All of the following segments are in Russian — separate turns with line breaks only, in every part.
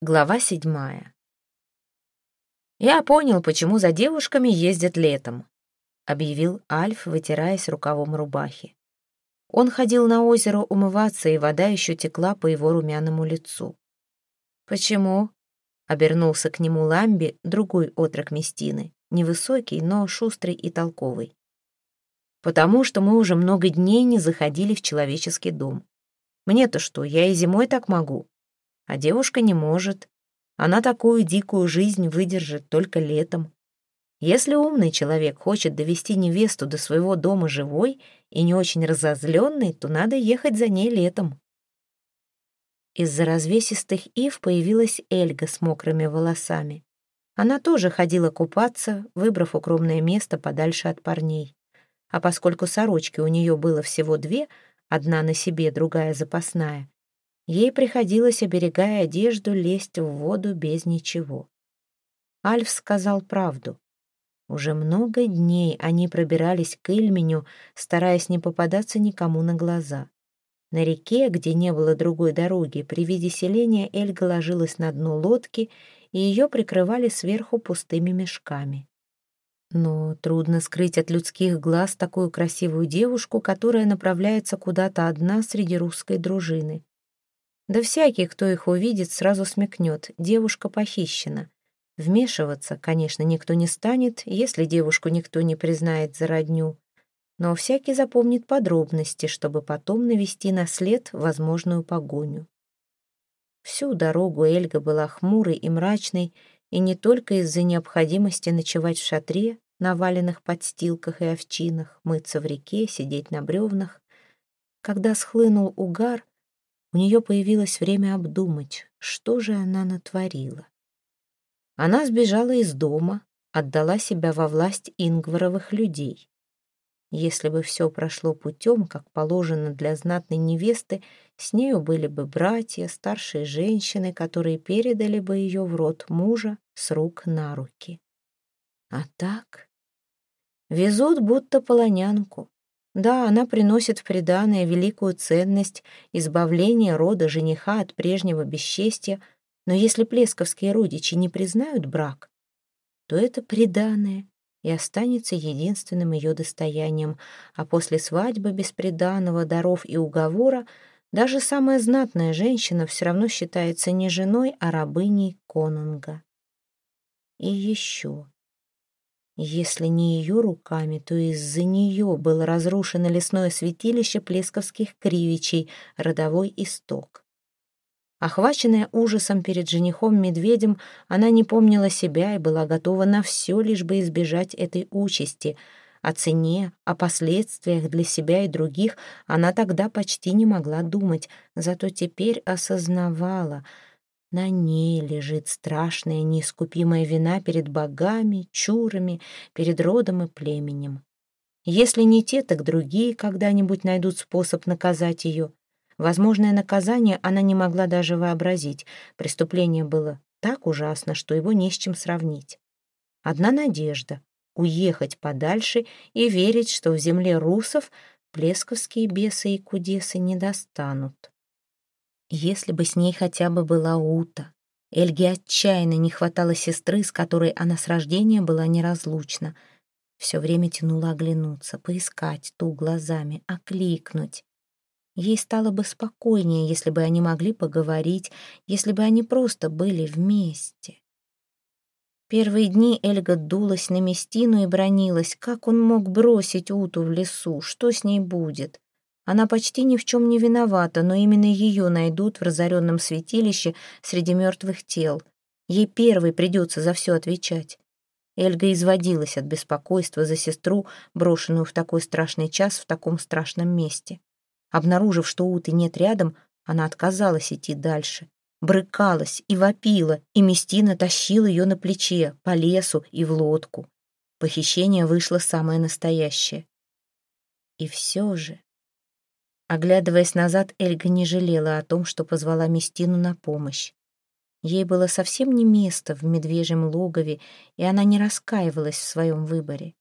Глава седьмая. «Я понял, почему за девушками ездят летом», — объявил Альф, вытираясь рукавом рубахи. Он ходил на озеро умываться, и вода еще текла по его румяному лицу. «Почему?» — обернулся к нему Ламби, другой отрок Местины, невысокий, но шустрый и толковый. «Потому что мы уже много дней не заходили в человеческий дом. Мне-то что, я и зимой так могу, а девушка не может. Она такую дикую жизнь выдержит только летом. Если умный человек хочет довести невесту до своего дома живой и не очень разозленной, то надо ехать за ней летом. Из-за развесистых ив появилась Эльга с мокрыми волосами. Она тоже ходила купаться, выбрав укромное место подальше от парней. А поскольку сорочки у нее было всего две, одна на себе, другая запасная, Ей приходилось, оберегая одежду, лезть в воду без ничего. Альф сказал правду. Уже много дней они пробирались к Ильменю, стараясь не попадаться никому на глаза. На реке, где не было другой дороги, при виде селения Эльга ложилась на дно лодки, и ее прикрывали сверху пустыми мешками. Но трудно скрыть от людских глаз такую красивую девушку, которая направляется куда-то одна среди русской дружины. Да всякий, кто их увидит, сразу смекнет, девушка похищена. Вмешиваться, конечно, никто не станет, если девушку никто не признает за родню. Но всякий запомнит подробности, чтобы потом навести на след возможную погоню. Всю дорогу Эльга была хмурой и мрачной, и не только из-за необходимости ночевать в шатре, наваленных подстилках и овчинах, мыться в реке, сидеть на бревнах. Когда схлынул угар, у нее появилось время обдумать, что же она натворила. Она сбежала из дома, отдала себя во власть ингваровых людей. Если бы все прошло путем, как положено для знатной невесты, с нею были бы братья, старшие женщины, которые передали бы ее в рот мужа с рук на руки. А так везут будто полонянку, да, она приносит в приданое великую ценность избавления рода жениха от прежнего бесчестия, но если плесковские родичи не признают брак, то это приданое и останется единственным ее достоянием, а после свадьбы без приданого, даров и уговора даже самая знатная женщина все равно считается не женой, а рабыней конунга. И еще. Если не ее руками, то из-за нее было разрушено лесное святилище плесковских кривичей, родовой исток. Охваченная ужасом перед женихом-медведем, она не помнила себя и была готова на все, лишь бы избежать этой участи. О цене, о последствиях для себя и других она тогда почти не могла думать, зато теперь осознавала — на ней лежит страшная неискупимая вина перед богами, чурами, перед родом и племенем. Если не те, так другие когда-нибудь найдут способ наказать ее. Возможное наказание она не могла даже вообразить. Преступление было так ужасно, что его не с чем сравнить. Одна надежда — уехать подальше и верить, что в земле русов плесковские бесы и кудесы не достанут. Если бы с ней хотя бы была Ута. Эльге отчаянно не хватало сестры, с которой она с рождения была неразлучна. Все время тянула оглянуться, поискать ту глазами, окликнуть. Ей стало бы спокойнее, если бы они могли поговорить, если бы они просто были вместе. Первые дни Эльга дулась на Местину и бронилась. Как он мог бросить Уту в лесу? Что с ней будет? Она почти ни в чем не виновата, но именно ее найдут в разоренном святилище среди мертвых тел. Ей первой придется за все отвечать. Эльга изводилась от беспокойства за сестру, брошенную в такой страшный час в таком страшном месте. Обнаружив, что Уты нет рядом, она отказалась идти дальше. Брыкалась и вопила, и Местина тащил ее на плече, по лесу и в лодку. Похищение вышло самое настоящее. И все же Оглядываясь назад, Эльга не жалела о том, что позвала Местину на помощь. Ей было совсем не место в медвежьем логове, и она не раскаивалась в своем выборе.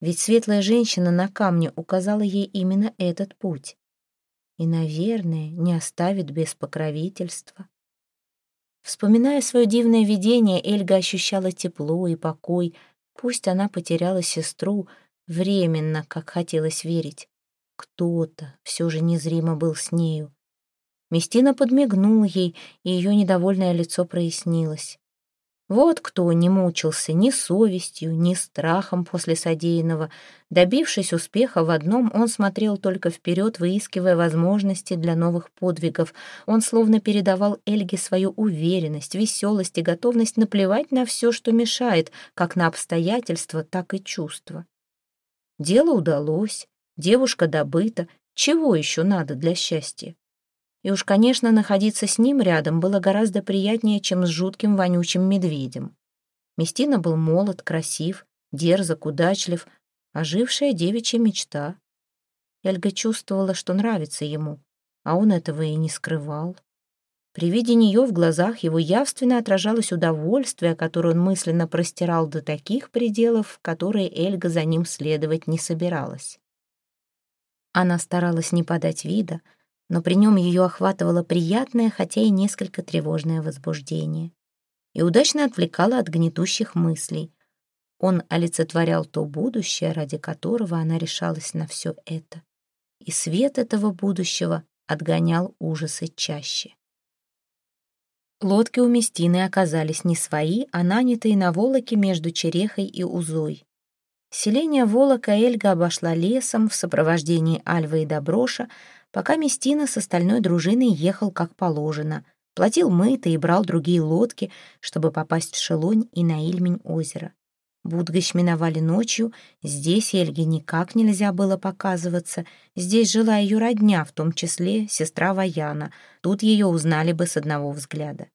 Ведь светлая женщина на камне указала ей именно этот путь. И, наверное, не оставит без покровительства. Вспоминая свое дивное видение, Эльга ощущала тепло и покой. Пусть она потеряла сестру, временно, как хотелось верить. Кто-то все же незримо был с нею. Местина подмигнул ей, и ее недовольное лицо прояснилось. Вот кто не мучился ни совестью, ни страхом после содеянного. Добившись успеха в одном, он смотрел только вперед, выискивая возможности для новых подвигов. Он словно передавал Эльге свою уверенность, веселость и готовность наплевать на все, что мешает, как на обстоятельства, так и чувства. Дело удалось, девушка добыта, чего еще надо для счастья? И уж, конечно, находиться с ним рядом было гораздо приятнее, чем с жутким вонючим медведем. Местина был молод, красив, дерзок, удачлив, ожившая девичья мечта. Эльга чувствовала, что нравится ему, а он этого и не скрывал. При виде нее в глазах его явственно отражалось удовольствие, которое он мысленно простирал до таких пределов, которые Эльга за ним следовать не собиралась. Она старалась не подать вида, но при нем ее охватывало приятное, хотя и несколько тревожное возбуждение. И удачно отвлекало от гнетущих мыслей. Он олицетворял то будущее, ради которого она решалась на все это. И свет этого будущего отгонял ужасы чаще. Лодки у Местины оказались не свои, а нанятые на Волоке между Черехой и Узой. Селение Волока Эльга обошла лесом в сопровождении Альвы и Доброша, пока Местина с остальной дружиной ехал как положено, платил мыто и брал другие лодки, чтобы попасть в Шелонь и на Ильмень озеро. Будгощ миновали ночью, здесь Эльге никак нельзя было показываться, здесь жила ее родня, в том числе сестра Ваяна, тут ее узнали бы с одного взгляда.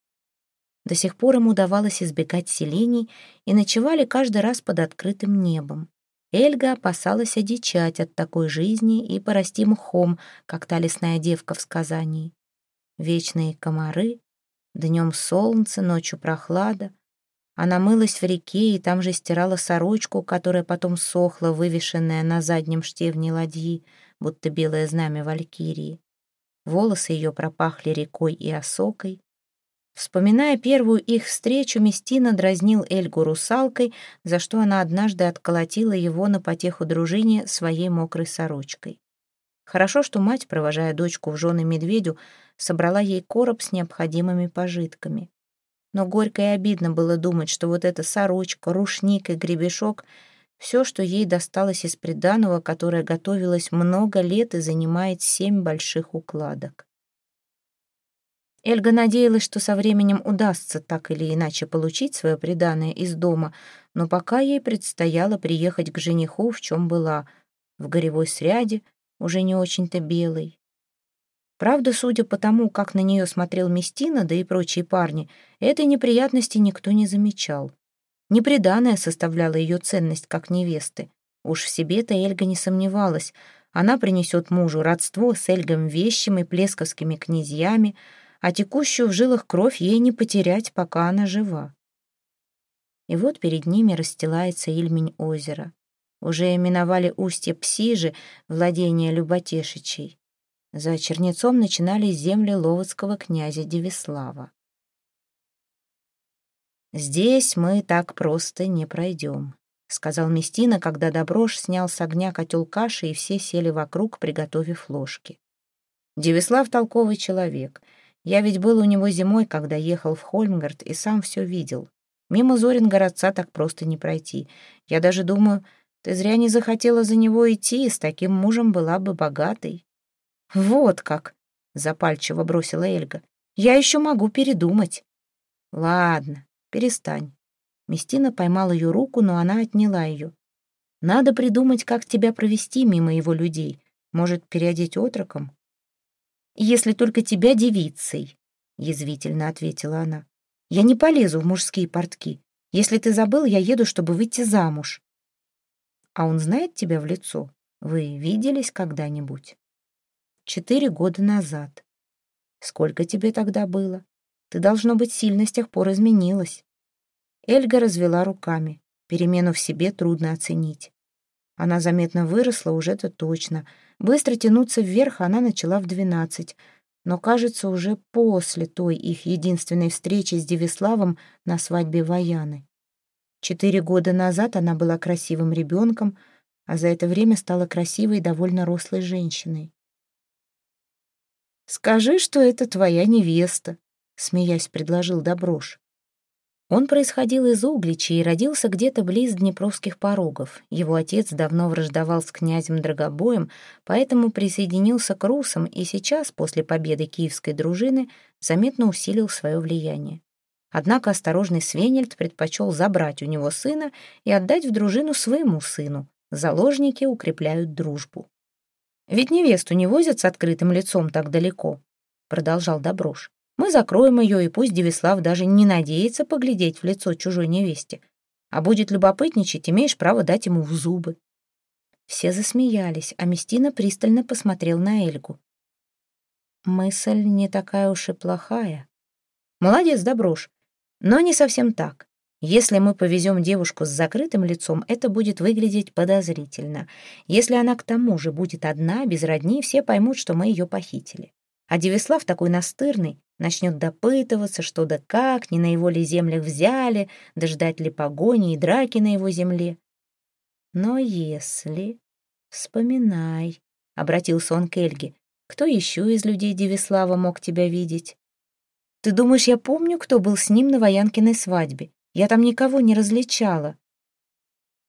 До сих пор им удавалось избегать селений и ночевали каждый раз под открытым небом. Эльга опасалась одичать от такой жизни и порасти мхом, как та лесная девка в сказании. Вечные комары, днем солнце, ночью прохлада. Она мылась в реке и там же стирала сорочку, которая потом сохла, вывешенная на заднем штевне ладьи, будто белое знамя валькирии. Волосы ее пропахли рекой и осокой, Вспоминая первую их встречу, Местина дразнил Эльгу русалкой, за что она однажды отколотила его на потеху дружине своей мокрой сорочкой. Хорошо, что мать, провожая дочку в жены медведю, собрала ей короб с необходимыми пожитками. Но горько и обидно было думать, что вот эта сорочка, рушник и гребешок — все, что ей досталось из приданого, которое готовилось много лет и занимает семь больших укладок. Эльга надеялась, что со временем удастся так или иначе получить свое преданное из дома, но пока ей предстояло приехать к жениху, в чем была, в горевой сряде, уже не очень-то белой. Правда, судя по тому, как на нее смотрел Местина, да и прочие парни, этой неприятности никто не замечал. Неприданное составляло ее ценность как невесты. Уж в себе-то Эльга не сомневалась. Она принесет мужу родство с Эльгом Вещим и плесковскими князьями, а текущую в жилах кровь ей не потерять, пока она жива. И вот перед ними расстилается Ильмень озера. Уже именовали устье Псижи, владение Люботешичей. За Чернецом начинались земли ловодского князя Девислава. «Здесь мы так просто не пройдем», — сказал Местина, когда Доброш снял с огня котел каши, и все сели вокруг, приготовив ложки. Девислав — толковый человек — я ведь был у него зимой, когда ехал в Хольмгард, и сам все видел. Мимо Зорин городца так просто не пройти. Я даже думаю, ты зря не захотела за него идти, и с таким мужем была бы богатой». «Вот как!» — запальчиво бросила Эльга. «Я еще могу передумать». «Ладно, перестань». Местина поймал ее руку, но она отняла ее. «Надо придумать, как тебя провести мимо его людей. Может, переодеть отроком?» Если только тебя девицей», — язвительно ответила она. «Я не полезу в мужские портки. Если ты забыл, я еду, чтобы выйти замуж». «А он знает тебя в лицо? Вы виделись когда-нибудь?» «Четыре года назад». «Сколько тебе тогда было? Ты, должно быть, сильно с тех пор изменилась». Эльга развела руками. Перемену в себе трудно оценить. Она заметно выросла, уже это точно. Быстро тянуться вверх она начала в двенадцать. но, кажется, уже после той их единственной встречи с Девиславом на свадьбе Ваяны. Четыре года назад она была красивым ребенком, а за это время стала красивой и довольно рослой женщиной. «Скажи, что это твоя невеста», — смеясь предложил Доброш. Он происходил из Углича и родился где-то близ Днепровских порогов. Его отец давно враждовал с князем Драгобоем, поэтому присоединился к русам и сейчас, после победы киевской дружины, заметно усилил свое влияние. Однако осторожный Свенельд предпочел забрать у него сына и отдать в дружину своему сыну. Заложники укрепляют дружбу. «Ведь невесту не возят с открытым лицом так далеко», — продолжал Доброш. Мы закроем ее, и пусть Девислав даже не надеется поглядеть в лицо чужой невесте. А будет любопытничать, имеешь право дать ему в зубы. Все засмеялись, а Местина пристально посмотрел на Эльгу. Мысль не такая уж и плохая. Молодец, Доброш. Но не совсем так. Если мы повезем девушку с закрытым лицом, это будет выглядеть подозрительно. Если она к тому же будет одна, без родни, все поймут, что мы ее похитили. А Девислав такой настырный, начнет допытываться, что да как, не на его ли землях взяли, да ждать ли погони и драки на его земле. Но если... Вспоминай, — обратился он к Эльге, — кто еще из людей Девислава мог тебя видеть? Ты думаешь, я помню, кто был с ним на Воянкиной свадьбе? Я там никого не различала.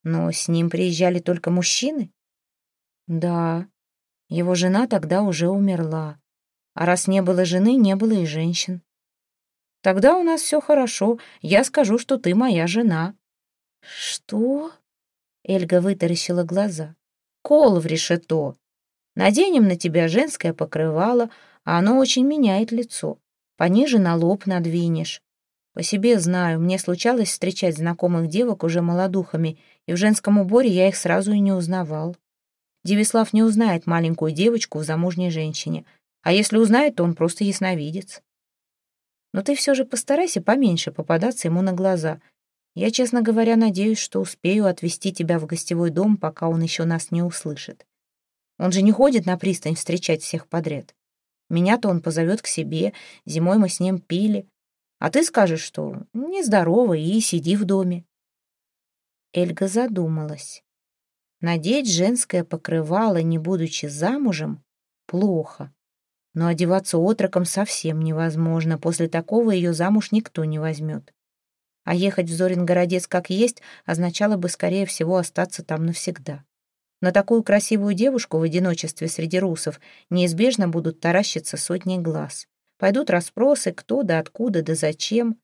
Но с ним приезжали только мужчины? Да, его жена тогда уже умерла. А раз не было жены, не было и женщин. Тогда у нас все хорошо. Я скажу, что ты моя жена. Что? Эльга вытаращила глаза. Кол в решето. Наденем на тебя женское покрывало, а оно очень меняет лицо. Пониже на лоб надвинешь. По себе знаю, мне случалось встречать знакомых девок уже молодухами, и в женском уборе я их сразу и не узнавал. Девислав не узнает маленькую девочку в замужней женщине — а если узнает, то он просто ясновидец. Но ты все же постарайся поменьше попадаться ему на глаза. Я, честно говоря, надеюсь, что успею отвезти тебя в гостевой дом, пока он еще нас не услышит. Он же не ходит на пристань встречать всех подряд. Меня-то он позовет к себе, зимой мы с ним пили. А ты скажешь, что нездорово и сиди в доме. Эльга задумалась. Надеть женское покрывало, не будучи замужем, плохо. Но одеваться отроком совсем невозможно, после такого ее замуж никто не возьмет. А ехать в Зорин-городец как есть означало бы, скорее всего, остаться там навсегда. На такую красивую девушку в одиночестве среди русов неизбежно будут таращиться сотни глаз. Пойдут расспросы, кто да откуда да зачем.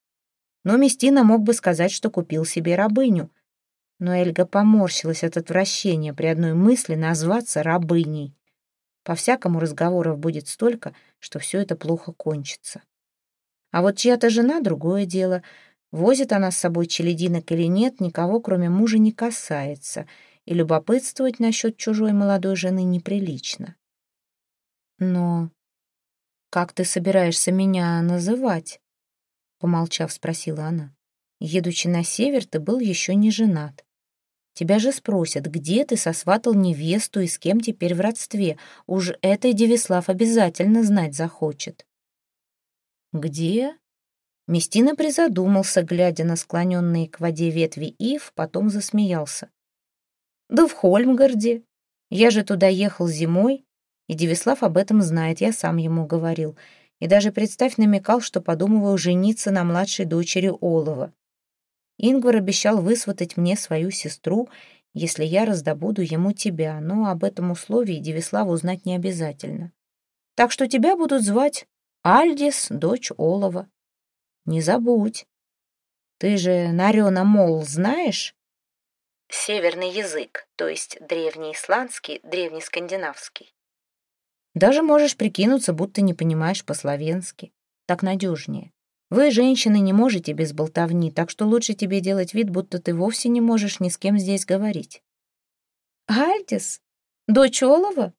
Но Местина мог бы сказать, что купил себе рабыню. Но Эльга поморщилась от отвращения при одной мысли назваться рабыней. По-всякому разговоров будет столько, что все это плохо кончится. А вот чья-то жена — другое дело. Возит она с собой челединок или нет, никого, кроме мужа, не касается, и любопытствовать насчет чужой молодой жены неприлично. Но как ты собираешься меня называть? Помолчав, спросила она. Едучи на север, ты был еще не женат. Тебя же спросят, где ты сосватал невесту и с кем теперь в родстве. Уж это Девислав обязательно знать захочет. Где? Местина призадумался, глядя на склоненные к воде ветви ив, потом засмеялся. Да в Хольмгарде. Я же туда ехал зимой, и Девислав об этом знает, я сам ему говорил. И даже, представь, намекал, что подумываю жениться на младшей дочери Олова. Ингвар обещал высватать мне свою сестру, если я раздобуду ему тебя, но об этом условии Девиславу узнать не обязательно. Так что тебя будут звать Альдис, дочь Олова. Не забудь. Ты же Нарёна Мол знаешь? Северный язык, то есть древний исландский, древний скандинавский. Даже можешь прикинуться, будто не понимаешь по-словенски. Так надежнее. Вы, женщины, не можете без болтовни, так что лучше тебе делать вид, будто ты вовсе не можешь ни с кем здесь говорить». «Альдис? Дочь Олова?»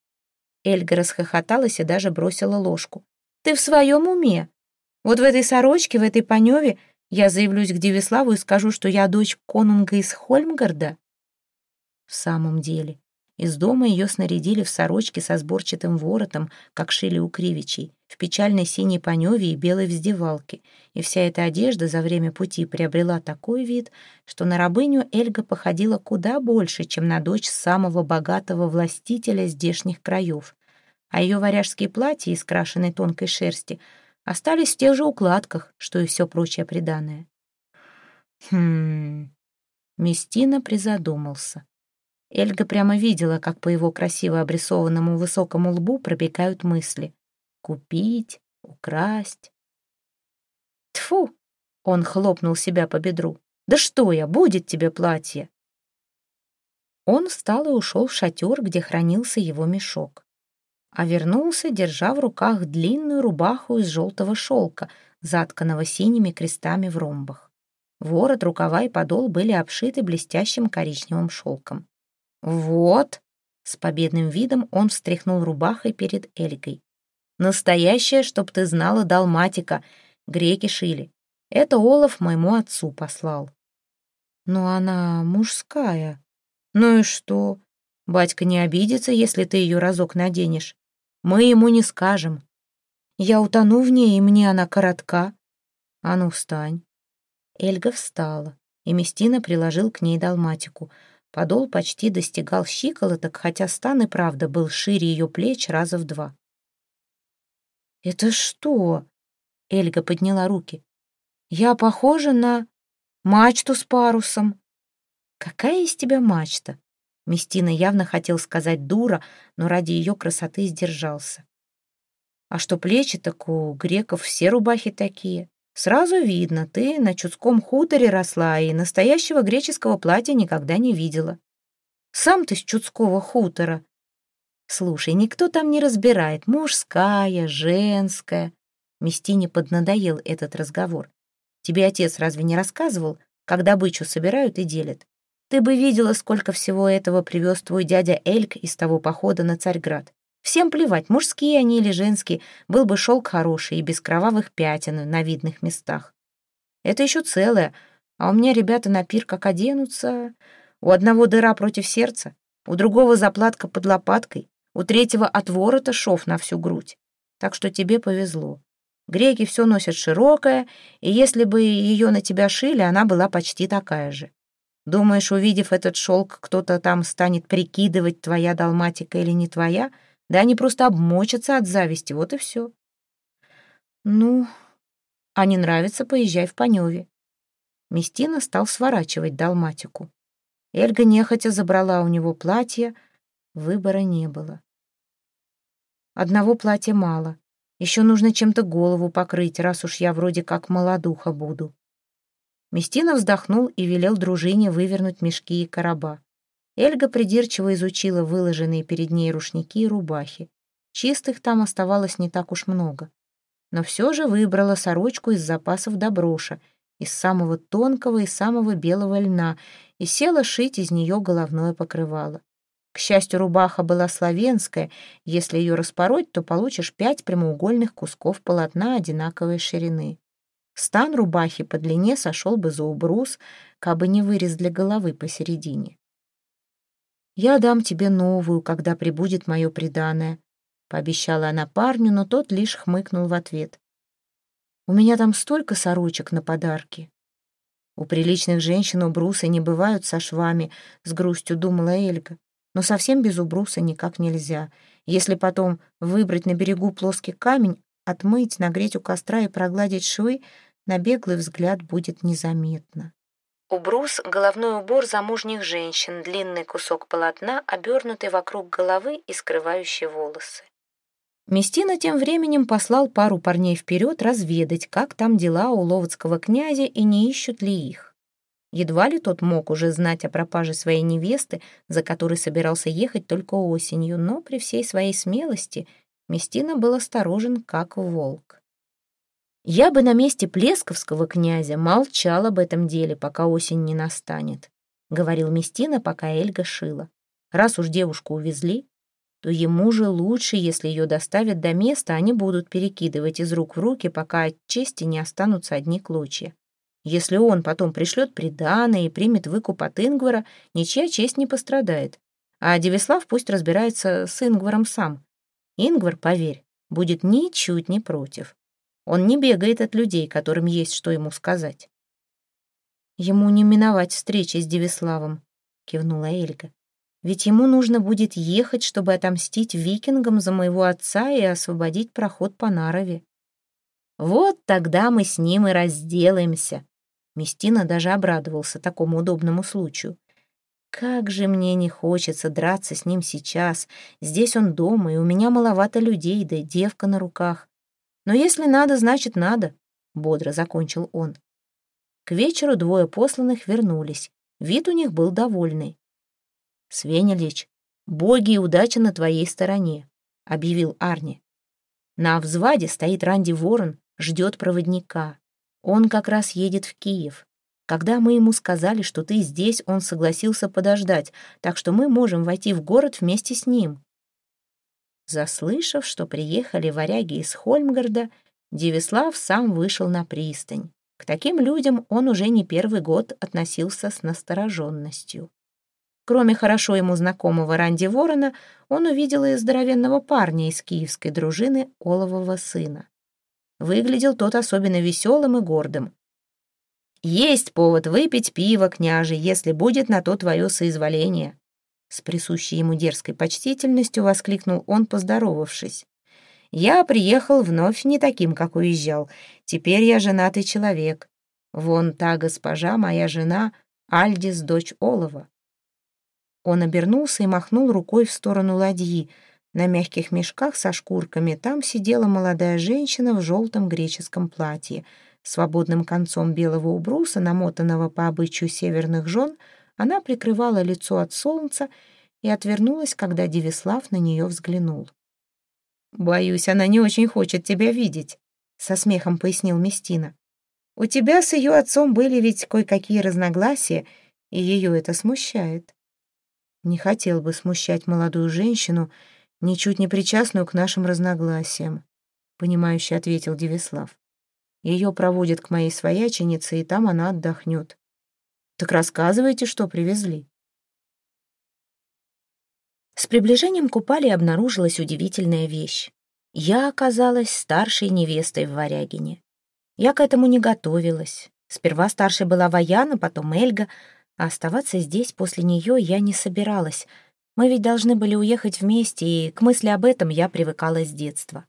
Эльга расхохоталась и даже бросила ложку. «Ты в своем уме? Вот в этой сорочке, в этой паневе я заявлюсь к Девиславу и скажу, что я дочь конунга из Хольмгарда?» «В самом деле, Из дома ее снарядили в сорочке со сборчатым воротом, как шили у кривичей, в печальной синей паневе и белой вздевалке. И вся эта одежда за время пути приобрела такой вид, что на рабыню Эльга походила куда больше, чем на дочь самого богатого властителя здешних краев. А ее варяжские платья из крашеной тонкой шерсти остались в тех же укладках, что и все прочее приданое. Хм... Местина призадумался. Эльга прямо видела, как по его красиво обрисованному высокому лбу пробегают мысли. Купить, украсть. Тфу! Он хлопнул себя по бедру. «Да что я, будет тебе платье!» Он встал и ушел в шатер, где хранился его мешок. А вернулся, держа в руках длинную рубаху из желтого шелка, затканного синими крестами в ромбах. Ворот, рукава и подол были обшиты блестящим коричневым шелком. «Вот!» — с победным видом он встряхнул рубахой перед Эльгой. «Настоящая, чтоб ты знала, далматика. Греки шили. Это Олаф моему отцу послал». «Но она мужская. Ну и что? Батька не обидится, если ты ее разок наденешь. Мы ему не скажем. Я утону в ней, и мне она коротка. А ну, встань». Эльга встала, и Местина приложил к ней далматику — Подол почти достигал щиколоток, хотя стан и правда был шире ее плеч раза в два. «Это что?» — Эльга подняла руки. «Я похожа на мачту с парусом». «Какая из тебя мачта?» Местина явно хотел сказать «дура», но ради ее красоты сдержался. «А что плечи, так у греков все рубахи такие. Сразу видно, ты на чудском хуторе росла и настоящего греческого платья никогда не видела. Сам ты с чудского хутора. Слушай, никто там не разбирает, мужская, женская. Местине поднадоел этот разговор. Тебе отец разве не рассказывал, когда бычу собирают и делят? Ты бы видела, сколько всего этого привез твой дядя Эльк из того похода на Царьград. Всем плевать, мужские они или женские, был бы шелк хороший и без кровавых пятен на видных местах. Это еще целое, а у меня ребята на пир как оденутся. У одного дыра против сердца, у другого заплатка под лопаткой, у третьего от ворота шов на всю грудь. Так что тебе повезло. Греки все носят широкое, и если бы ее на тебя шили, она была почти такая же. Думаешь, увидев этот шелк, кто-то там станет прикидывать, твоя далматика или не твоя — да они просто обмочатся от зависти, вот и все. Ну, а не нравится, поезжай в Паневе. Местина стал сворачивать далматику. Эльга нехотя забрала у него платье, выбора не было. Одного платья мало. Еще нужно чем-то голову покрыть, раз уж я вроде как молодуха буду. Местина вздохнул и велел дружине вывернуть мешки и короба. Эльга придирчиво изучила выложенные перед ней рушники и рубахи. Чистых там оставалось не так уж много. Но все же выбрала сорочку из запасов доброша, из самого тонкого и самого белого льна, и села шить из нее головное покрывало. К счастью, рубаха была славянская, если ее распороть, то получишь пять прямоугольных кусков полотна одинаковой ширины. Стан рубахи по длине сошел бы за убрус, кабы не вырез для головы посередине. «Я дам тебе новую, когда прибудет мое преданное», — пообещала она парню, но тот лишь хмыкнул в ответ. «У меня там столько сорочек на подарки». «У приличных женщин убрусы не бывают со швами», — с грустью думала Эльга. «Но совсем без убруса никак нельзя. Если потом выбрать на берегу плоский камень, отмыть, нагреть у костра и прогладить швы, на беглый взгляд будет незаметно». Убрус — головной убор замужних женщин, длинный кусок полотна, обернутый вокруг головы и скрывающий волосы. Местина тем временем послал пару парней вперед разведать, как там дела у ловодского князя и не ищут ли их. Едва ли тот мог уже знать о пропаже своей невесты, за которой собирался ехать только осенью, но при всей своей смелости Местина был осторожен, как волк. Я бы на месте Плесковского князя молчал об этом деле, пока осень не настанет, — говорил Местина, пока Эльга шила. Раз уж девушку увезли, то ему же лучше, если ее доставят до места, они будут перекидывать из рук в руки, пока от чести не останутся одни клочья. Если он потом пришлет приданое и примет выкуп от Ингвара, ничья честь не пострадает. А Девислав пусть разбирается с Ингваром сам. Ингвар, поверь, будет ничуть не против. Он не бегает от людей, которым есть что ему сказать. Ему не миновать встречи с Девиславом, кивнула Эльга. Ведь ему нужно будет ехать, чтобы отомстить викингам за моего отца и освободить проход по Нарове. Вот тогда мы с ним и разделаемся. Местина даже обрадовался такому удобному случаю. Как же мне не хочется драться с ним сейчас. Здесь он дома, и у меня маловато людей, да девка на руках. Но если надо, значит надо, — бодро закончил он. К вечеру двое посланных вернулись. Вид у них был довольный. «Свенелич, боги и удача на твоей стороне», — объявил Арни. На взваде стоит Ранди Ворон, ждет проводника. Он как раз едет в Киев. Когда мы ему сказали, что ты здесь, он согласился подождать, так что мы можем войти в город вместе с ним». Заслышав, что приехали варяги из Хольмгарда, Девислав сам вышел на пристань. К таким людям он уже не первый год относился с настороженностью. Кроме хорошо ему знакомого Ранди Ворона, он увидел и здоровенного парня из киевской дружины Олового сына. Выглядел тот особенно веселым и гордым. «Есть повод выпить пиво, княже, если будет на то твое соизволение!» С присущей ему дерзкой почтительностью воскликнул он, поздоровавшись. «Я приехал вновь не таким, как уезжал. Теперь я женатый человек. Вон та госпожа, моя жена, Альдис, дочь Олова. Он обернулся и махнул рукой в сторону ладьи. На мягких мешках со шкурками там сидела молодая женщина в желтом греческом платье. Свободным концом белого убруса, намотанного по обычаю северных жен, она прикрывала лицо от солнца и отвернулась, когда Девислав на нее взглянул. «Боюсь, она не очень хочет тебя видеть», — со смехом пояснил Местина. «У тебя с ее отцом были ведь кое-какие разногласия, и ее это смущает». Не хотел бы смущать молодую женщину, ничуть не причастную к нашим разногласиям, понимающе ответил Девислав. Ее проводят к моей свояченице, и там она отдохнет. Так рассказывайте, что привезли. С приближением купали обнаружилась удивительная вещь. Я оказалась старшей невестой в Варягине. Я к этому не готовилась. Сперва старшей была Ваяна, потом Эльга, а оставаться здесь после нее я не собиралась. Мы ведь должны были уехать вместе, и к мысли об этом я привыкала с детства.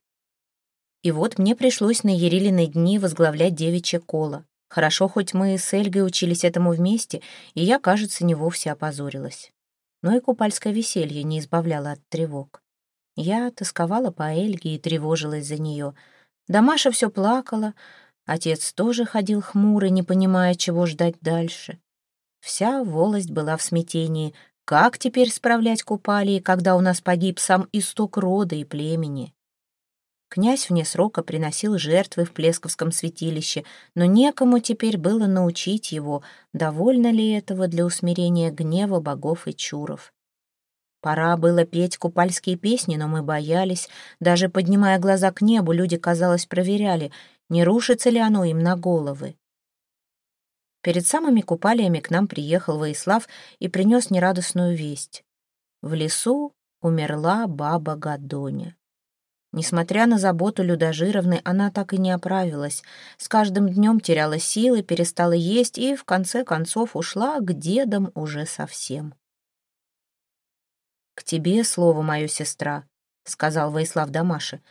И вот мне пришлось на Ерилиной дни возглавлять девичье коло. Хорошо, хоть мы с Эльгой учились этому вместе, и я, кажется, не вовсе опозорилась. Но и купальское веселье не избавляло от тревог. Я тосковала по Эльге и тревожилась за нее. Дамаша все плакала, отец тоже ходил хмурый, не понимая, чего ждать дальше. Вся волость была в смятении. Как теперь справлять купалии, когда у нас погиб сам исток рода и племени? Князь вне срока приносил жертвы в Плесковском святилище, но некому теперь было научить его, довольно ли этого для усмирения гнева богов и чуров. Пора было петь купальские песни, но мы боялись. Даже поднимая глаза к небу, люди, казалось, проверяли, не рушится ли оно им на головы. Перед самыми купалиями к нам приехал Воислав и принес нерадостную весть. В лесу умерла баба Гадоня. Несмотря на заботу Людожировны, она так и не оправилась. С каждым днем теряла силы, перестала есть и, в конце концов, ушла к дедам уже совсем. «К тебе слово, мою сестра», — сказал Воислав Дамаши.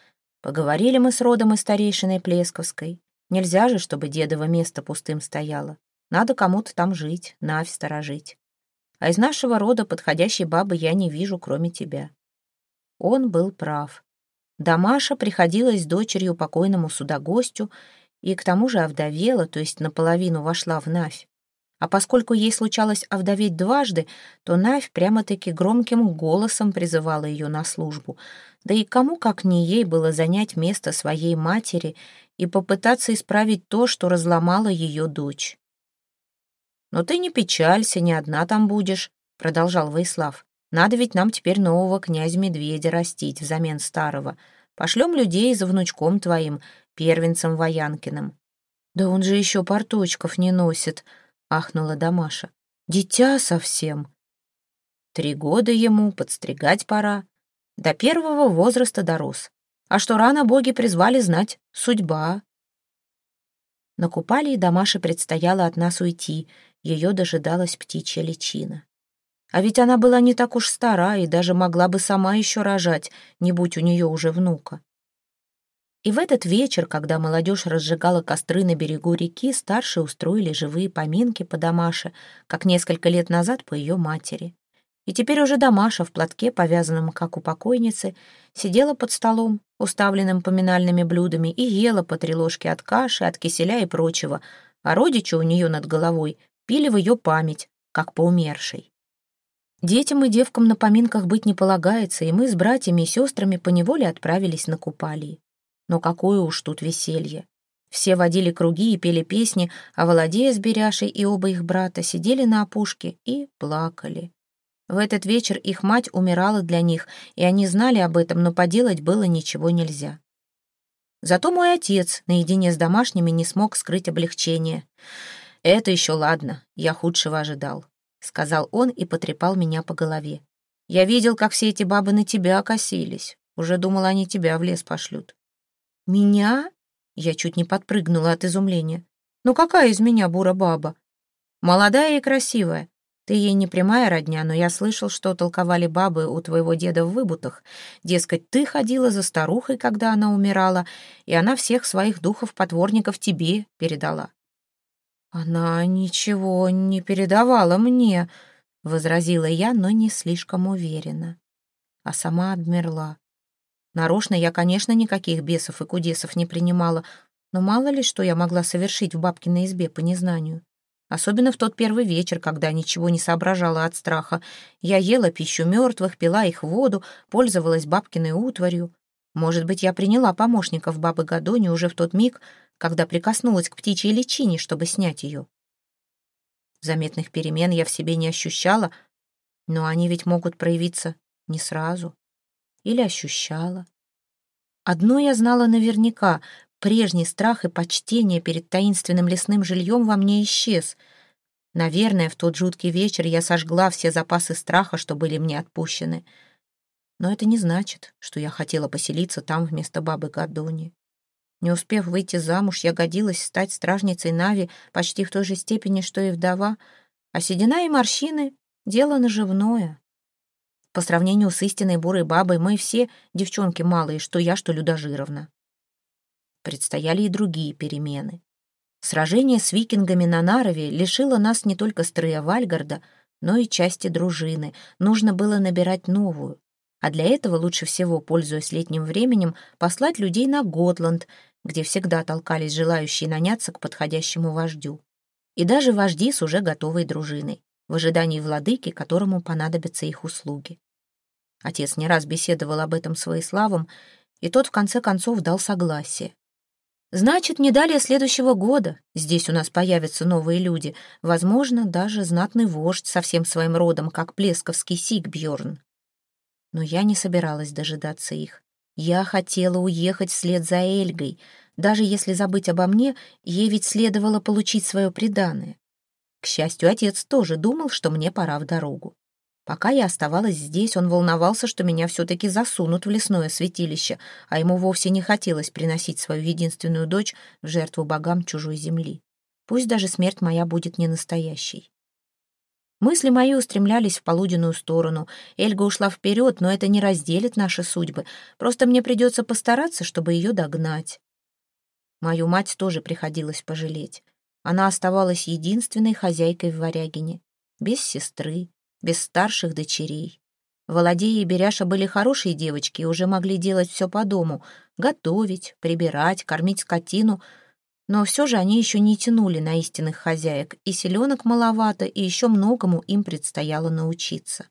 «Поговорили мы с родом и старейшиной Плесковской. Нельзя же, чтобы дедово место пустым стояло. Надо кому-то там жить, Навь сторожить. А из нашего рода подходящей бабы я не вижу, кроме тебя». Он был прав. Дамаша приходилась дочерью покойному судогостю и к тому же овдовела, то есть наполовину вошла в Навь. А поскольку ей случалось овдоветь дважды, то Навь прямо-таки громким голосом призывала ее на службу. Да и кому, как не ей, было занять место своей матери и попытаться исправить то, что разломала ее дочь. «Но ты не печалься, не одна там будешь», — продолжал Ваислав. «Надо ведь нам теперь нового князя-медведя растить взамен старого. Пошлем людей за внучком твоим, первенцем Воянкиным». «Да он же еще порточков не носит», — ахнула Дамаша. «Дитя совсем». Три года ему, подстригать пора. До первого возраста дорос. А что рано боги призвали знать — судьба. На Купалии Дамаше предстояло от нас уйти, ее дожидалась птичья личина. А ведь она была не так уж стара и даже могла бы сама еще рожать, не будь у нее уже внука. И в этот вечер, когда молодежь разжигала костры на берегу реки, старшие устроили живые поминки по Дамаше, как несколько лет назад по ее матери. И теперь уже Дамаша в платке, повязанном как у покойницы, сидела под столом, уставленным поминальными блюдами, и ела по три ложки от каши, от киселя и прочего, а родичи у нее над головой пили в ее память, как по умершей. Детям и девкам на поминках быть не полагается, и мы с братьями и сестрами поневоле отправились на купалии. Но какое уж тут веселье. Все водили круги и пели песни, а Володея с Беряшей и оба их брата сидели на опушке и плакали. В этот вечер их мать умирала для них, и они знали об этом, но поделать было ничего нельзя. Зато мой отец наедине с домашними не смог скрыть облегчение. «Это еще ладно, я худшего ожидал», — сказал он и потрепал меня по голове. «Я видел, как все эти бабы на тебя окосились. Уже думал, они тебя в лес пошлют. «Меня?» Я чуть не подпрыгнула от изумления. «Ну какая из меня бура-баба?» «Молодая и красивая. Ты ей не прямая родня, но я слышал, что толковали бабы у твоего деда в выбутах. Дескать, ты ходила за старухой, когда она умирала, и она всех своих духов-потворников тебе передала». «Она ничего не передавала мне», — возразила я, но не слишком уверенно. А сама обмерла. Нарочно я, конечно, никаких бесов и кудесов не принимала, но мало ли что я могла совершить в бабкиной избе по незнанию. Особенно в тот первый вечер, когда ничего не соображала от страха. Я ела пищу мертвых, пила их воду, пользовалась бабкиной утварью. Может быть, я приняла помощников бабы Гадони уже в тот миг, когда прикоснулась к птичьей личине, чтобы снять ее. Заметных перемен я в себе не ощущала, но они ведь могут проявиться не сразу или ощущала. Одно я знала наверняка — прежний страх и почтение перед таинственным лесным жильем во мне исчез. Наверное, в тот жуткий вечер я сожгла все запасы страха, что были мне отпущены. Но это не значит, что я хотела поселиться там вместо бабы Гадони. Не успев выйти замуж, я годилась стать стражницей Нави почти в той же степени, что и вдова, а седина и морщины — дело наживное. По сравнению с истинной бурой бабой мы все девчонки малые, что я, что Людожировна. Предстояли и другие перемены. Сражение с викингами на Нарове лишило нас не только строя Вальгарда, но и части дружины. Нужно было набирать новую. А для этого лучше всего, пользуясь летним временем, послать людей на Готланд, где всегда толкались желающие наняться к подходящему вождю. И даже вожди с уже готовой дружиной в ожидании владыки, которому понадобятся их услуги. Отец не раз беседовал об этом с Воиславом, и тот в конце концов дал согласие. Значит, не далее следующего года здесь у нас появятся новые люди, возможно, даже знатный вождь со всем своим родом, как плесковский Сигбьорн. Но я не собиралась дожидаться их. Я хотела уехать вслед за Эльгой. Даже если забыть обо мне, ей ведь следовало получить свое преданное. К счастью, отец тоже думал, что мне пора в дорогу. Пока я оставалась здесь, он волновался, что меня все-таки засунут в лесное святилище, а ему вовсе не хотелось приносить свою единственную дочь в жертву богам чужой земли. Пусть даже смерть моя будет не настоящей. Мысли мои устремлялись в полуденную сторону. Эльга ушла вперед, но это не разделит наши судьбы. Просто мне придется постараться, чтобы ее догнать. Мою мать тоже приходилось пожалеть. Она оставалась единственной хозяйкой в Варягине, без сестры, без старших дочерей. Володея и Беряша были хорошие девочки и уже могли делать все по дому, готовить, прибирать, кормить скотину, но все же они еще не тянули на истинных хозяек, и селенок маловато, и еще многому им предстояло научиться.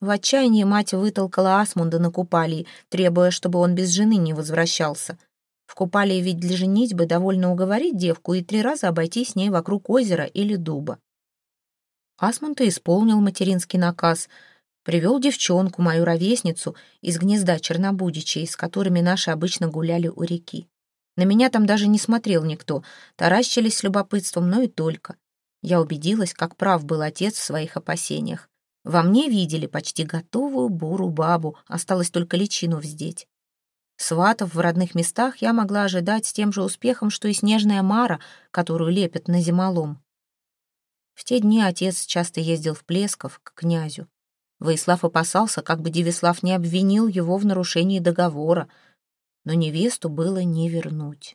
В отчаянии мать вытолкала Асмунда на купалии, требуя, чтобы он без жены не возвращался. В купалии ведь для женитьбы довольно уговорить девку и три раза обойти с ней вокруг озера или дуба. Асмунд исполнил материнский наказ, привел девчонку, мою ровесницу, из гнезда чернобудичей, с которыми наши обычно гуляли у реки. На меня там даже не смотрел никто, таращились с любопытством, но и только. Я убедилась, как прав был отец в своих опасениях. Во мне видели почти готовую буру бабу, осталось только личину вздеть. Сватов в родных местах я могла ожидать с тем же успехом, что и снежная мара, которую лепят на зимолом. В те дни отец часто ездил в Плесков к князю. Воислав опасался, как бы Девислав не обвинил его в нарушении договора, но невесту было не вернуть.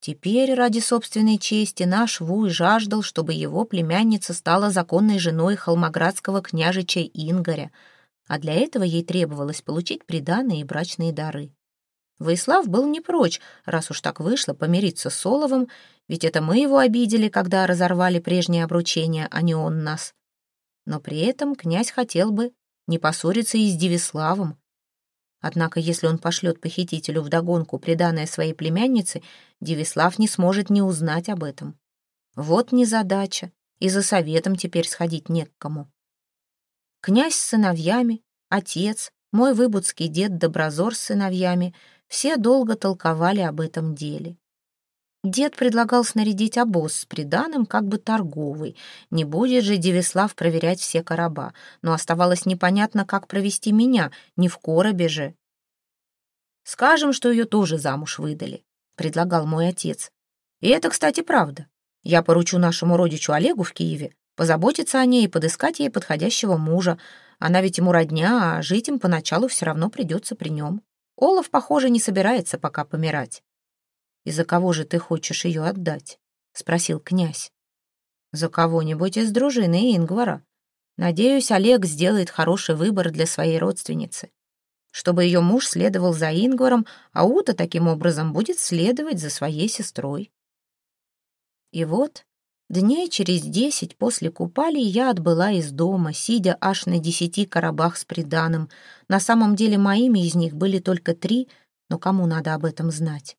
Теперь, ради собственной чести, наш Вуй жаждал, чтобы его племянница стала законной женой холмоградского княжича Ингоря, а для этого ей требовалось получить приданые и брачные дары. Воислав был не прочь, раз уж так вышло, помириться с Соловым, ведь это мы его обидели, когда разорвали прежнее обручение, а не он нас. Но при этом князь хотел бы не поссориться и с Девиславом. Однако, если он пошлет похитителю вдогонку приданное своей племяннице, Девислав не сможет не узнать об этом. Вот незадача, и за советом теперь сходить не к кому. Князь с сыновьями, отец, мой выбудский дед Доброзор с сыновьями — все долго толковали об этом деле. Дед предлагал снарядить обоз с приданым, как бы торговый. Не будет же Девислав проверять все короба, но оставалось непонятно, как провести меня, не в коробе же. «Скажем, что ее тоже замуж выдали», — предлагал мой отец. «И это, кстати, правда. Я поручу нашему родичу Олегу в Киеве позаботиться о ней и подыскать ей подходящего мужа. Она ведь ему родня, а жить им поначалу все равно придется при нем». Олаф, похоже, не собирается пока помирать. «И за кого же ты хочешь ее отдать?» — спросил князь. «За кого-нибудь из дружины Ингвара. Надеюсь, Олег сделает хороший выбор для своей родственницы. Чтобы ее муж следовал за Ингваром, а Ута таким образом будет следовать за своей сестрой». И вот Дней через десять после купали я отбыла из дома, сидя аж на десяти коробах с приданым. На самом деле моими из них были только три, но кому надо об этом знать?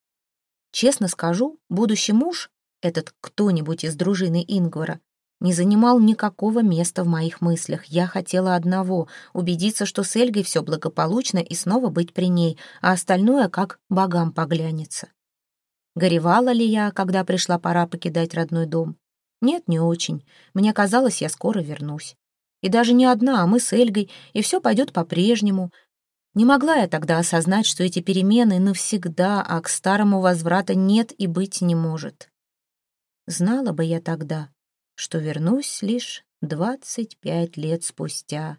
Честно скажу, будущий муж, этот кто-нибудь из дружины Ингвара, не занимал никакого места в моих мыслях. Я хотела одного — убедиться, что с Эльгой все благополучно и снова быть при ней, а остальное как богам поглянется. Горевала ли я, когда пришла пора покидать родной дом? Нет, не очень. Мне казалось, я скоро вернусь. И даже не одна, а мы с Эльгой, и все пойдет по-прежнему. Не могла я тогда осознать, что эти перемены навсегда, а к старому возврата нет и быть не может. Знала бы я тогда, что вернусь лишь двадцать пять лет спустя,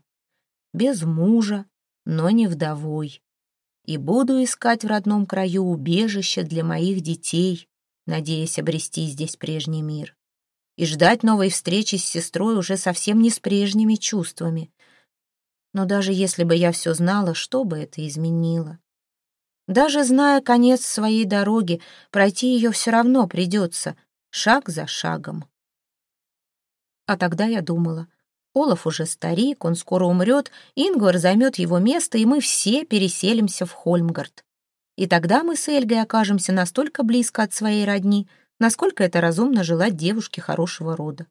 без мужа, но не вдовой, и буду искать в родном краю убежище для моих детей, надеясь обрести здесь прежний мир и ждать новой встречи с сестрой уже совсем не с прежними чувствами. Но даже если бы я все знала, что бы это изменило? Даже зная конец своей дороги, пройти ее все равно придется, шаг за шагом. А тогда я думала, Олаф уже старик, он скоро умрет, Ингвар займет его место, и мы все переселимся в Хольмгард. И тогда мы с Эльгой окажемся настолько близко от своей родни, насколько это разумно желать девушке хорошего рода.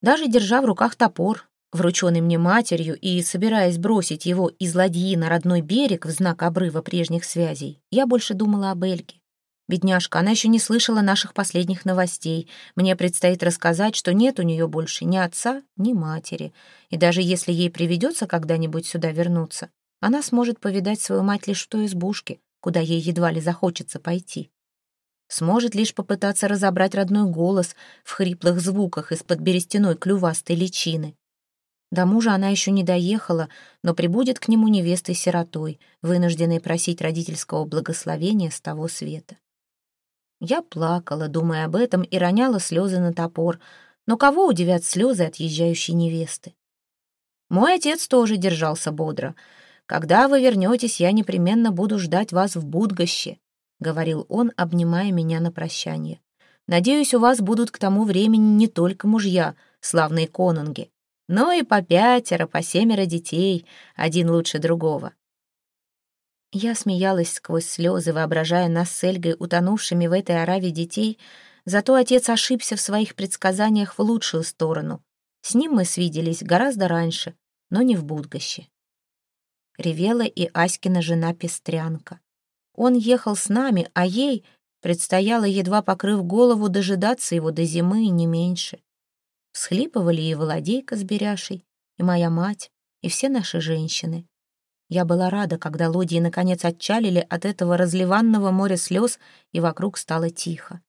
Даже держа в руках топор, врученный мне матерью, и собираясь бросить его из ладьи на родной берег в знак обрыва прежних связей, я больше думала об Эльге. Бедняжка, она еще не слышала наших последних новостей. Мне предстоит рассказать, что нет у нее больше ни отца, ни матери. И даже если ей приведется когда-нибудь сюда вернуться, она сможет повидать свою мать лишь в той избушке, куда ей едва ли захочется пойти сможет лишь попытаться разобрать родной голос в хриплых звуках из-под берестяной клювастой личины. До мужа она еще не доехала, но прибудет к нему невестой-сиротой, вынужденной просить родительского благословения с того света. Я плакала, думая об этом, и роняла слезы на топор, но кого удивят слезы отъезжающей невесты? Мой отец тоже держался бодро. «Когда вы вернетесь, я непременно буду ждать вас в Будгоще. — говорил он, обнимая меня на прощание. «Надеюсь, у вас будут к тому времени не только мужья, славные конунги, но и по пятеро, по семеро детей, один лучше другого». Я смеялась сквозь слезы, воображая нас с Эльгой утонувшими в этой ораве детей, зато отец ошибся в своих предсказаниях в лучшую сторону. С ним мы свиделись гораздо раньше, но не в Будгоще. Ревела и Аськина жена Пестрянка. Он ехал с нами, а ей предстояло, едва покрыв голову, дожидаться его до зимы и не меньше. Всхлипывали и Володейка с Беряшей, и моя мать, и все наши женщины. Я была рада, когда лодии наконец отчалили от этого разливанного моря слез, и вокруг стало тихо.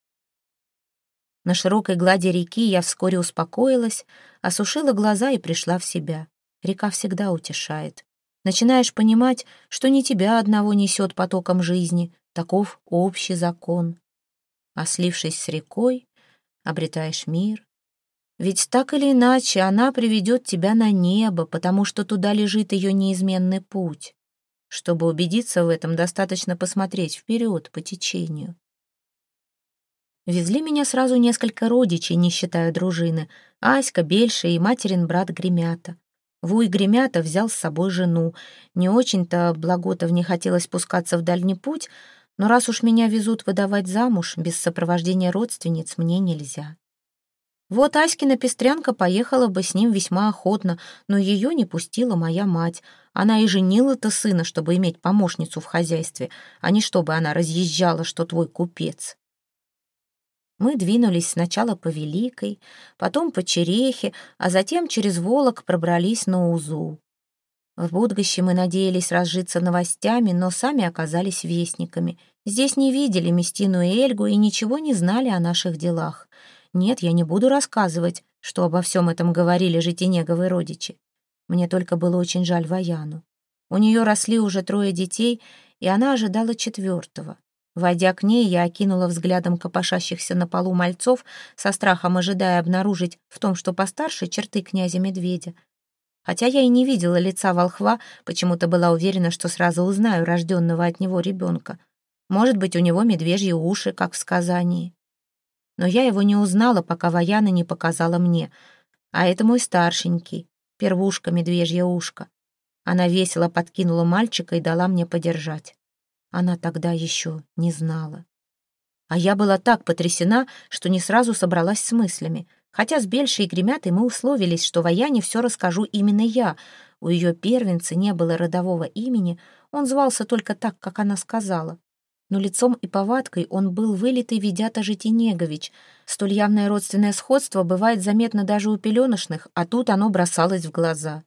На широкой глади реки я вскоре успокоилась, осушила глаза и пришла в себя. Река всегда утешает. Начинаешь понимать, что не тебя одного несет потоком жизни, таков общий закон. А слившись с рекой, обретаешь мир. Ведь так или иначе она приведет тебя на небо, потому что туда лежит ее неизменный путь. Чтобы убедиться в этом, достаточно посмотреть вперед по течению. Везли меня сразу несколько родичей, не считая дружины. Аська, Бельша и материн брат Гремята. Вуй Гремята взял с собой жену. Не очень-то Благотов не хотелось спускаться в дальний путь, но раз уж меня везут выдавать замуж, без сопровождения родственниц мне нельзя. Вот Аськина пестрянка поехала бы с ним весьма охотно, но ее не пустила моя мать. Она и женила-то сына, чтобы иметь помощницу в хозяйстве, а не чтобы она разъезжала, что твой купец. Мы двинулись сначала по Великой, потом по Черехе, а затем через Волок пробрались на Узу. В Будгоще мы надеялись разжиться новостями, но сами оказались вестниками. Здесь не видели Местину и Эльгу и ничего не знали о наших делах. Нет, я не буду рассказывать, что обо всем этом говорили житинеговые родичи. Мне только было очень жаль Ваяну. У нее росли уже трое детей, и она ожидала четвертого. Войдя к ней, я окинула взглядом копошащихся на полу мальцов, со страхом ожидая обнаружить в том, что постарше, черты князя-медведя. Хотя я и не видела лица волхва, почему-то была уверена, что сразу узнаю рожденного от него ребенка. Может быть, у него медвежьи уши, как в сказании. Но я его не узнала, пока Ваяна не показала мне. А это мой старшенький, первушка медвежье ушко. Она весело подкинула мальчика и дала мне подержать. Она тогда еще не знала. А я была так потрясена, что не сразу собралась с мыслями. Хотя с Бельшей и Гремятой мы условились, что Ваяне все расскажу именно я. У ее первенца не было родового имени, он звался только так, как она сказала. Но лицом и повадкой он был вылитый Ведята Житинегович. Столь явное родственное сходство бывает заметно даже у пеленошных, а тут оно бросалось в глаза.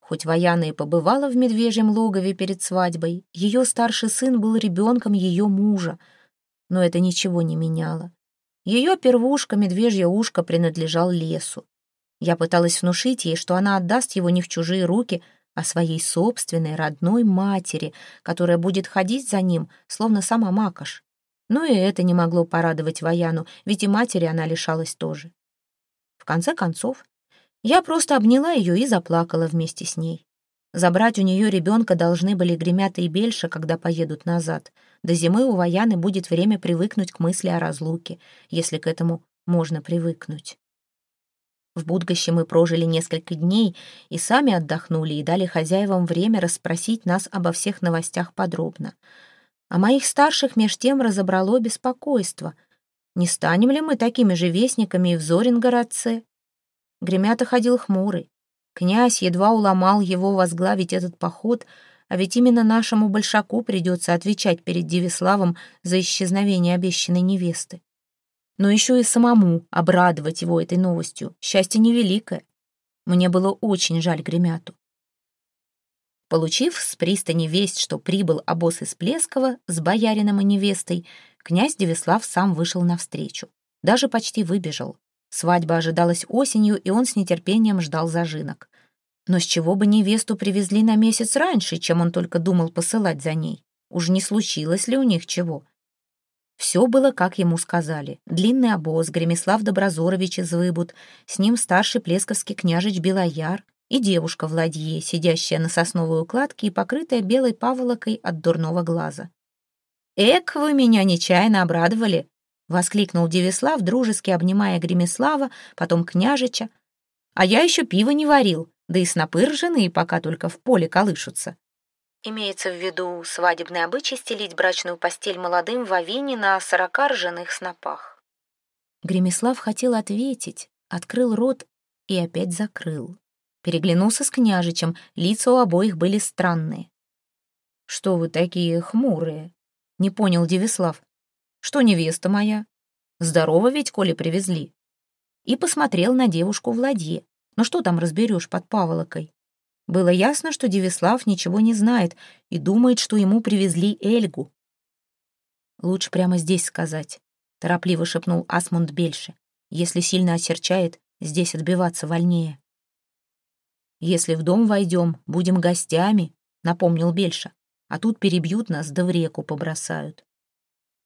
Хоть Ваяна и побывала в медвежьем логове перед свадьбой, ее старший сын был ребенком ее мужа, но это ничего не меняло. Ее первушка, медвежье ушко, принадлежал лесу. Я пыталась внушить ей, что она отдаст его не в чужие руки, а своей собственной родной матери, которая будет ходить за ним, словно сама Макаш. Но и это не могло порадовать Ваяну, ведь и матери она лишалась тоже. В конце концов, я просто обняла ее и заплакала вместе с ней. Забрать у нее ребенка должны были Гремята и Бельша, когда поедут назад. До зимы у Ваяны будет время привыкнуть к мысли о разлуке, если к этому можно привыкнуть. В Будгоще мы прожили несколько дней и сами отдохнули и дали хозяевам время расспросить нас обо всех новостях подробно. А моих старших меж тем разобрало беспокойство. Не станем ли мы такими же вестниками и в Зорингородце? Гремята ходил хмурый. Князь едва уломал его возглавить этот поход, а ведь именно нашему большаку придется отвечать перед Девиславом за исчезновение обещанной невесты. Но еще и самому обрадовать его этой новостью. Счастье невеликое. Мне было очень жаль Гремяту. Получив с пристани весть, что прибыл обоз из Плескова с боярином и невестой, князь Девислав сам вышел навстречу. Даже почти выбежал. Свадьба ожидалась осенью, и он с нетерпением ждал зажинок. Но с чего бы невесту привезли на месяц раньше, чем он только думал посылать за ней? Уж не случилось ли у них чего? Все было, как ему сказали. Длинный обоз, Гремислав Доброзорович из Выбуд, с ним старший плесковский княжич Белояр и девушка в сидящая на сосновой укладке и покрытая белой паволокой от дурного глаза. «Эк, вы меня нечаянно обрадовали!» — воскликнул Девислав, дружески обнимая Гремислава, потом княжича. «А я еще пиво не варил, да и снопы ржаные пока только в поле колышутся». Имеется в виду свадебный обычай стелить брачную постель молодым в авине на сорока ржаных снопах. Гремислав хотел ответить, открыл рот и опять закрыл. Переглянулся с княжичем, лица у обоих были странные. «Что вы такие хмурые?» — не понял Девислав. Что невеста моя? Здорово ведь, коли привезли. И посмотрел на девушку в ладье. Ну что там разберешь под паволокой? Было ясно, что Девислав ничего не знает и думает, что ему привезли Эльгу. «Лучше прямо здесь сказать», — торопливо шепнул Асмунд Бельше. «Если сильно осерчает, здесь отбиваться вольнее». «Если в дом войдем, будем гостями», — напомнил Бельша. «А тут перебьют нас, да в реку побросают».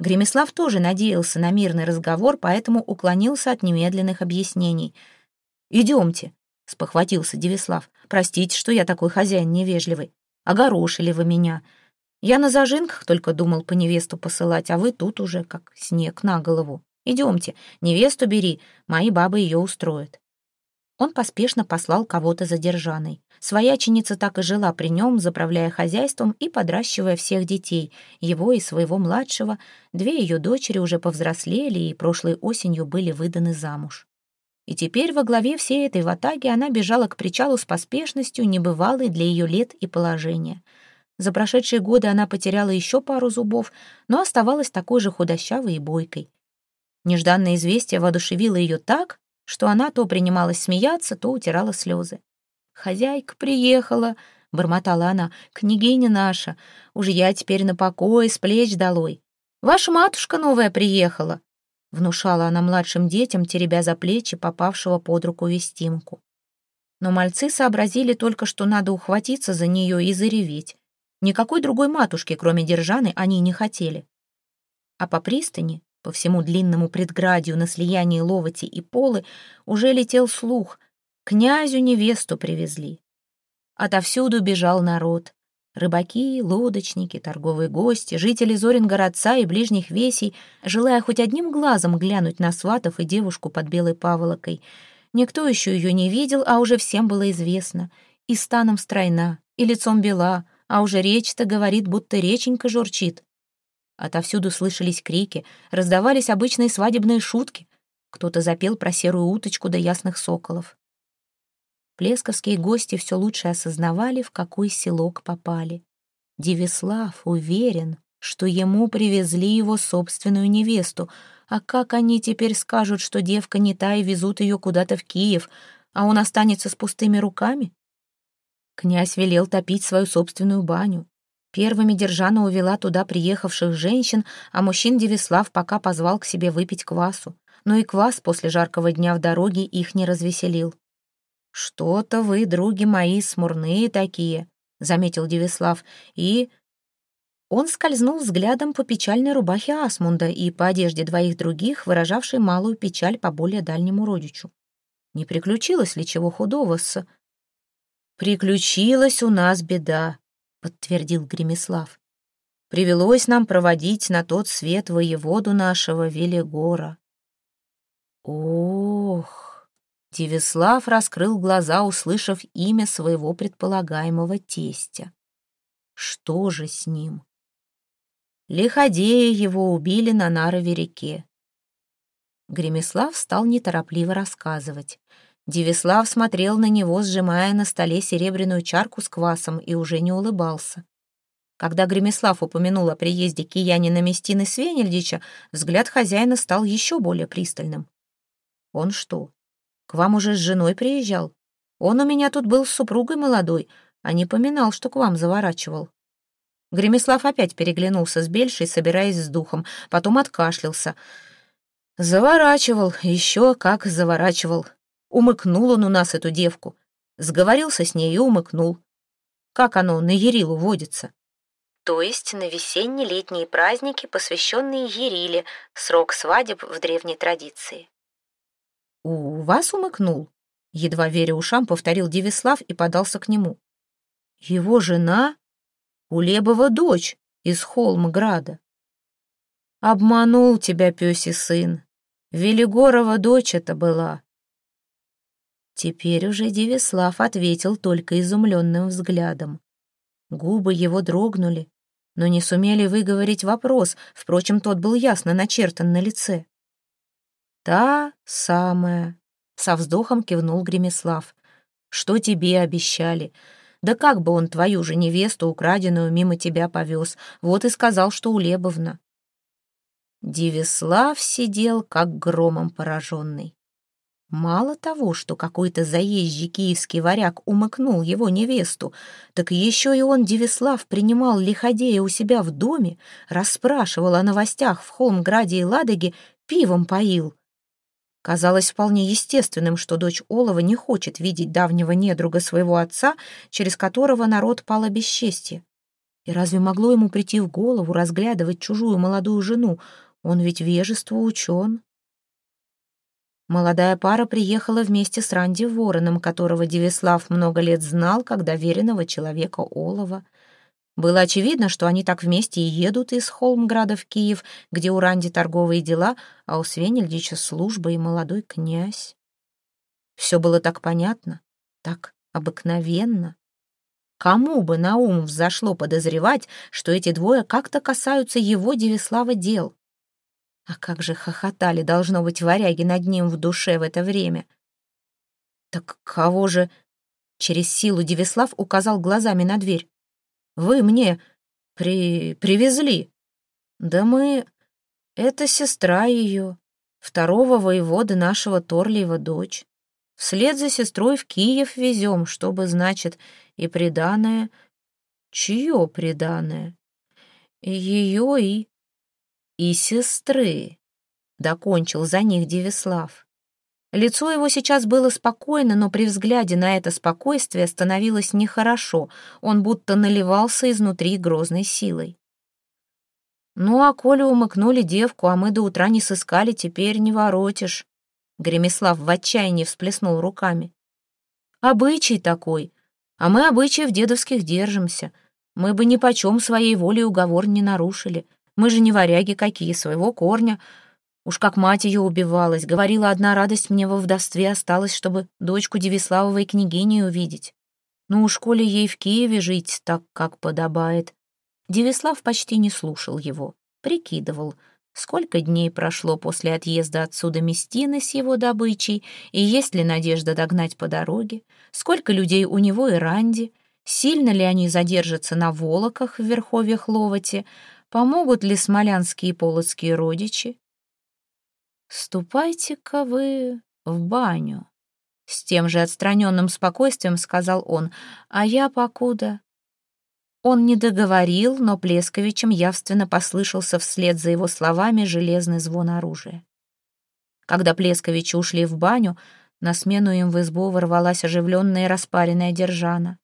Гремислав тоже надеялся на мирный разговор, поэтому уклонился от немедленных объяснений. «Идемте», — спохватился Девислав. «Простите, что я такой хозяин невежливый. Огорошили вы меня. Я на зажинках только думал по невесту посылать, а вы тут уже как снег на голову. Идемте, невесту бери, мои бабы ее устроят». Он поспешно послал кого-то за держаной. Свояченица так и жила при нем, заправляя хозяйством и подращивая всех детей, его и своего младшего. Две ее дочери уже повзрослели и прошлой осенью были выданы замуж. И теперь во главе всей этой ватаги она бежала к причалу с поспешностью, небывалой для ее лет и положения. За прошедшие годы она потеряла еще пару зубов, но оставалась такой же худощавой и бойкой. Нежданное известие воодушевило ее так, что она то принималась смеяться, то утирала слезы. «Хозяйка приехала», — бормотала она, — «княгиня наша, уж я теперь на покое, с плеч долой. Ваша матушка новая приехала», — внушала она младшим детям, теребя за плечи попавшего под руку вестимку. Но мальцы сообразили только, что надо ухватиться за нее и зареветь. Никакой другой матушки, кроме Держаны, они не хотели. А по пристани по всему длинному предградию на слиянии Ловоти и Полы уже летел слух. Князю невесту привезли. Отовсюду бежал народ. Рыбаки, лодочники, торговые гости, жители Зорингородца и ближних весей, желая хоть одним глазом глянуть на сватов и девушку под белой паволокой. Никто еще ее не видел, а уже всем было известно. И станом стройна, и лицом бела, а уже речь-то говорит, будто реченька журчит. Отовсюду слышались крики, раздавались обычные свадебные шутки. Кто-то запел про серую уточку до ясных соколов. Плесковские гости все лучше осознавали, в какой селок попали. Девислав уверен, что ему привезли его собственную невесту, а как они теперь скажут, что девка не та и везут ее куда-то в Киев, а он останется с пустыми руками? Князь велел топить свою собственную баню. Первыми Держана увела туда приехавших женщин, а мужчин Девислав пока позвал к себе выпить квасу. Но и квас после жаркого дня в дороге их не развеселил. «Что-то вы, други мои, смурные такие», — заметил Девислав, и... Он скользнул взглядом по печальной рубахе Асмунда и по одежде двоих других, выражавшей малую печаль по более дальнему родичу. Не приключилось ли чего худого с... «Приключилась у нас беда», — подтвердил Гремислав. «Привелось нам проводить на тот свет воеводу нашего Велигора». «Ох!» — Девислав раскрыл глаза, услышав имя своего предполагаемого тестя. «Что же с ним?» Лиходея его убили на Нарове реке. Гремислав стал неторопливо рассказывать. Девислав смотрел на него, сжимая на столе серебряную чарку с квасом, и уже не улыбался. Когда Гремислав упомянул о приезде киянина Местины Свенельдича, взгляд хозяина стал еще более пристальным. «Он что, к вам уже с женой приезжал? Он у меня тут был с супругой молодой, а не поминал, что к вам заворачивал». Гремислав опять переглянулся с Бельшей, собираясь с духом, потом откашлялся. «Заворачивал, еще как заворачивал. Умыкнул он у нас эту девку. Сговорился с ней и умыкнул. Как оно на Ерилу водится? То есть на весенне-летние праздники, посвященные Ериле, срок свадеб в древней традиции. «У вас умыкнул?» Едва веря ушам, повторил Девислав и подался к нему. «Его жена — Улебова дочь из Холмграда». «Обманул тебя, пёсий сын. Велигорова дочь это была. Теперь уже Девислав ответил только изумленным взглядом. Губы его дрогнули, но не сумели выговорить вопрос, впрочем, тот был ясно начертан на лице. «Та самая», — со вздохом кивнул Гремислав. «Что тебе обещали? Да как бы он твою же невесту, украденную, мимо тебя повез? Вот и сказал, что у Лебовна». Сидел, как громом пораженный. Мало того, что какой-то заезжий киевский варяг умыкнул его невесту, так еще и он, Девислав, принимал лиходея у себя в доме, расспрашивал о новостях в Холмграде и Ладоге, пивом поил. Казалось вполне естественным, что дочь Олова не хочет видеть давнего недруга своего отца, через которого народ пал бесчестье. И разве могло ему прийти в голову разглядывать чужую молодую жену? Он ведь вежество учен. Молодая пара приехала вместе с Ранди Вороном, которого Девислав много лет знал, как доверенного человека Олова. Было очевидно, что они так вместе и едут из Холмграда в Киев, где у Ранди торговые дела, а у Свенельдича служба и молодой князь. Все было так понятно, так обыкновенно. Кому бы на ум взошло подозревать, что эти двое как-то касаются его Девислава дел? А как же хохотали, должно быть, варяги над ним в душе в это время. Так кого же... Через силу Девислав указал глазами на дверь. «Вы мне при... привезли». «Да мы... Это сестра ее, второго воевода нашего Торлиева дочь. Вслед за сестрой в Киев везем, чтобы, значит, и приданое... Чье приданое? Ее и и сестры», — докончил за них Девислав. Лицо его сейчас было спокойно, но при взгляде на это спокойствие становилось нехорошо, он будто наливался изнутри грозной силой. «Ну, а коли умыкнули девку, а мы до утра не сыскали, теперь не воротишь», — Гремислав в отчаянии всплеснул руками. «Обычай такой, а мы обычаев дедовских держимся. Мы бы ни почем своей волей уговор не нарушили. Мы же не варяги какие, своего корня. Уж как мать ее убивалась, говорила, одна радость мне во вдовстве осталась, чтобы дочку Девиславовой княгини увидеть. Ну уж коли ей в Киеве жить так, как подобает. Девислав почти не слушал его, прикидывал, сколько дней прошло после отъезда отсюда Местины с его добычей, и есть ли надежда догнать по дороге, сколько людей у него и Ранди, сильно ли они задержатся на Волоках в Верховьях Ловоте, Помогут ли смолянские и полоцкие родичи? «Ступайте-ка вы в баню», — с тем же отстраненным спокойствием сказал он, «а я покуда...» Он не договорил, но Плесковичем явственно послышался вслед за его словами железный звон оружия. Когда Плесковичи ушли в баню, на смену им в избу ворвалась оживленная распаренная держана.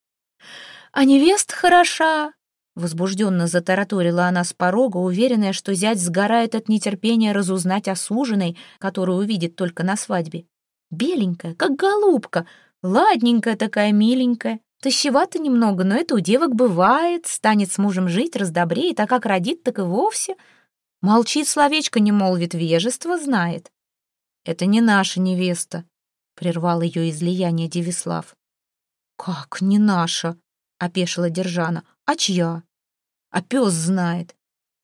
«А невеста хороша!» Возбужденно затараторила она с порога, уверенная, что зять сгорает от нетерпения разузнать о суженой, которую увидит только на свадьбе. Беленькая, как голубка, ладненькая такая, миленькая. Тащевато немного, но это у девок бывает, станет с мужем жить, раздобреет, а как родит, так и вовсе. Молчит, словечко не молвит, вежество знает. «Это не наша невеста», — прервал ее излияние Девислав. «Как не наша?» — опешила Держана. «А чья?» «А пес знает.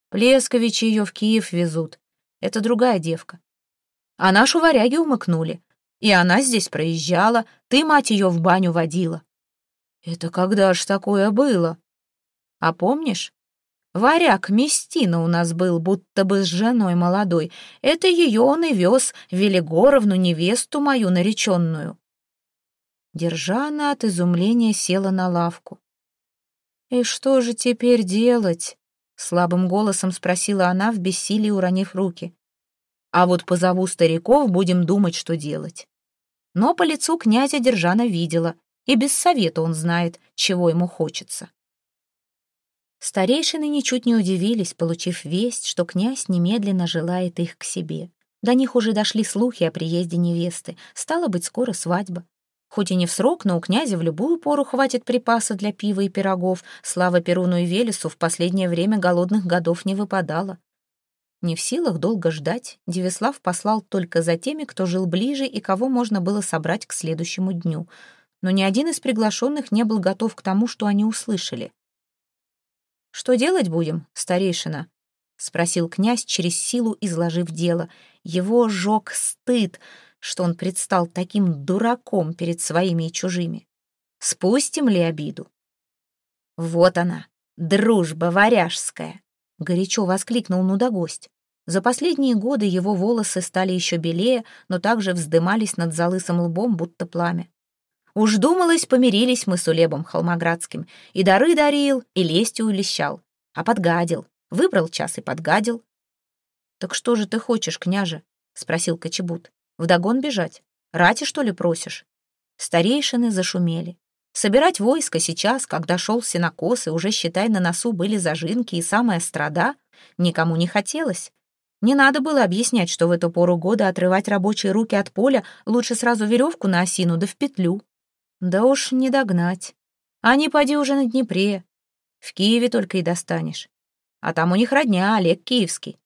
Плесковичи ее в Киев везут. Это другая девка. А нашу варяги умыкнули. И она здесь проезжала, ты, мать, ее в баню водила». «Это когда ж такое было?» «А помнишь?» Варяг Местина у нас был, будто бы с женой молодой. Это ее он и вез, Велигоровну, невесту мою нареченную. Держана от изумления села на лавку. «И что же теперь делать?» — слабым голосом спросила она, в бессилии уронив руки. «А вот позову стариков, будем думать, что делать». Но по лицу князя Держана видела, и без совета он знает, чего ему хочется. Старейшины ничуть не удивились, получив весть, что князь немедленно желает их к себе. До них уже дошли слухи о приезде невесты, стало быть, скоро свадьба. Хоть и не в срок, но у князя в любую пору хватит припаса для пива и пирогов. Слава Перуну и Велесу в последнее время голодных годов не выпадало. Не в силах долго ждать, Девислав послал только за теми, кто жил ближе и кого можно было собрать к следующему дню. Но ни один из приглашенных не был готов к тому, что они услышали. «Что делать будем, старейшина?» — спросил князь, через силу изложив дело. Его жег стыд — что он предстал таким дураком перед своими и чужими. Спустим ли обиду? Вот она, дружба варяжская, горячо воскликнул нудогость. За последние годы его волосы стали еще белее, но также вздымались над залысым лбом, будто пламя. Уж думалось, помирились мы с Улебом Холмоградским. И дары дарил, и лестью улещал. А подгадил. Выбрал час и подгадил. «Так что же ты хочешь, княже?» — спросил Кочебут. «Вдогон бежать? Рати, что ли, просишь?» Старейшины зашумели. Собирать войско сейчас, когда шел сенокос, и уже, считай, на носу были зажинки и самая страда, никому не хотелось. Не надо было объяснять, что в эту пору года отрывать рабочие руки от поля лучше сразу веревку на осину да в петлю. Да уж не догнать. Они поди уже на Днепре. В Киеве только и достанешь. А там у них родня, Олег Киевский.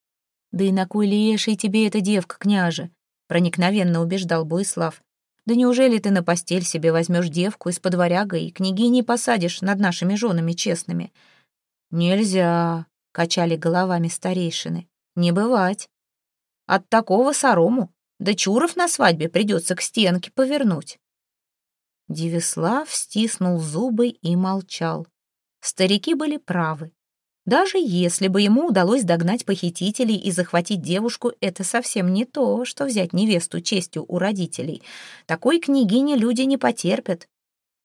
Да и на кой леший тебе эта девка, княже? Проникновенно убеждал Буислав. Да неужели ты на постель себе возьмешь девку из-под варяга и княгини посадишь над нашими женами честными? Нельзя, качали головами старейшины. Не бывать. От такого сорому, да чуров на свадьбе придется к стенке повернуть. Девислав стиснул зубы и молчал. Старики были правы. Даже если бы ему удалось догнать похитителей и захватить девушку, это совсем не то, что взять невесту честью у родителей. Такой княгине люди не потерпят.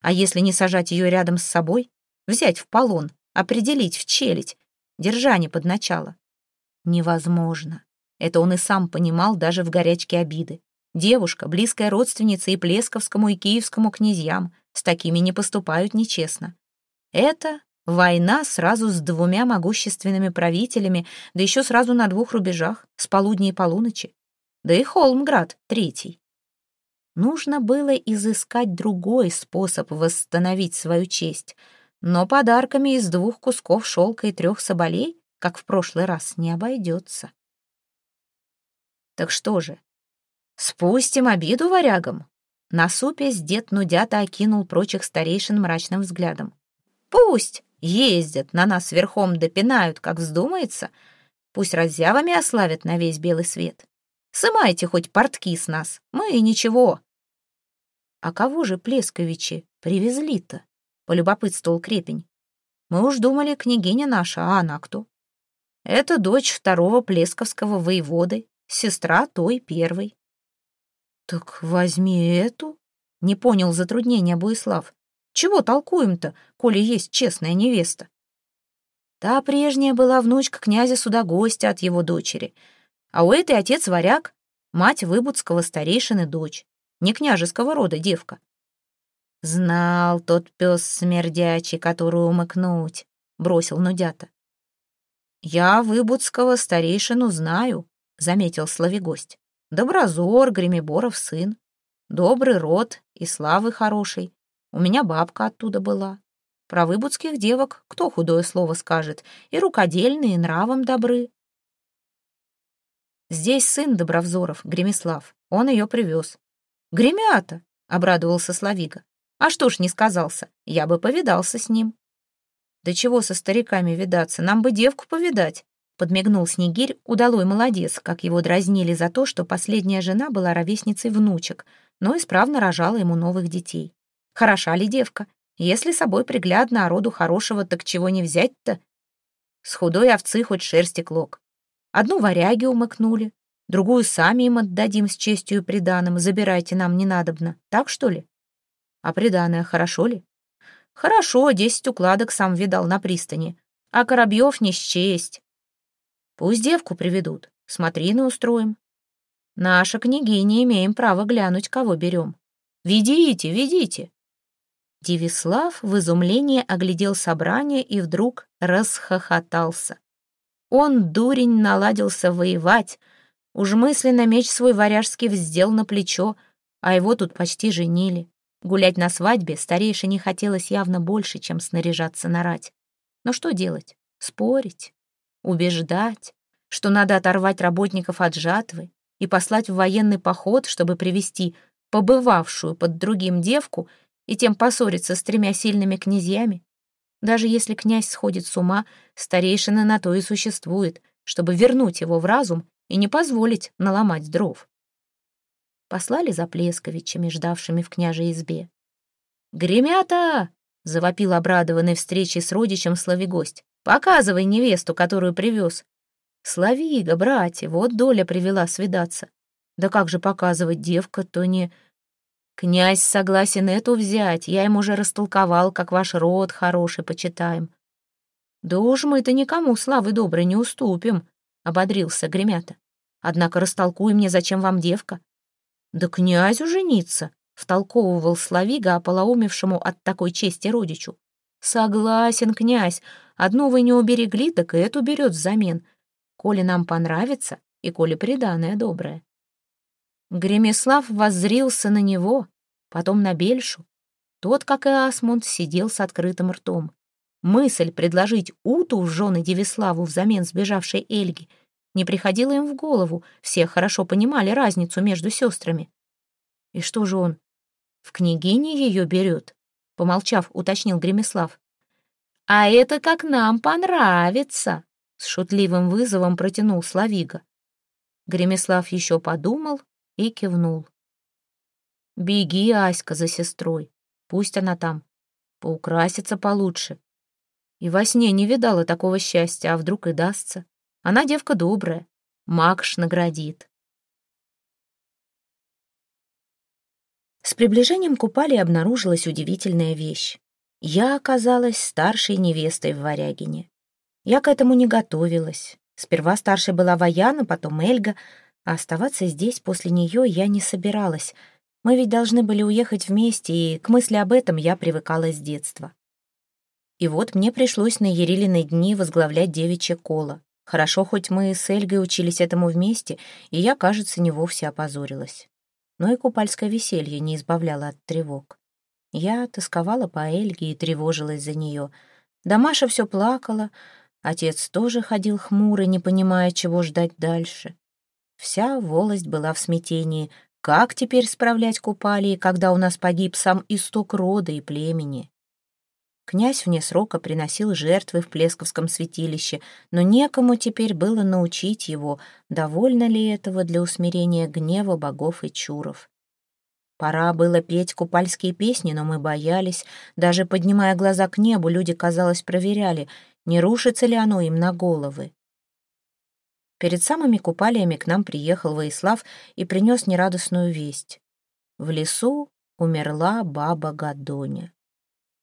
А если не сажать ее рядом с собой, взять в полон, определить в челядь, держание под начало? Невозможно. Это он и сам понимал даже в горячке обиды. Девушка, близкая родственница и Плесковскому, и Киевскому князьям. С такими не поступают нечестно. Это война сразу с двумя могущественными правителями, да еще сразу на двух рубежах, с полудня и полуночи. Да и Холмград третий. Нужно было изыскать другой способ восстановить свою честь, но подарками из двух кусков шелка и трех соболей, как в прошлый раз, не обойдется. Так что же, «Спустим обиду варягам!» Насупясь, дед Нудята окинул прочих старейшин мрачным взглядом. «Пусть ездят, на нас верхом допинают, как вздумается. Пусть разъявами ославят на весь белый свет. Сымайте хоть портки с нас, мы и ничего». «А кого же Плесковичи привезли-то?» — полюбопытствовал Крепень. «Мы уж думали, княгиня наша, а она кто?» «Это дочь второго плесковского воеводы, сестра той первой. «Так возьми эту?» — не понял затруднения Буислав. «Чего толкуем-то, коли есть честная невеста?» Та прежняя была внучка князя суда гостя от его дочери, а у этой отец варяг, мать выбудского старейшины дочь, не княжеского рода девка. «Знал тот пес смердячий, которую умыкнуть», — бросил Нудята. «Я выбудского старейшину знаю», — заметил славигость. Доброзор, Гремеборов сын. Добрый род и славы хороший. У меня бабка оттуда была. Про выбудских девок кто худое слово скажет, и рукодельные, нравом добры. Здесь сын Добровзоров, Гремислав. Он ее привез. «Гремята!» — обрадовался Славига. «А что ж не сказался? Я бы повидался с ним». «Да чего со стариками видаться? Нам бы девку повидать!» Подмигнул Снегирь, удалой молодец, как его дразнили за то, что последняя жена была ровесницей внучек, но исправно рожала ему новых детей. Хороша ли девка? Если собой приглядно, а роду хорошего, так чего не взять-то? С худой овцы хоть шерсти клок. Одну варяги умыкнули, другую сами им отдадим с честью и приданым, забирайте нам не надобно. Так, что ли? А приданое хорошо ли? Хорошо, десять укладок сам видал на пристани, а Коробьев не счесть. Пусть девку приведут, смотрины устроим. Наша книги не имеем права глянуть, кого берем. Ведите, ведите. Девислав в изумлении оглядел собрание и вдруг расхохотался. Он, дурень, наладился воевать. Уж мысленно меч свой варяжский вздел на плечо, а его тут почти женили. Гулять на свадьбе старейше не хотелось явно больше, чем снаряжаться на рать. Но что делать? Спорить? убеждать, что надо оторвать работников от жатвы и послать в военный поход, чтобы привести побывавшую под другим девку и тем поссориться с тремя сильными князьями. Даже если князь сходит с ума, старейшина на то и существует, чтобы вернуть его в разум и не позволить наломать дров. Послали за Плесковичами, ждавшими в княжей избе. «Гремята!» — завопил обрадованный встречей с родичем славигость. Показывай невесту, которую привез. Славига, братья, вот доля привела свидаться. Да как же показывать девка, то не... Князь согласен эту взять, я ему уже растолковал, как ваш род хороший почитаем. Да уж мы-то никому славы доброй не уступим, — ободрился Гремята. Однако растолкуй мне, зачем вам девка. Да князю жениться, — втолковывал Славига ополоумевшему от такой чести родичу. Согласен, князь, одну вы не уберегли, так и эту берет взамен. Коли нам понравится, и коли преданное доброе. Гремеслав воззрился на него, потом на Бельшу. Тот, как и Асмунд, сидел с открытым ртом. Мысль предложить Уту в жены Девиславу взамен сбежавшей Эльги не приходила им в голову, все хорошо понимали разницу между сестрами. И что же он, в княгине ее берет? Помолчав, уточнил Гремеслав. «А это как нам понравится!» С шутливым вызовом протянул Славига. Гремеслав еще подумал и кивнул. «Беги, Аська, за сестрой. Пусть она там. Поукрасится получше. И во сне не видала такого счастья, а вдруг и дастся. Она девка добрая. Макш наградит». С приближением купали обнаружилась удивительная вещь. Я оказалась старшей невестой в Варягине. Я к этому не готовилась. Сперва старшей была Ваяна, потом Эльга — а оставаться здесь после нее я не собиралась. Мы ведь должны были уехать вместе, и к мысли об этом я привыкала с детства. И вот мне пришлось на Ерилины дни возглавлять девичье коло. Хорошо, хоть мы с Эльгой учились этому вместе, и я, кажется, не вовсе опозорилась. Но и купальское веселье не избавляло от тревог. Я тосковала по Эльге и тревожилась за нее. Дамаша все плакала, отец тоже ходил хмурый, не понимая, чего ждать дальше. Вся волость была в смятении. Как теперь справлять купалии, когда у нас погиб сам исток рода и племени? Князь вне срока приносил жертвы в Плесковском святилище, но некому теперь было научить его, довольно ли этого для усмирения гнева богов и чуров. Пора было петь купальские песни, но мы боялись. Даже поднимая глаза к небу, люди, казалось, проверяли, не рушится ли оно им на головы. Перед самыми купалиями к нам приехал Воислав и принес нерадостную весть. В лесу умерла баба Гадоня.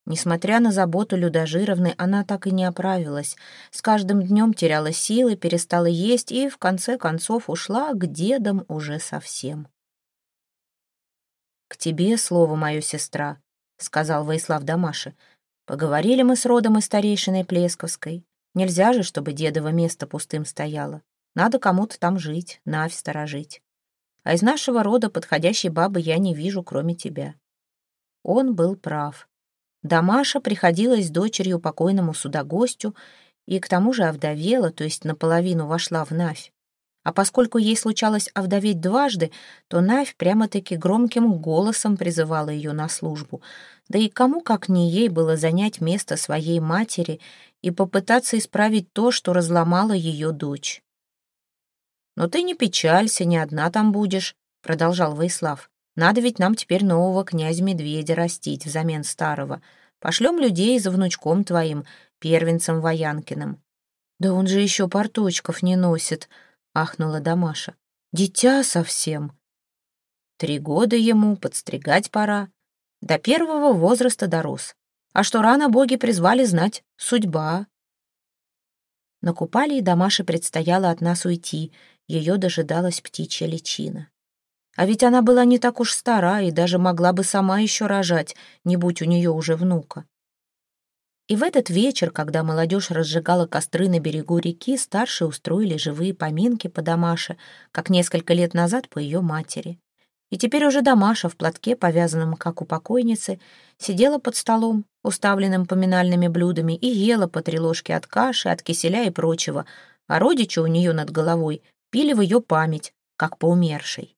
Несмотря на заботу Людожировны, она так и не оправилась. С каждым днем теряла силы, перестала есть и, в конце концов, ушла к дедам уже совсем. «К тебе слово, мою сестра», — сказал Воислав Дамаше. «Поговорили мы с родом и старейшиной Плесковской. Нельзя же, чтобы дедово место пустым стояло. Надо кому-то там жить, Навь сторожить. А из нашего рода подходящей бабы я не вижу, кроме тебя». Он был прав. Дамаша приходилась дочерью покойному судогостю и к тому же овдовела, то есть наполовину вошла в Навь. А поскольку ей случалось овдоветь дважды, то Навь прямо-таки громким голосом призывала ее на службу. Да и кому, как не ей, было занять место своей матери и попытаться исправить то, что разломала ее дочь. «Но ты не печалься, не одна там будешь», — продолжал Воислав. «Надо ведь нам теперь нового князя-медведя растить взамен старого. Пошлем людей за внучком твоим, первенцем Воянкиным». «Да он же еще порточков не носит», — ахнула Дамаша. «Дитя совсем». «Три года ему, подстригать пора. До первого возраста дорос. А что рано боги призвали знать, судьба». На купале и Дамаше предстояло от нас уйти — ее дожидалась птичья личина. А ведь она была не так уж стара и даже могла бы сама еще рожать, не будь у нее уже внука. И в этот вечер, когда молодежь разжигала костры на берегу реки, старшие устроили живые поминки по Дамаше, как несколько лет назад по ее матери. И теперь уже Дамаша в платке, повязанном, как у покойницы, сидела под столом, уставленным поминальными блюдами, и ела по три ложки от каши, от киселя и прочего, а родичи у нее над головой пили в ее память, как по умершей.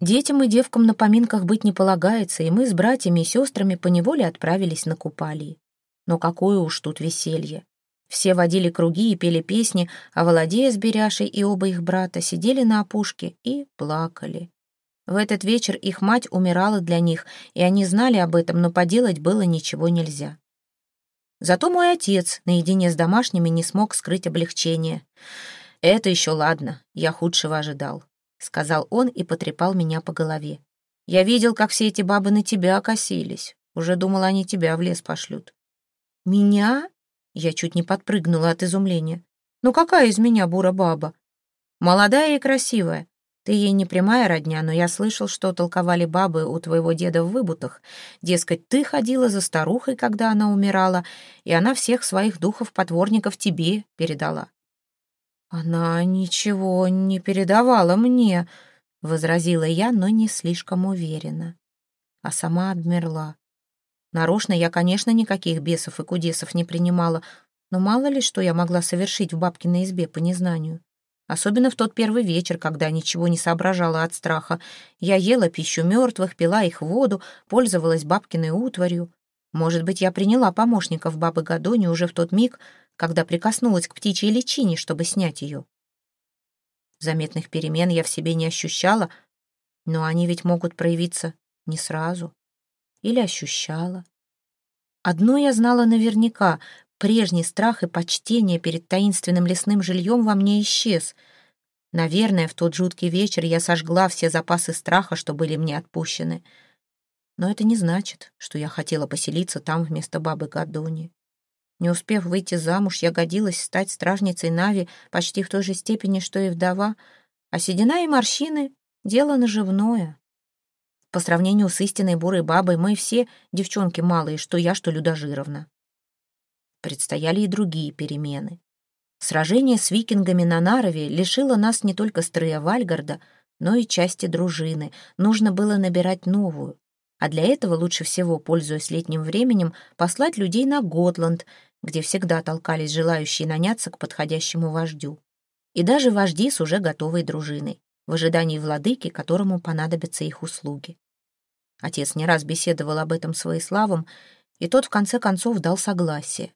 Детям и девкам на поминках быть не полагается, и мы с братьями и сестрами поневоле отправились на купалии. Но какое уж тут веселье. Все водили круги и пели песни, а Володея с Беряшей и оба их брата сидели на опушке и плакали. В этот вечер их мать умирала для них, и они знали об этом, но поделать было ничего нельзя. Зато мой отец наедине с домашними не смог скрыть облегчение. «Это еще ладно, я худшего ожидал», — сказал он и потрепал меня по голове. «Я видел, как все эти бабы на тебя косились. Уже думал, они тебя в лес пошлют». «Меня?» — я чуть не подпрыгнула от изумления. «Ну какая из меня бура-баба?» «Молодая и красивая. Ты ей не прямая родня, но я слышал, что толковали бабы у твоего деда в выбутах. Дескать, ты ходила за старухой, когда она умирала, и она всех своих духов-потворников тебе передала. «Она ничего не передавала мне», — возразила я, но не слишком уверенно. А сама обмерла. Нарочно я, конечно, никаких бесов и кудесов не принимала, но мало ли что я могла совершить в бабкиной избе по незнанию. Особенно в тот первый вечер, когда ничего не соображала от страха. Я ела пищу мертвых, пила их воду, пользовалась бабкиной утварью. Может быть, я приняла помощников бабы Гадони уже в тот миг, когда прикоснулась к птичьей личине, чтобы снять ее. Заметных перемен я в себе не ощущала, но они ведь могут проявиться не сразу. Или ощущала. Одно я знала наверняка Прежний страх и почтение перед таинственным лесным жильем во мне исчез. Наверное, в тот жуткий вечер я сожгла все запасы страха, что были мне отпущены. Но это не значит, что я хотела поселиться там вместо бабы Гадони. Не успев выйти замуж, я годилась стать стражницей Нави почти в той же степени, что и вдова, а седина и морщины — дело наживное. По сравнению с истинной бурой бабой мы все девчонки малые, что я, что Людожировна предстояли и другие перемены. Сражение с викингами на Нарове лишило нас не только строя Вальгарда, но и части дружины. Нужно было набирать новую. А для этого лучше всего, пользуясь летним временем, послать людей на Готланд, где всегда толкались желающие наняться к подходящему вождю. И даже вожди с уже готовой дружиной, в ожидании владыки, которому понадобятся их услуги. Отец не раз беседовал об этом с Воиславом, и тот в конце концов дал согласие.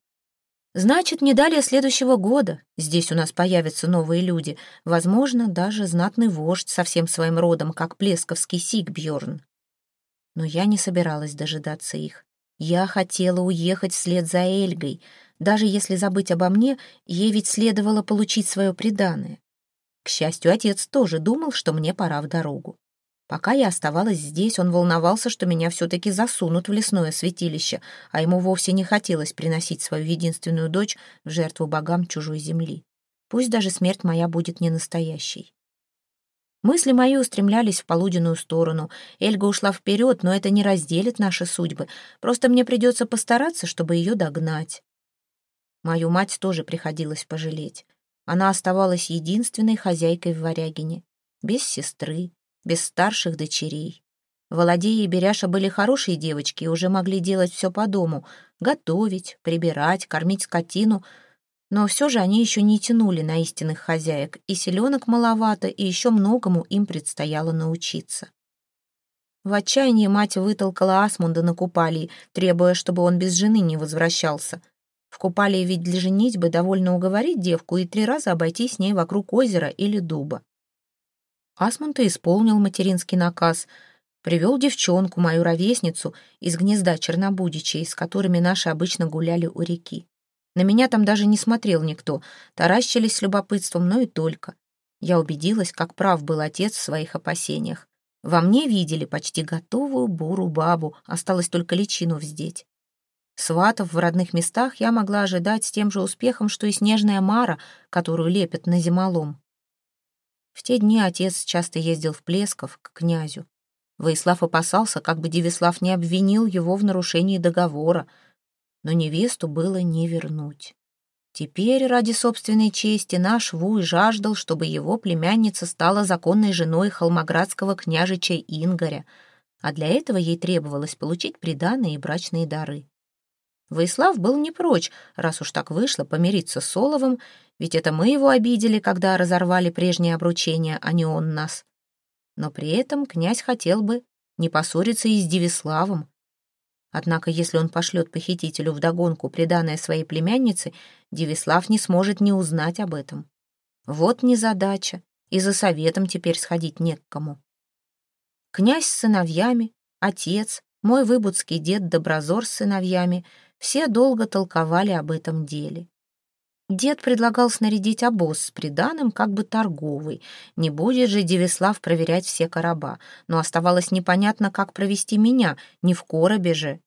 Значит, не далее следующего года здесь у нас появятся новые люди, возможно, даже знатный вождь со всем своим родом, как плесковский Сигбьорн. Но я не собиралась дожидаться их. Я хотела уехать вслед за Эльгой. Даже если забыть обо мне, ей ведь следовало получить свое преданное. К счастью, отец тоже думал, что мне пора в дорогу. Пока я оставалась здесь, он волновался, что меня все-таки засунут в лесное святилище, а ему вовсе не хотелось приносить свою единственную дочь в жертву богам чужой земли. Пусть даже смерть моя будет не настоящей. Мысли мои устремлялись в полуденную сторону. Эльга ушла вперед, но это не разделит наши судьбы. Просто мне придется постараться, чтобы ее догнать. Мою мать тоже приходилось пожалеть. Она оставалась единственной хозяйкой в Варягине. Без сестры, без старших дочерей. Володея и Беряша были хорошие девочки и уже могли делать все по дому, готовить, прибирать, кормить скотину, но все же они еще не тянули на истинных хозяек, и селенок маловато, и еще многому им предстояло научиться. В отчаянии мать вытолкала Асмунда на купалии, требуя, чтобы он без жены не возвращался. В купалии ведь для женитьбы довольно уговорить девку и три раза обойти с ней вокруг озера или дуба. Асмунд и исполнил материнский наказ, привел девчонку, мою ровесницу, из гнезда чернобудичей, с которыми наши обычно гуляли у реки. На меня там даже не смотрел никто, таращились с любопытством, но и только. Я убедилась, как прав был отец в своих опасениях. Во мне видели почти готовую буру-бабу, осталось только личину вздеть. Сватов в родных местах я могла ожидать с тем же успехом, что и снежная мара, которую лепят на зимолом. В те дни отец часто ездил в Плесков к князю. Воислав опасался, как бы Девислав не обвинил его в нарушении договора, но невесту было не вернуть. Теперь, ради собственной чести, наш Вуй жаждал, чтобы его племянница стала законной женой холмоградского княжича Ингоря, а для этого ей требовалось получить приданые и брачные дары. Воислав был не прочь, раз уж так вышло, помириться с Соловым, ведь это мы его обидели, когда разорвали прежнее обручение, а не он нас. Но при этом князь хотел бы не поссориться и с Девиславом. Однако, если он пошлет похитителю вдогонку приданное своей племяннице, Девислав не сможет не узнать об этом. Вот незадача, и за советом теперь сходить не к кому. Князь с сыновьями, отец, мой выбудский дед Доброзор с сыновьями — все долго толковали об этом деле. Дед предлагал снарядить обоз с приданым, как бы торговый. Не будет же Девислав проверять все короба. Но оставалось непонятно, как провести меня, не в коробе же.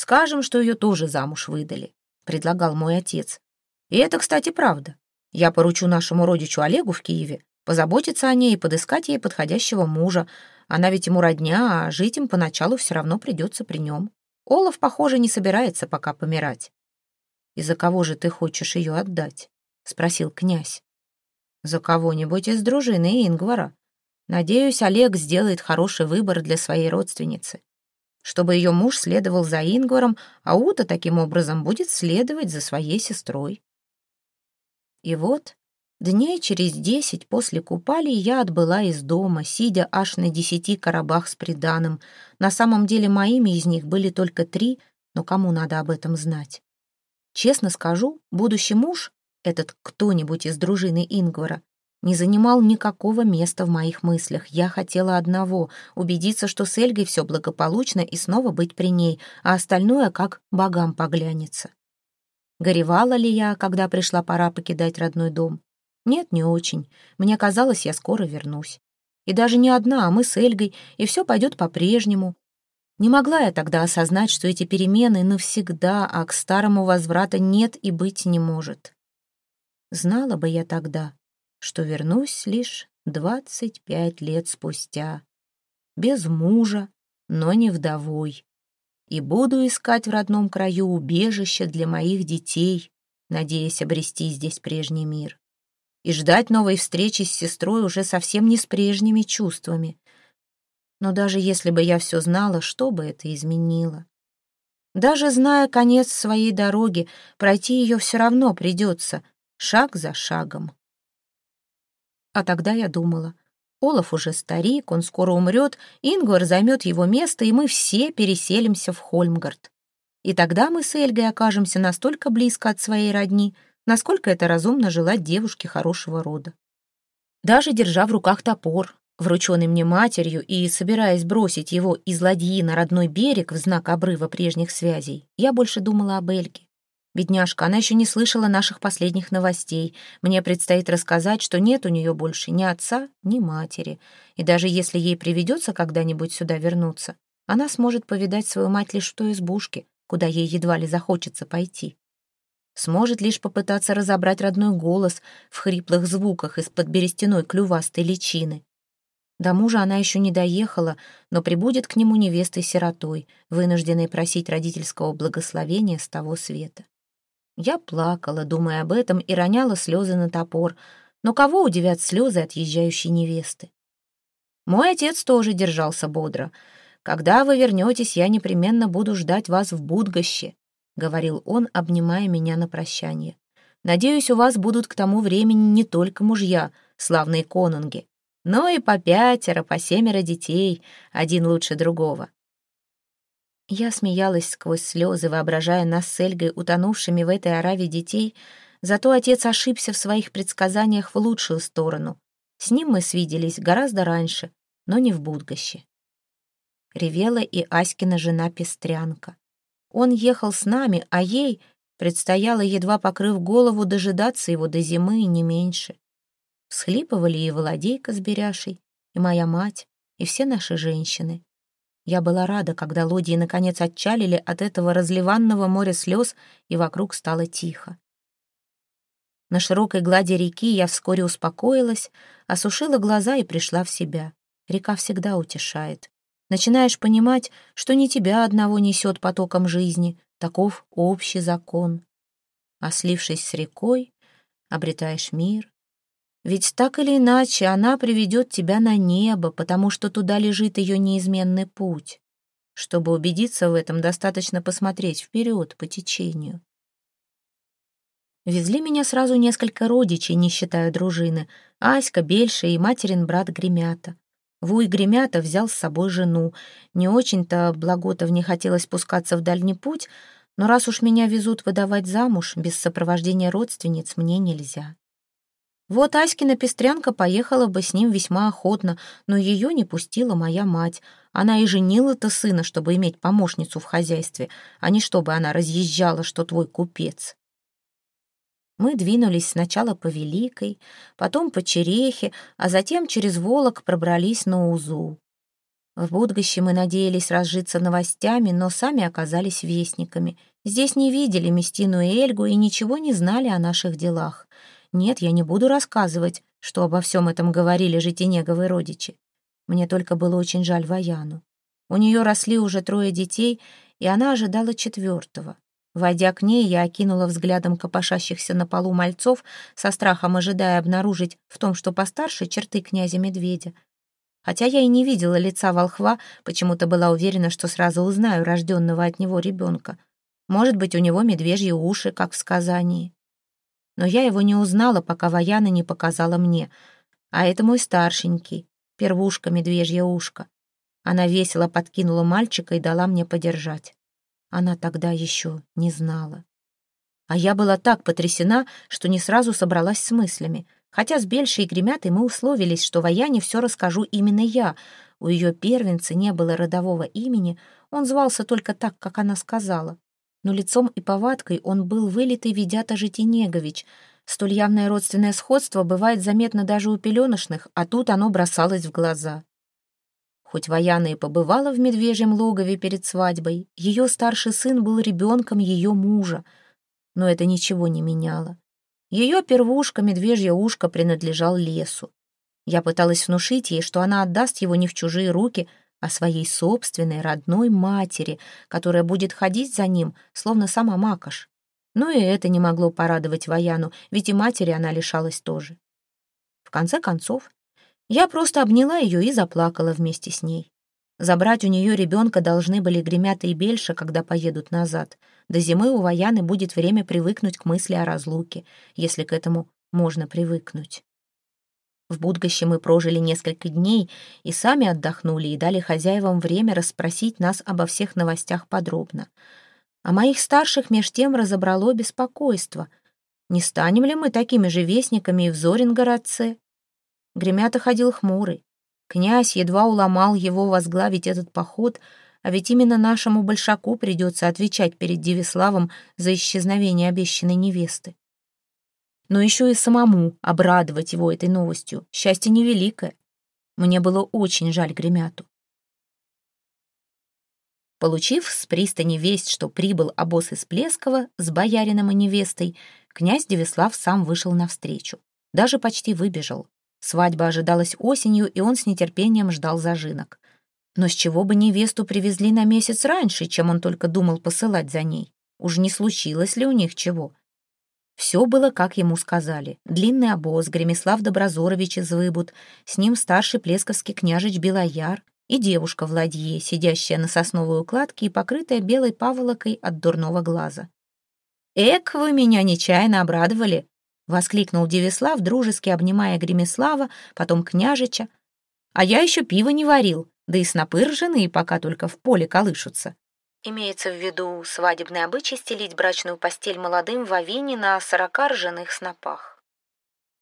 «Скажем, что ее тоже замуж выдали», — предлагал мой отец. «И это, кстати, правда. Я поручу нашему родичу Олегу в Киеве позаботиться о ней и подыскать ей подходящего мужа. Она ведь ему родня, а жить им поначалу все равно придется при нем. Олаф, похоже, не собирается пока помирать. «И за кого же ты хочешь ее отдать?» — спросил князь. «За кого-нибудь из дружины Ингвара. Надеюсь, Олег сделает хороший выбор для своей родственницы. Чтобы ее муж следовал за Ингваром, а Ута таким образом будет следовать за своей сестрой». И вот Дней через десять после купали я отбыла из дома, сидя аж на десяти коробах с приданым. На самом деле моими из них были только три, но кому надо об этом знать? Честно скажу, будущий муж, этот кто-нибудь из дружины Ингвара, не занимал никакого места в моих мыслях. Я хотела одного — убедиться, что с Эльгой все благополучно и снова быть при ней, а остальное как богам поглянется. Горевала ли я, когда пришла пора покидать родной дом? Нет, не очень. Мне казалось, я скоро вернусь. И даже не одна, а мы с Эльгой, и все пойдет по-прежнему. Не могла я тогда осознать, что эти перемены навсегда, а к старому возврата нет и быть не может. Знала бы я тогда, что вернусь лишь двадцать пять лет спустя, без мужа, но не вдовой, и буду искать в родном краю убежище для моих детей, надеясь обрести здесь прежний мир, и ждать новой встречи с сестрой уже совсем не с прежними чувствами, но даже если бы я все знала, что бы это изменило? Даже зная конец своей дороги, пройти ее все равно придется, шаг за шагом. А тогда я думала, Олаф уже старик, он скоро умрет, Ингвар займет его место, и мы все переселимся в Хольмгард. И тогда мы с Эльгой окажемся настолько близко от своей родни, насколько это разумно желать девушке хорошего рода. Даже держа в руках топор, врученный мне матерью, и, собираясь бросить его из ладьи на родной берег в знак обрыва прежних связей, я больше думала об Эльге. Бедняжка, она еще не слышала наших последних новостей. Мне предстоит рассказать, что нет у нее больше ни отца, ни матери. И даже если ей приведется когда-нибудь сюда вернуться, она сможет повидать свою мать лишь в той избушке, куда ей едва ли захочется пойти. Сможет лишь попытаться разобрать родной голос в хриплых звуках из-под берестяной клювастой личины. До мужа она еще не доехала, но прибудет к нему невестой-сиротой, вынужденной просить родительского благословения с того света. Я плакала, думая об этом, и роняла слезы на топор, но кого удивят слезы отъезжающей невесты? Мой отец тоже держался бодро. «Когда вы вернетесь, я непременно буду ждать вас в Будгоще», — говорил он, обнимая меня на прощание. «Надеюсь, у вас будут к тому времени не только мужья, славные конунги, но и по пятеро, по семеро детей, один лучше другого. Я смеялась сквозь слезы, воображая нас с Эльгой утонувшими в этой ораве детей, зато отец ошибся в своих предсказаниях в лучшую сторону. С ним мы свиделись гораздо раньше, но не в Будгоще. Ревела и Аськина жена Пестрянка. Он ехал с нами, а ей предстояло, едва покрыв голову, дожидаться его до зимы и не меньше. Всхлипывали и Володейка с Беряшей, и моя мать, и все наши женщины. Я была рада, когда лодии наконец отчалили от этого разливанного моря слез, и вокруг стало тихо. На широкой глади реки я вскоре успокоилась, осушила глаза и пришла в себя. Река всегда утешает. Начинаешь понимать, что не тебя одного несет потоком жизни, таков общий закон. А слившись с рекой, обретаешь мир, ведь так или иначе она приведет тебя на небо, потому что туда лежит ее неизменный путь. Чтобы убедиться в этом, достаточно посмотреть вперед по течению. Везли меня сразу несколько родичей, не считая дружины. Аська, Бельша и материн брат Гремята. Вуй Гремята взял с собой жену. Не очень-то Благотов не хотелось спускаться в дальний путь, но раз уж меня везут выдавать замуж, без сопровождения родственниц мне нельзя. Вот Аськина пестрянка поехала бы с ним весьма охотно, но ее не пустила моя мать. Она и женила-то сына, чтобы иметь помощницу в хозяйстве, а не чтобы она разъезжала, что твой купец. Мы двинулись сначала по Великой, потом по Черехе, а затем через Волок пробрались на Узу. В Будгоще мы надеялись разжиться новостями, но сами оказались вестниками. Здесь не видели Местину и Эльгу и ничего не знали о наших делах. Нет, я не буду рассказывать, что обо всем этом говорили житинеговые родичи. Мне только было очень жаль Ваяну. У нее росли уже трое детей, и она ожидала четвертого. Войдя к ней, я окинула взглядом копошащихся на полу мальцов, со страхом ожидая обнаружить в том, что постарше, черты князя-медведя. Хотя я и не видела лица волхва, почему-то была уверена, что сразу узнаю рожденного от него ребенка. Может быть, у него медвежьи уши, как в сказании. Но я его не узнала, пока Ваяна не показала мне. А это мой старшенький, первушка медвежье ушко. Она весело подкинула мальчика и дала мне подержать. Она тогда еще не знала. А я была так потрясена, что не сразу собралась с мыслями — Хотя с Бельшей и Гремятой мы условились, что Ваяне все расскажу именно я. У ее первенца не было родового имени, он звался только так, как она сказала. Но лицом и повадкой он был вылитый Ведята Житинегович. Столь явное родственное сходство бывает заметно даже у пеленошных, а тут оно бросалось в глаза. Хоть Ваяна и побывала в медвежьем логове перед свадьбой, ее старший сын был ребенком ее мужа, но это ничего не меняло. Ее первушка, медвежье ушко, принадлежал лесу. Я пыталась внушить ей, что она отдаст его не в чужие руки, а своей собственной родной матери, которая будет ходить за ним, словно сама Макаш. Но и это не могло порадовать Ваяну, ведь и матери она лишалась тоже. В конце концов, я просто обняла ее и заплакала вместе с ней. Забрать у нее ребенка должны были Гремята и Бельша, когда поедут назад. До зимы у Ваяны будет время привыкнуть к мысли о разлуке, если к этому можно привыкнуть. В Будгоще мы прожили несколько дней и сами отдохнули и дали хозяевам время расспросить нас обо всех новостях подробно. А моих старших меж тем разобрало беспокойство. Не станем ли мы такими же вестниками и в Зорингородце? Гремята ходил хмурый. Князь едва уломал его возглавить этот поход, а ведь именно нашему большаку придется отвечать перед Девиславом за исчезновение обещанной невесты. Но еще и самому обрадовать его этой новостью. Счастье невеликое. Мне было очень жаль Гремяту. Получив с пристани весть, что прибыл обоз из Плескова с боярином и невестой, князь Девислав сам вышел навстречу. Даже почти выбежал. Свадьба ожидалась осенью, и он с нетерпением ждал зажинок. Но с чего бы невесту привезли на месяц раньше, чем он только думал посылать за ней? Уж не случилось ли у них чего? Все было, как ему сказали. Длинный обоз, Гремислав Доброзорович из Выбуд, с ним старший плесковский княжич Белояр и девушка в сидящая на сосновой укладке и покрытая белой паволокой от дурного глаза. «Эк, вы меня нечаянно обрадовали!» Воскликнул Девислав, дружески обнимая Гремислава, потом княжича. «А я еще пиво не варил, да и снопы ржаные пока только в поле колышутся». Имеется в виду свадебный обычай стелить брачную постель молодым в авине на сорока ржаных снопах.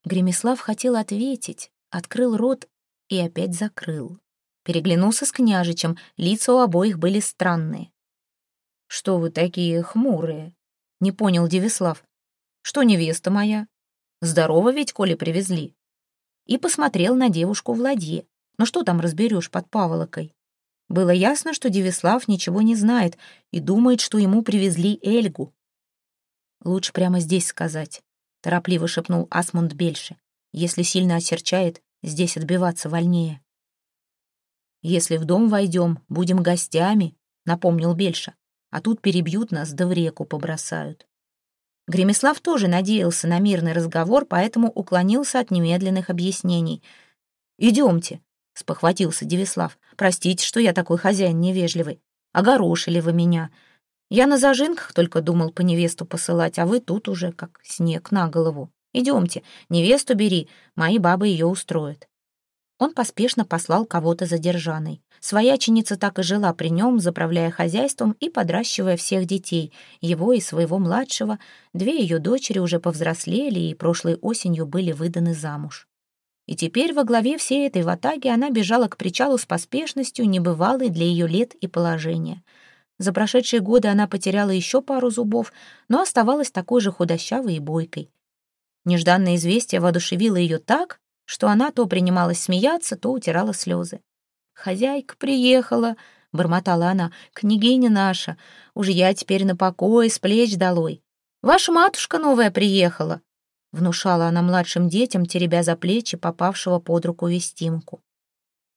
Гремислав хотел ответить, открыл рот и опять закрыл. Переглянулся с княжичем, лица у обоих были странные. «Что вы такие хмурые?» — не понял Девислав. «Что невеста моя? Здорово ведь, коли привезли. И посмотрел на девушку в ладье. Ну что там разберешь под паволокой? Было ясно, что Девислав ничего не знает и думает, что ему привезли Эльгу. Лучше прямо здесь сказать, торопливо шепнул Асмунд Бельше. Если сильно осерчает, здесь отбиваться вольнее. Если в дом войдем, будем гостями, напомнил Бельша, а тут перебьют нас да в реку побросают. Гремислав тоже надеялся на мирный разговор, поэтому уклонился от немедленных объяснений. «Идемте», — спохватился Девислав. «Простите, что я такой хозяин невежливый. Огорошили вы меня. Я на зажинках только думал по невесту посылать, а вы тут уже как снег на голову. Идемте, невесту бери, мои бабы ее устроят». Он поспешно послал кого-то за держаной. Свояченица так и жила при нем, заправляя хозяйством и подращивая всех детей, его и своего младшего. Две ее дочери уже повзрослели и прошлой осенью были выданы замуж. И теперь во главе всей этой ватаги она бежала к причалу с поспешностью, небывалой для ее лет и положения. За прошедшие годы она потеряла еще пару зубов, но оставалась такой же худощавой и бойкой. Нежданное известие воодушевило ее так, что она то принималась смеяться, то утирала слезы. «Хозяйка приехала», — бормотала она, — «княгиня наша, уж я теперь на покой, с плеч долой. Ваша матушка новая приехала», — внушала она младшим детям, теребя за плечи попавшего под руку вестимку.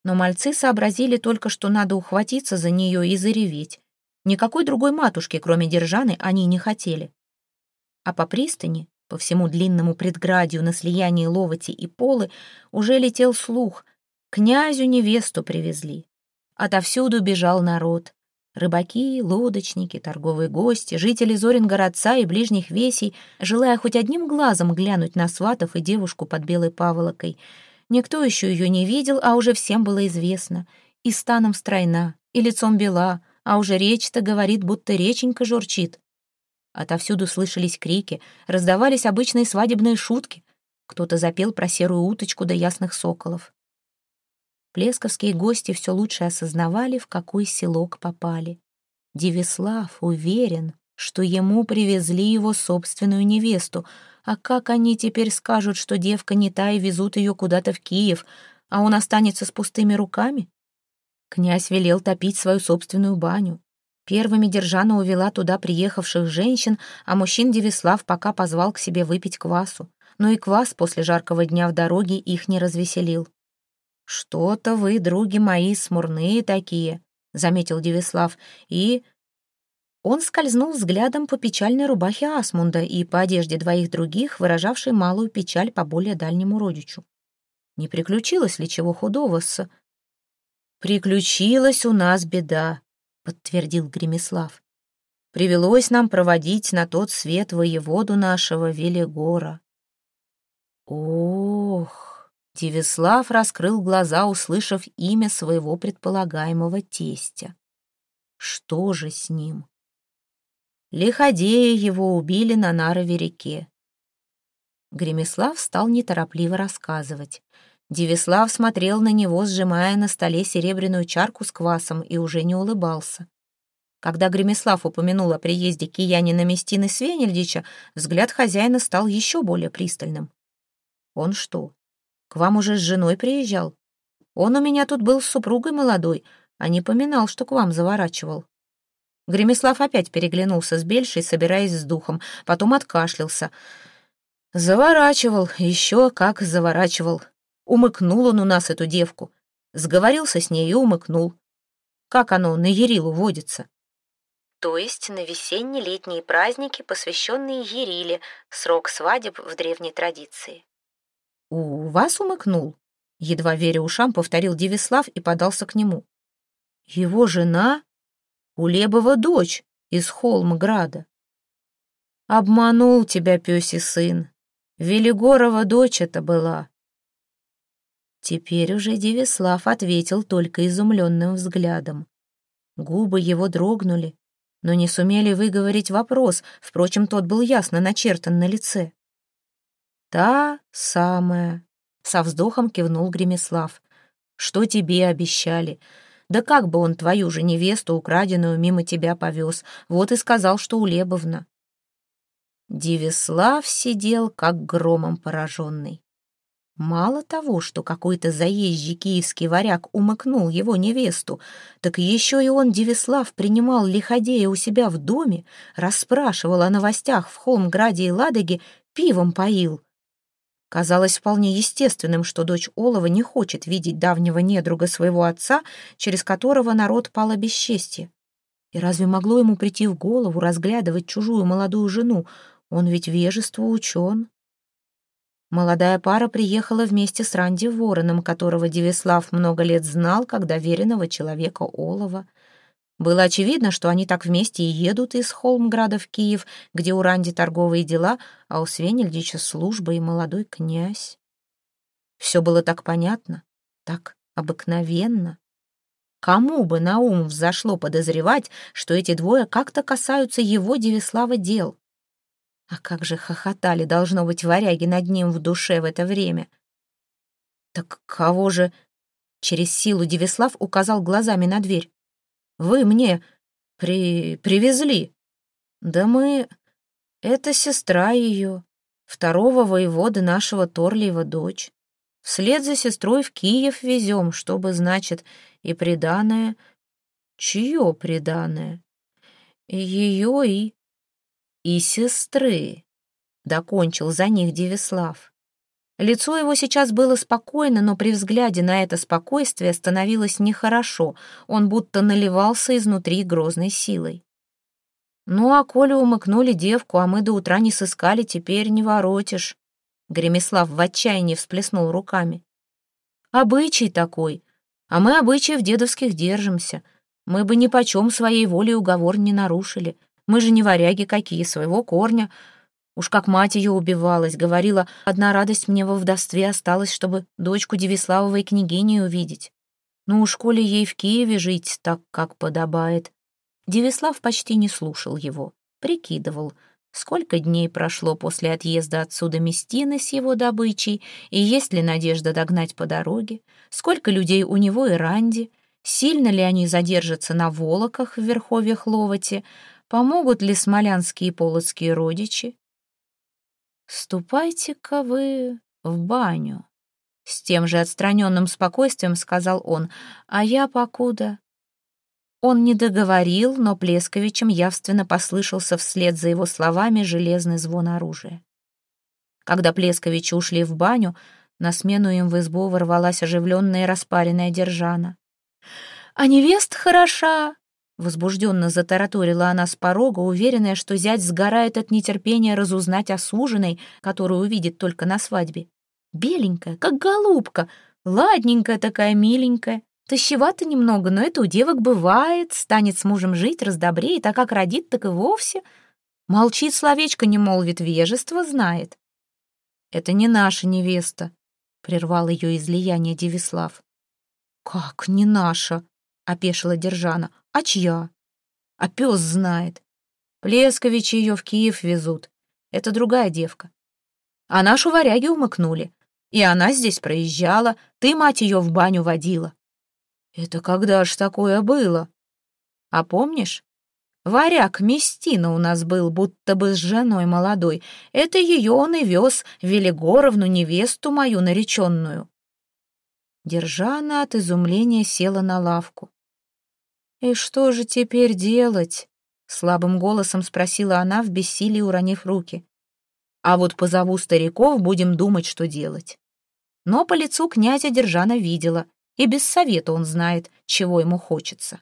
Но мальцы сообразили только, что надо ухватиться за нее и зареветь. Никакой другой матушки, кроме Держаны, они не хотели. А по пристани, по всему длинному предградию на слиянии Ловоти и Полы, уже летел слух. Князю невесту привезли. Отовсюду бежал народ. Рыбаки, лодочники, торговые гости, жители Зорингородца и ближних весей, желая хоть одним глазом глянуть на сватов и девушку под белой паволокой — Никто еще ее не видел, а уже всем было известно. И станом стройна, и лицом бела, а уже речь-то говорит, будто реченька журчит. Отовсюду слышались крики, раздавались обычные свадебные шутки. Кто-то запел про серую уточку до ясных соколов. Плесковские гости все лучше осознавали, в какой селок попали. Девислав уверен, что ему привезли его собственную невесту — а как они теперь скажут, что девка не та и везут ее куда-то в Киев, а он останется с пустыми руками? Князь велел топить свою собственную баню. Первыми Держана увела туда приехавших женщин, а мужчин Девислав пока позвал к себе выпить квасу. Но и квас после жаркого дня в дороге их не развеселил. «Что-то вы, други мои, смурные такие», — заметил Девислав, и он скользнул взглядом по печальной рубахе Асмунда и по одежде двоих других, выражавшей малую печаль по более дальнему родичу. Не приключилось ли чего худого с... «Приключилась у нас беда», — подтвердил Гремислав. «Привелось нам проводить на тот свет воеводу нашего Велигора». «Ох!» — Девислав раскрыл глаза, услышав имя своего предполагаемого тестя. «Что же с ним?» Лиходея его убили на Нарове реке. Гремислав стал неторопливо рассказывать. Девислав смотрел на него, сжимая на столе серебряную чарку с квасом, и уже не улыбался. Когда Гремислав упомянул о приезде киянина Местины Свенельдича, взгляд хозяина стал еще более пристальным. «Он что, к вам уже с женой приезжал? Он у меня тут был с супругой молодой, а не поминал, что к вам заворачивал». Гремислав опять переглянулся с Бельшей, собираясь с духом, потом откашлялся. Заворачивал, еще как заворачивал. Умыкнул он у нас эту девку. Сговорился с ней и умыкнул. Как оно на Ерилу водится? То есть на весенне-летние праздники, посвященные Ериле, срок свадеб в древней традиции. «У вас умыкнул?» Едва веря ушам, повторил Девислав и подался к нему. «Его жена Улебова дочь из Холмграда. Обманул тебя, пёсий сын. Велигорова дочь это была. Теперь уже Девислав ответил только изумленным взглядом. Губы его дрогнули, но не сумели выговорить вопрос, впрочем, тот был ясно начертан на лице. «Та самая», — со вздохом кивнул Гремислав. «Что тебе обещали? Да как бы он твою же невесту, украденную, мимо тебя повез? Вот и сказал, что у Лебовна. Дивислав сидел, как громом пораженный. Мало того, что какой-то заезжий киевский варяг умыкнул его невесту, так еще и он, Девислав, принимал лиходея у себя в доме, расспрашивал о новостях в Холмграде и Ладоге, пивом поил. Казалось вполне естественным, что дочь Олова не хочет видеть давнего недруга своего отца, через которого народ пал бесчестье. И разве могло ему прийти в голову разглядывать чужую молодую жену? Он ведь вежество учен. Молодая пара приехала вместе с Ранди Вороном, которого Девислав много лет знал, как доверенного человека Олова — было очевидно, что они так вместе и едут из Холмграда в Киев, где у Ранди торговые дела, а у Свенельдича служба и молодой князь. Все было так понятно, так обыкновенно. Кому бы на ум взошло подозревать, что эти двое как-то касаются его Девислава дел? А как же хохотали, должно быть, варяги над ним в душе в это время. Так кого же... Через силу Девислав указал глазами на дверь. Вы мне при... привезли. Да мы... Это сестра ее. Второго воевода нашего Торлиева дочь. Вслед за сестрой в Киев везем, чтобы, значит, и приданое... Чье приданое? Ее и... и сестры. Докончил за них Девислав. Лицо его сейчас было спокойно, но при взгляде на это спокойствие становилось нехорошо, он будто наливался изнутри грозной силой. «Ну, а коли умыкнули девку, а мы до утра не сыскали, теперь не воротишь», Гремислав в отчаянии всплеснул руками. «Обычай такой, а мы обычаев дедовских держимся. Мы бы ни почем своей волей уговор не нарушили. Мы же не варяги какие, своего корня, Уж как мать ее убивалась, говорила, одна радость мне во вдовстве осталась, чтобы дочку Девиславовой княгини увидеть. Ну уж коли ей в Киеве жить так, как подобает. Девислав почти не слушал его, прикидывал, сколько дней прошло после отъезда отсюда Местины с его добычей, и есть ли надежда догнать по дороге, сколько людей у него и Ранди, сильно ли они задержатся на Волоках в Верховьях Ловоте, помогут ли смолянские и полоцкие родичи, «Ступайте-ка вы в баню», — с тем же отстраненным спокойствием сказал он, «а я покуда...» Он не договорил, но Плесковичем явственно послышался вслед за его словами железный звон оружия. Когда Плесковичи ушли в баню, на смену им в избу ворвалась оживленная распаренная держана. «А невеста хороша!» Возбужденно затараторила она с порога, уверенная, что зять сгорает от нетерпения разузнать о суженой, которую увидит только на свадьбе. Беленькая, как голубка, ладненькая такая, миленькая. Тащевато немного, но это у девок бывает, станет с мужем жить, раздобреет, а как родит, так и вовсе. Молчит, словечко не молвит, вежество знает. «Это не наша невеста», — прервал ее излияние Девислав. «Как не наша?» — опешила Держана. А чья? А пес знает. Плесковичи ее в Киев везут. Это другая девка. А нашу варяги умыкнули. И она здесь проезжала, ты, мать, ее в баню водила. Это когда ж такое было? А помнишь? Варяг Местина у нас был, будто бы с женой молодой. Это ее он и вез, Велигоровну, невесту мою нареченную. Держана от изумления села на лавку. «И что же теперь делать?» — слабым голосом спросила она, в бессилии уронив руки. «А вот позову стариков, будем думать, что делать». Но по лицу князя Держана видела, и без совета он знает, чего ему хочется.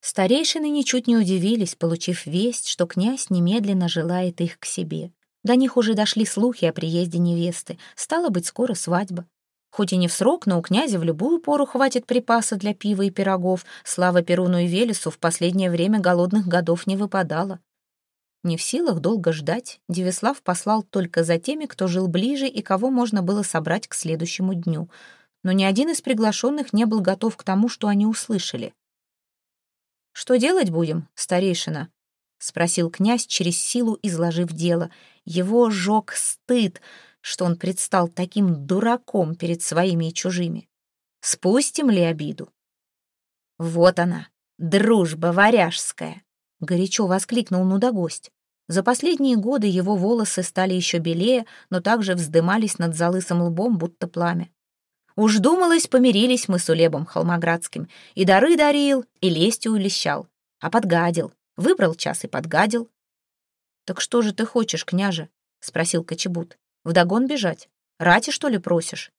Старейшины ничуть не удивились, получив весть, что князь немедленно желает их к себе. До них уже дошли слухи о приезде невесты, стало быть, скоро свадьба. Хоть и не в срок, но у князя в любую пору хватит припаса для пива и пирогов. Слава Перуну и Велесу в последнее время голодных годов не выпадало. Не в силах долго ждать, Девислав послал только за теми, кто жил ближе и кого можно было собрать к следующему дню. Но ни один из приглашенных не был готов к тому, что они услышали. «Что делать будем, старейшина?» — спросил князь, через силу изложив дело. Его жег стыд — что он предстал таким дураком перед своими и чужими. Спустим ли обиду? Вот она, дружба варяжская, горячо воскликнул нудогость. За последние годы его волосы стали еще белее, но также вздымались над залысым лбом, будто пламя. Уж думалось, помирились мы с Улебом Холмоградским, и дары дарил, и лестью улещал, а подгадил, выбрал час и подгадил. «Так что же ты хочешь, княже?» — спросил Кочебут. Вдогон бежать? Рати, что ли, просишь?»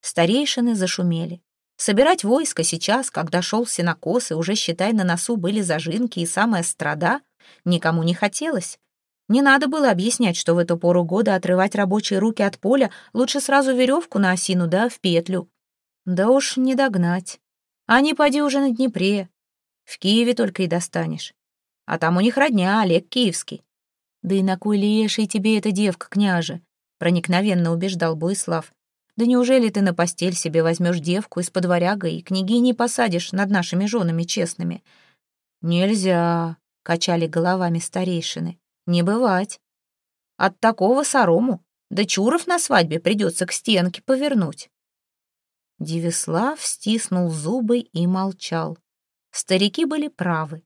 Старейшины зашумели. Собирать войско сейчас, когда шел сенокос, и уже, считай, на носу были зажинки и самая страда, никому не хотелось. Не надо было объяснять, что в эту пору года отрывать рабочие руки от поля лучше сразу веревку на осину, да в петлю. Да уж не догнать. А не поди уже на Днепре. В Киеве только и достанешь. А там у них родня, Олег Киевский. Да и на кой леший тебе эта девка, княже? Проникновенно убеждал Буислав. «Да неужели ты на постель себе возьмешь девку из-под варяга и княгиней посадишь над нашими женами честными?» «Нельзя», — качали головами старейшины. «Не бывать. От такого сорому да Чуров на свадьбе придется к стенке повернуть». Девислав стиснул зубы и молчал. Старики были правы.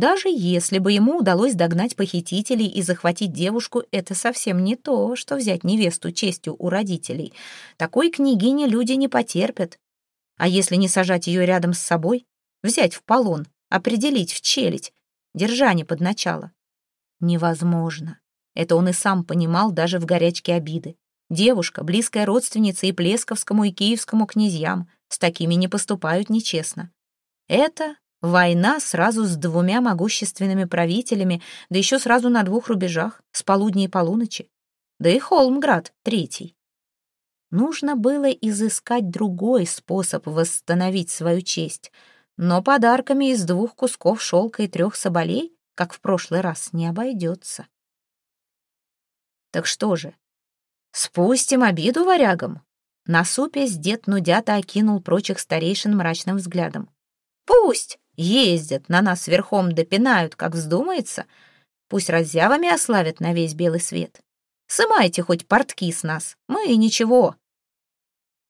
Даже если бы ему удалось догнать похитителей и захватить девушку, это совсем не то, что взять невесту честью у родителей. Такой княгине люди не потерпят. А если не сажать ее рядом с собой, взять в полон, определить в челядь, держание под начало? Невозможно. Это он и сам понимал даже в горячке обиды. Девушка, близкая родственница и Плесковскому, и Киевскому князьям, с такими не поступают нечестно. Это война сразу с двумя могущественными правителями, да еще сразу на двух рубежах, с полудня и полуночи. Да и Холмград третий. Нужно было изыскать другой способ восстановить свою честь, но подарками из двух кусков шелка и трех соболей, как в прошлый раз, не обойдется. Так что же, спустим обиду варягам? Насупясь, дед Нудята окинул прочих старейшин мрачным взглядом. Пусть ездят, на нас верхом допинают, как вздумается. Пусть раззявами ославят на весь белый свет. Сымайте хоть портки с нас, мы и ничего.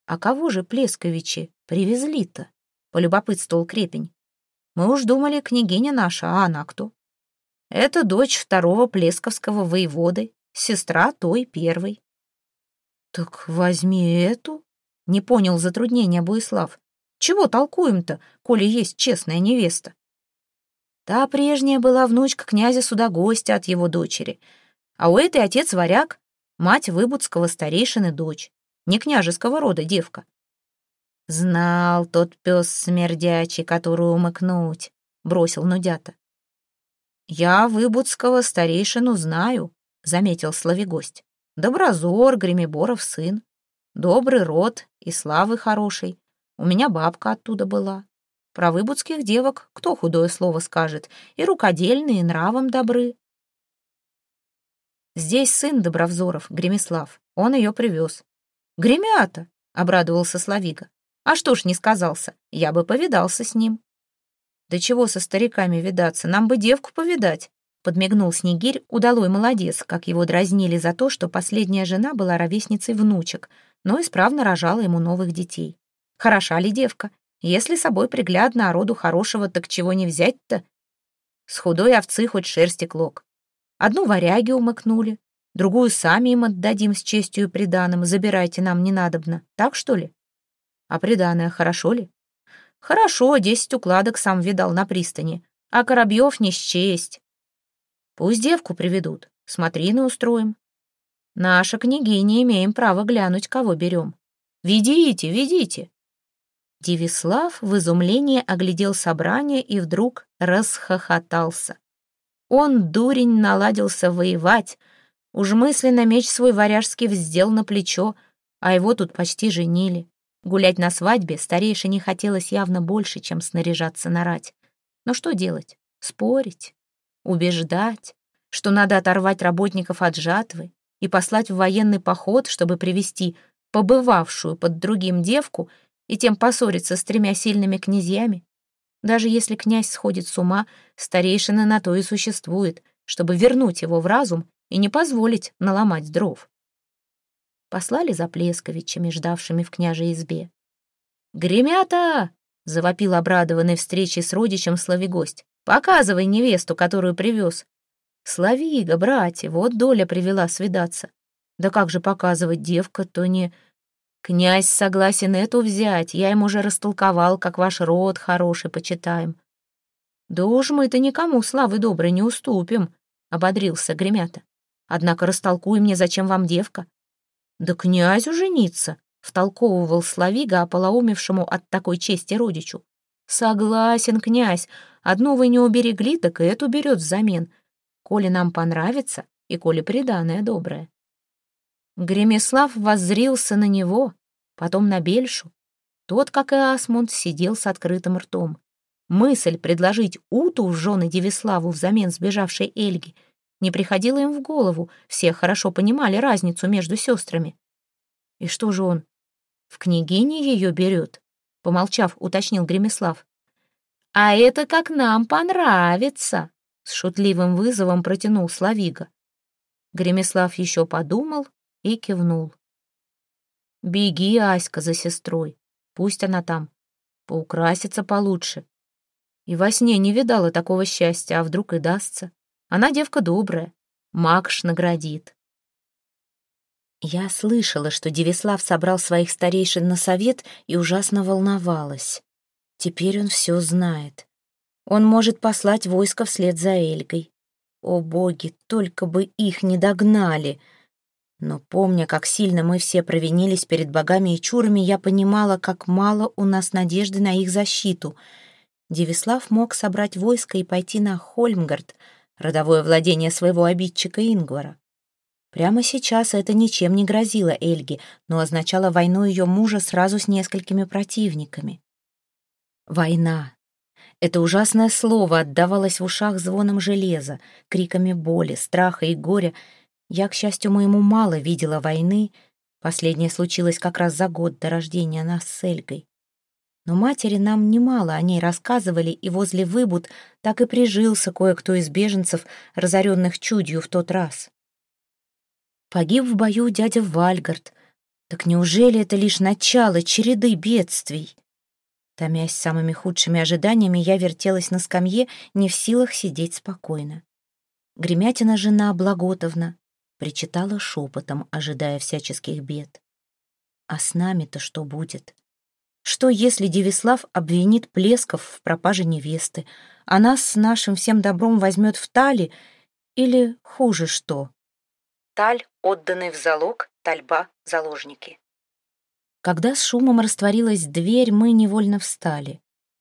А кого же Плесковичи привезли-то? Полюбопытствовал Крепень. Мы уж думали, княгиня наша, а она кто? Это дочь второго плесковского воеводы, сестра той первой. Так возьми эту? Не понял затруднения Буислав. Чего толкуем-то, коли есть честная невеста? Та прежняя была внучка князя суда гостя от его дочери, а у этой отец варяг, мать выбудского старейшины дочь не княжеского рода девка. Знал тот пес смердячий, которую умыкнуть, бросил Нудята. Я выбудского старейшину знаю, заметил славигость. Доброзор, Гремеборов сын. Добрый род и славы хороший. У меня бабка оттуда была. Про выбудских девок кто худое слово скажет, и рукодельные, и нравом добры. Здесь сын Добровзоров, Гремеслав, он ее привез. «Гремята!» — обрадовался Славига. «А что ж не сказался? Я бы повидался с ним». «Да чего со стариками видаться? Нам бы девку повидать!» — подмигнул Снегирь, удалой молодец, как его дразнили за то, что последняя жена была ровесницей внучек, но исправно рожала ему новых детей. «Хороша ли девка? Если собой приглядно, а роду хорошего, так чего не взять-то?» С худой овцы хоть шерсти клок. Одну варяги умыкнули, Другую сами им отдадим с честью и приданым, забирайте нам не надобно. Так, что ли? А приданое хорошо ли? Хорошо, десять укладок сам видал на пристани, а Коробьев не счесть. Пусть девку приведут, смотрины устроим. Наша княгиня имеем право глянуть, кого берем. Ведите, ведите. Девислав в изумлении оглядел собрание и вдруг расхохотался. Он, дурень, наладился воевать, Уж мысленно меч свой варяжский вздел на плечо, а его тут почти женили. Гулять на свадьбе старейшине хотелось явно больше, чем снаряжаться на рать. Но что делать? Спорить? Убеждать? Что надо оторвать работников от жатвы и послать в военный поход, чтобы привести побывавшую под другим девку и тем поссориться с тремя сильными князьями? Даже если князь сходит с ума, старейшина на то и существует, чтобы вернуть его в разум и не позволить наломать дров. Послали за Плесковичами, ждавшими в княжей избе. «Гремята!» — завопил обрадованный встречей с родичем Славигость. «Показывай невесту, которую привез». «Славига, братья, вот доля привела свидаться. Да как же показывать девка, то не...» «Князь согласен эту взять, я ему уже растолковал, как ваш род хороший почитаем». «Да уж мы-то никому славы доброй не уступим», — ободрился Гремята. Однако растолкуй мне, зачем вам девка. Да князю жениться, втолковывал Славига ополоумевшему от такой чести родичу. Согласен, князь, одну вы не уберегли, так и эту берет взамен. Коли нам понравится, и коли приданное доброе. Гремеслав воззрился на него, потом на Бельшу. Тот, как и Асмунд, сидел с открытым ртом. Мысль предложить Уту в жены Девиславу взамен сбежавшей Эльги — не приходило им в голову, все хорошо понимали разницу между сестрами. И что же он, в княгине ее берет? Помолчав, уточнил Гремеслав. «А это как нам понравится!» С шутливым вызовом протянул Славига. Гремеслав еще подумал и кивнул. «Беги, Аська, за сестрой. Пусть она там. Поукрасится получше. И во сне не видала такого счастья, а вдруг и дастся. Она девка добрая, Макш наградит. Я слышала, что Девислав собрал своих старейшин на совет и ужасно волновалась. Теперь он все знает. Он может послать войско вслед за Эльгой. О боги, только бы их не догнали! Но помня, как сильно мы все провинились перед богами и чурами, я понимала, как мало у нас надежды на их защиту. Девислав мог собрать войско и пойти на Хольмгард, родовое владение своего обидчика Ингвара. Прямо сейчас это ничем не грозило Эльге, но означало войну ее мужа сразу с несколькими противниками. Война. Это ужасное слово отдавалось в ушах звоном железа, криками боли, страха и горя — я, к счастью моему, мало видела войны. Последнее случилось как раз за год до рождения нас с Эльгой. Но матери нам немало о ней рассказывали, и возле выбуд так и прижился кое-кто из беженцев, разоренных чудью в тот раз. Погиб в бою дядя Вальгард. Так неужели это лишь начало череды бедствий? Томясь самыми худшими ожиданиями, я вертелась на скамье, не в силах сидеть спокойно. Гремятина жена Благотовна, причитала шепотом, ожидая всяческих бед. А с нами-то что будет? Что, если Девислав обвинит Плесков в пропаже невесты, а нас с нашим всем добром возьмет в Тали, или хуже что? Таль, отданный в залог, тальба, заложники. Когда с шумом растворилась дверь, мы невольно встали.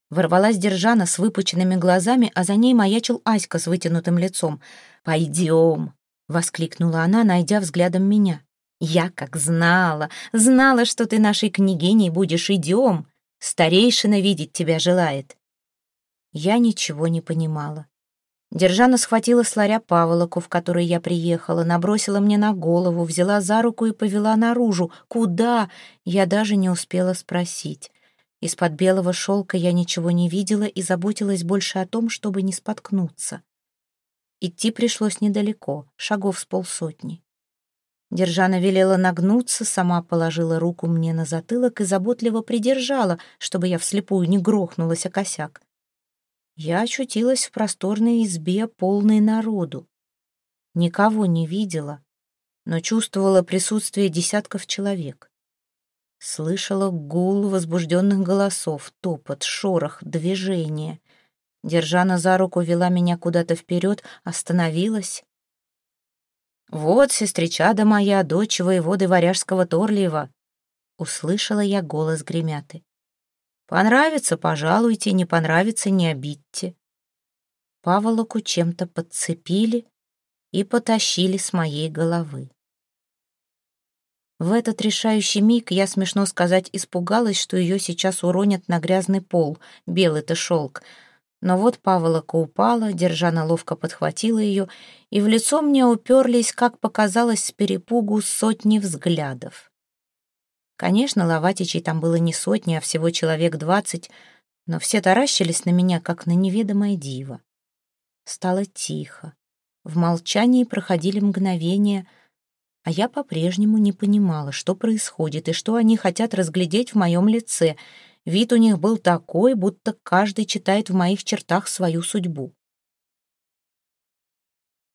Ворвалась Держана с выпученными глазами, а за ней маячил Аська с вытянутым лицом. «Пойдем!» Воскликнула она, найдя взглядом меня. «Я как знала, знала, что ты нашей княгиней будешь. Идем. Старейшина видеть тебя желает». Я ничего не понимала. Держана схватила с ларя в который я приехала, набросила мне на голову, взяла за руку и повела наружу. Куда? Я даже не успела спросить. Из-под белого шелка я ничего не видела и заботилась больше о том, чтобы не споткнуться. Идти пришлось недалеко, шагов с полсотни. Держана велела нагнуться, сама положила руку мне на затылок и заботливо придержала, чтобы я вслепую не грохнулась о косяк. Я очутилась в просторной избе, полной народу. Никого не видела, но чувствовала присутствие десятков человек. Слышала гул возбужденных голосов, топот, шорох, движение. Держана за руку вела меня куда-то вперед, остановилась. «Вот, сестричада моя, дочь воеводы Варяжского Торлиева!» Услышала я голос Гремяты. «Понравится — пожалуйте, не понравится — не обидьте». Паволоку чем-то подцепили и потащили с моей головы. В этот решающий миг я, смешно сказать, испугалась, что ее сейчас уронят на грязный пол, белый-то шелк — но вот Паволока упала, Держана ловко подхватила ее, и в лицо мне уперлись, как показалось с перепугу, сотни взглядов. Конечно, Лаватичей там было не сотни, а всего человек двадцать, но все таращились на меня, как на неведомое диво. Стало тихо. В молчании проходили мгновения, а я по-прежнему не понимала, что происходит и что они хотят разглядеть в моем лице — Вид у них был такой, будто каждый читает в моих чертах свою судьбу.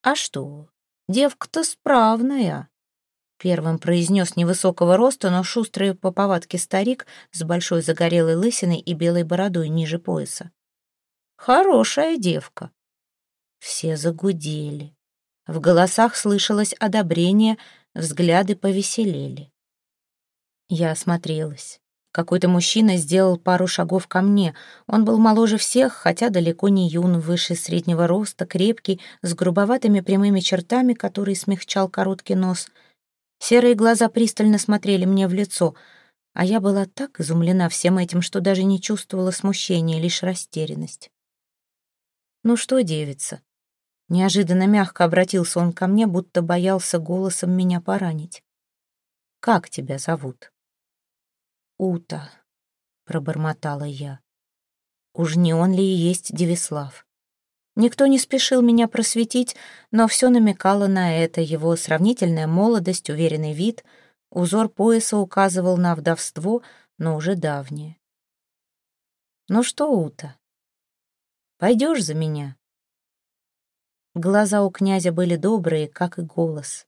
«А что, девка-то справная», — первым произнес невысокого роста, но шустрый по повадке старик с большой загорелой лысиной и белой бородой ниже пояса. «Хорошая девка». Все загудели. В голосах слышалось одобрение, взгляды повеселели. Я осмотрелась. Какой-то мужчина сделал пару шагов ко мне. Он был моложе всех, хотя далеко не юн, выше среднего роста, крепкий, с грубоватыми прямыми чертами, который смягчал короткий нос. Серые глаза пристально смотрели мне в лицо, а я была так изумлена всем этим, что даже не чувствовала смущения, лишь растерянность. «Ну что, девица?» Неожиданно мягко обратился он ко мне, будто боялся голосом меня поранить. «Как тебя зовут?» Ута», — пробормотала я. «Уж не он ли и есть Девислав?» Никто не спешил меня просветить, но все намекало на это. Его сравнительная молодость, уверенный вид, узор пояса указывал на вдовство, но уже давнее. «Ну что, Ута, Пойдешь за меня?» Глаза у князя были добрые, как и голос.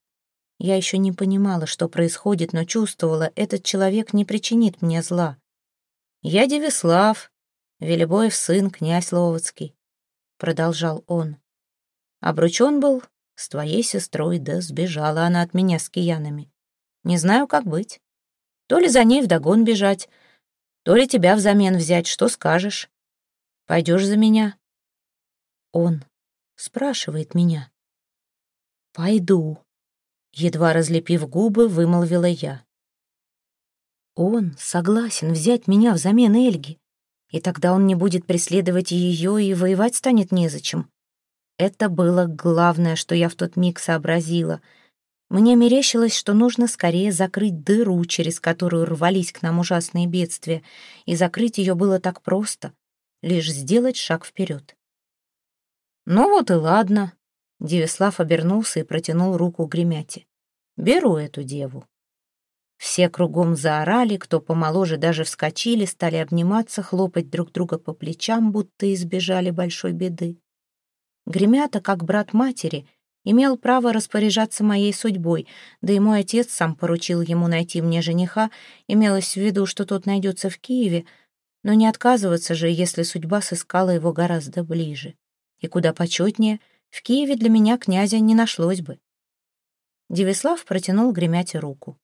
Я еще не понимала, что происходит, но чувствовала, этот человек не причинит мне зла. «Я Девислав, Велибоев сын, князь Ловоцкий», — продолжал он. «Обручен был с твоей сестрой, да сбежала она от меня с киянами. Не знаю, как быть. То ли за ней вдогон бежать, то ли тебя взамен взять, что скажешь? Пойдешь за меня?» Он спрашивает меня. «Пойду», Едва разлепив губы, вымолвила я. Он согласен взять меня взамен Эльги, и тогда он не будет преследовать ее, и воевать станет незачем. Это было главное, что я в тот миг сообразила. Мне мерещилось, что нужно скорее закрыть дыру, через которую рвались к нам ужасные бедствия, и закрыть ее было так просто, лишь сделать шаг вперед. «Ну вот и ладно», — Девислав обернулся и протянул руку Гремяти. Беру эту деву. Все кругом заорали, кто помоложе даже вскочили, стали обниматься, хлопать друг друга по плечам, будто избежали большой беды. Гремята, как брат матери, имел право распоряжаться моей судьбой, да и мой отец сам поручил ему найти мне жениха, имелось в виду, что тот найдется в Киеве, но не отказываться же, если судьба сыскала его гораздо ближе. И куда почетнее, в Киеве для меня князя не нашлось бы. Девислав протянул Гремяте руку.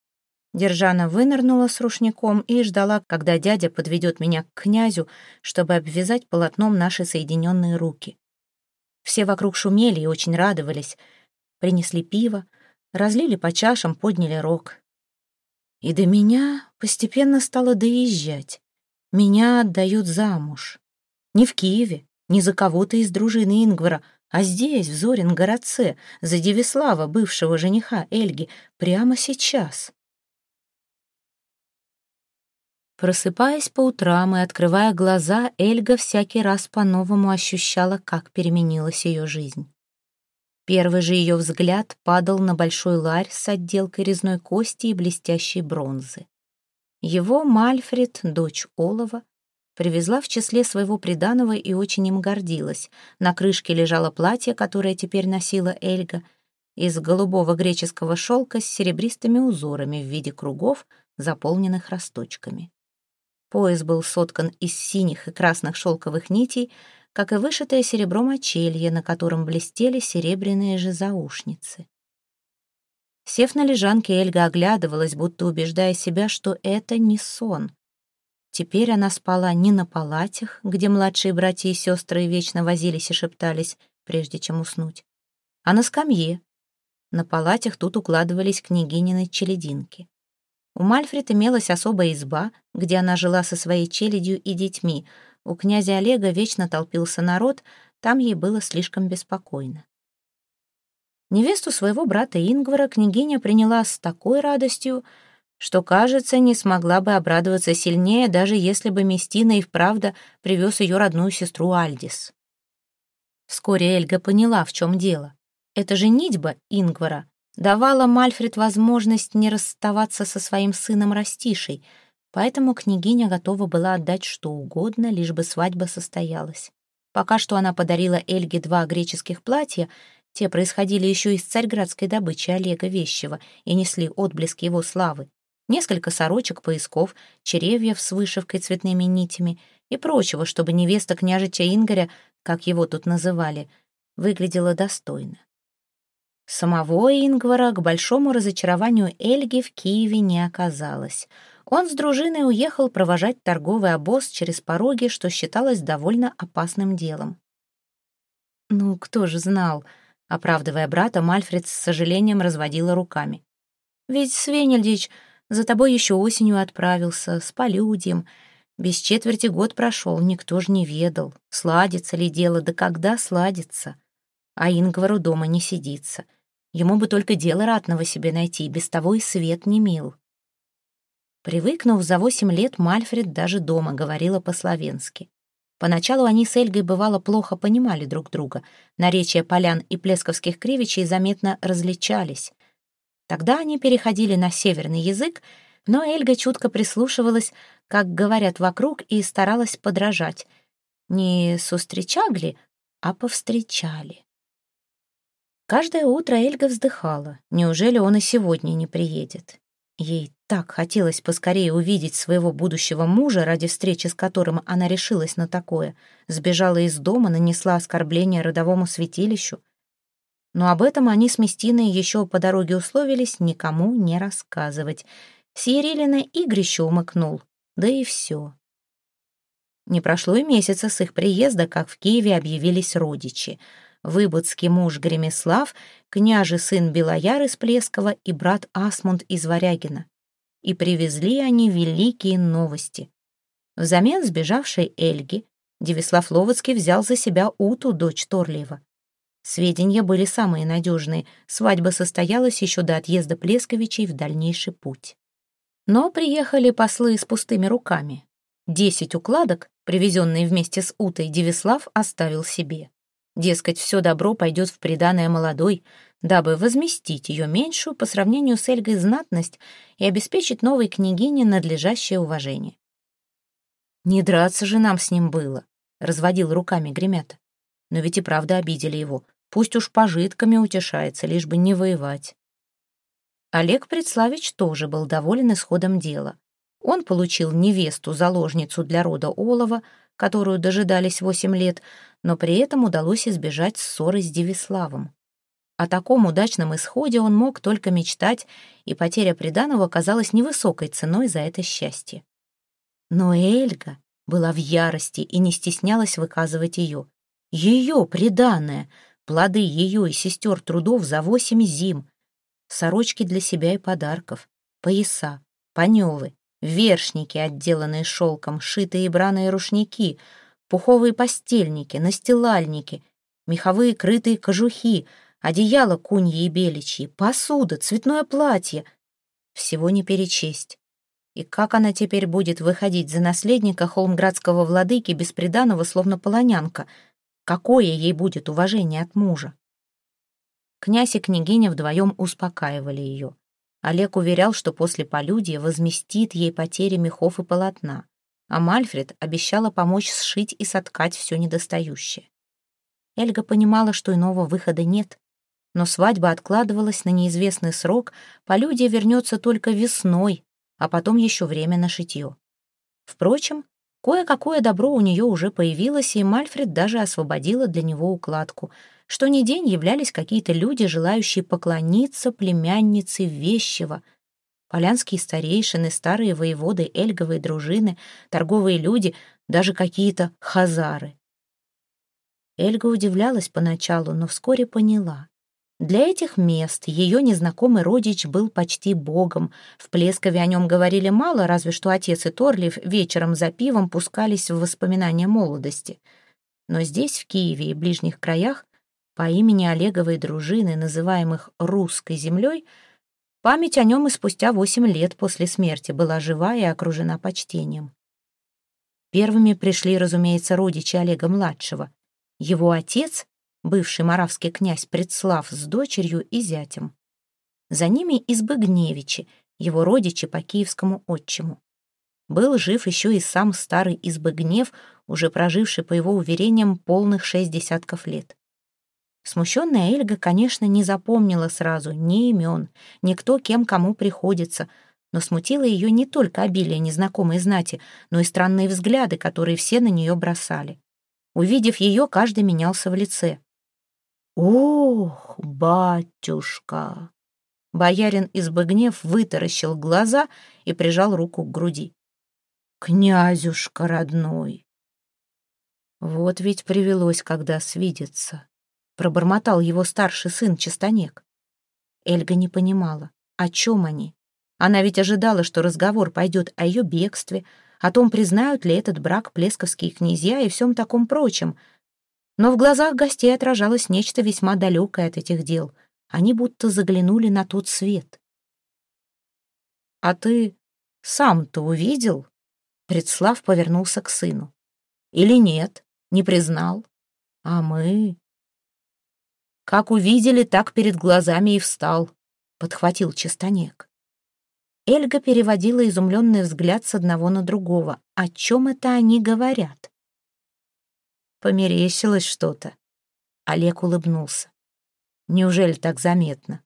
Держана вынырнула с рушником и ждала, когда дядя подведет меня к князю, чтобы обвязать полотном наши соединенные руки. Все вокруг шумели и очень радовались. Принесли пиво, разлили по чашам, подняли рог. И до меня постепенно стало доезжать. Меня отдают замуж. Не в Киеве, не за кого-то из дружины Ингвара, а здесь, в Зорин-городце, за Девислава, бывшего жениха Эльги, прямо сейчас. Просыпаясь по утрам и открывая глаза, Эльга всякий раз по-новому ощущала, как переменилась ее жизнь. Первый же ее взгляд падал на большой ларь с отделкой резной кости и блестящей бронзы. Его Мальфред, дочь Олова, Привезла в числе своего приданого и очень им гордилась. На крышке лежало платье, которое теперь носила Эльга, из голубого греческого шелка с серебристыми узорами в виде кругов, заполненных росточками. Пояс был соткан из синих и красных шелковых нитей, как и вышитое серебром очелье, на котором блестели серебряные же заушницы. Сев на лежанке, Эльга оглядывалась, будто убеждая себя, что это не сон. Теперь она спала не на палатях, где младшие братья и сестры вечно возились и шептались, прежде чем уснуть, а на скамье. На палатях тут укладывались княгинины челединки. У Мальфред имелась особая изба, где она жила со своей челядью и детьми. У князя Олега вечно толпился народ, там ей было слишком беспокойно. Невесту своего брата Ингвара княгиня приняла с такой радостью, что, кажется, не смогла бы обрадоваться сильнее, даже если бы Местина и вправду привез ее родную сестру Альдис. Вскоре Эльга поняла, в чем дело. Эта женитьба Ингвара давала Мальфред возможность не расставаться со своим сыном Растишей, поэтому княгиня готова была отдать что угодно, лишь бы свадьба состоялась. Пока что она подарила Эльге два греческих платья, те происходили еще из царьградской добычи Олега Вещева и несли отблески его славы несколько сорочек, поясков, черевьев с вышивкой цветными нитями и прочего, чтобы невеста княжича Ингоря, как его тут называли, выглядела достойно. Самого Ингвара к большому разочарованию Эльги в Киеве не оказалось. Он с дружиной уехал провожать торговый обоз через пороги, что считалось довольно опасным делом. «Ну, кто же знал?» — оправдывая брата, Мальфред с сожалением разводила руками. «Ведь Свенельдич за тобой еще осенью отправился, с полюдем. Без четверти год прошел, никто ж не ведал, сладится ли дело, да когда сладится. А Ингвару дома не сидится. Ему бы только дело ратного себе найти, без того и свет не мил. Привыкнув за восемь лет, Мальфред даже дома говорила по-словенски. Поначалу они с Эльгой бывало плохо понимали друг друга. Наречия полян и плесковских кривичей заметно различались. Тогда они переходили на северный язык, но Эльга чутко прислушивалась, как говорят вокруг, и старалась подражать. Не сустречагли, а повстречали. Каждое утро Эльга вздыхала. Неужели он и сегодня не приедет? Ей так хотелось поскорее увидеть своего будущего мужа, ради встречи с которым она решилась на такое. Сбежала из дома, нанесла оскорбление родовому святилищу. Но об этом они с Местиной еще по дороге условились никому не рассказывать. Сиерилина игрище умыкнул, да и все. Не прошло и месяца с их приезда, как в Киеве объявились родичи. Выбудский муж Гремеслав, княжий сын Белояр из Плескова и брат Асмунд из Варягина. И привезли они великие новости. Взамен сбежавшей Эльги Девислав Ловацкий взял за себя Уту, дочь Торлиева. Сведения были самые надежные. Свадьба состоялась еще до отъезда Плесковичей в дальнейший путь. Но приехали послы с пустыми руками. Десять укладок, привезенные вместе с Утой, Девислав оставил себе. Дескать, все добро пойдет в приданное молодой, дабы возместить ее меньшую по сравнению с Эльгой знатность и обеспечить новой княгине надлежащее уважение. «Не драться же нам с ним было», — разводил руками Гремята. «Но ведь и правда обидели его. Пусть уж пожитками утешается, лишь бы не воевать». Олег Предславич тоже был доволен исходом дела. Он получил невесту-заложницу для рода Олова, которую дожидались восемь лет, но при этом удалось избежать ссоры с Девиславом. О таком удачном исходе он мог только мечтать, и потеря приданого казалась невысокой ценой за это счастье. Но Эльга была в ярости и не стеснялась выказывать ее. Ее приданное, плоды ее и сестер трудов за восемь зим, сорочки для себя и подарков, пояса, паневы, вершники, отделанные шелком, шитые браные рушники, пуховые постельники, настилальники, меховые крытые кожухи, одеяла куньи и беличьи, посуда, цветное платье. Всего не перечесть. И как она теперь будет выходить за наследника холмградского владыки бесприданного, словно полонянка? Какое ей будет уважение от мужа? Князь и княгиня вдвоем успокаивали ее. Олег уверял, что после полюдия возместит ей потери мехов и полотна, а Мальфред обещала помочь сшить и соткать все недостающее. Эльга понимала, что иного выхода нет, но свадьба откладывалась на неизвестный срок, полюдие вернется только весной, а потом еще время на шитье. Впрочем, кое-какое добро у нее уже появилось, и Мальфред даже освободила для него укладку — что ни день являлись какие-то люди, желающие поклониться племяннице Вещева. Полянские старейшины, старые воеводы, эльговые дружины, торговые люди, даже какие-то хазары. Эльга удивлялась поначалу, но вскоре поняла. Для этих мест ее незнакомый родич был почти богом. В Плескове о нем говорили мало, разве что отец и Торлив вечером за пивом пускались в воспоминания молодости. Но здесь, в Киеве и ближних краях, по имени Олеговой дружины, называемых «русской землей», память о нем и спустя восемь лет после смерти была жива и окружена почтением. Первыми пришли, разумеется, родичи Олега-младшего. Его отец, бывший моравский князь Предслав с дочерью и зятем. За ними Избыгневичи, его родичи по киевскому отчиму. Был жив еще и сам старый Избыгнев, уже проживший, по его уверениям, полных шесть десятков лет. Смущенная Эльга, конечно, не запомнила сразу ни имен, ни кто кем кому приходится, но смутило ее не только обилие незнакомой знати, но и странные взгляды, которые все на нее бросали. Увидев ее, каждый менялся в лице. «Ох, батюшка!» Боярин избыгнев вытаращил глаза и прижал руку к груди. «Князюшка родной!» Вот ведь привелось когда свидеться пробормотал его старший сын Чистонек. Эльга не понимала, о чем они. Она ведь ожидала, что разговор пойдет о ее бегстве, о том, признают ли этот брак плесковские князья и всем таком прочем. Но в глазах гостей отражалось нечто весьма далекое от этих дел. Они будто заглянули на тот свет. «А ты сам-то увидел?» Предслав повернулся к сыну. «Или нет? Не признал? А мы...» Как увидели, так перед глазами и встал, — подхватил Чистонек. Эльга переводила изумленный взгляд с одного на другого. О чем это они говорят? Померещилось что-то. Олег улыбнулся. Неужели так заметно?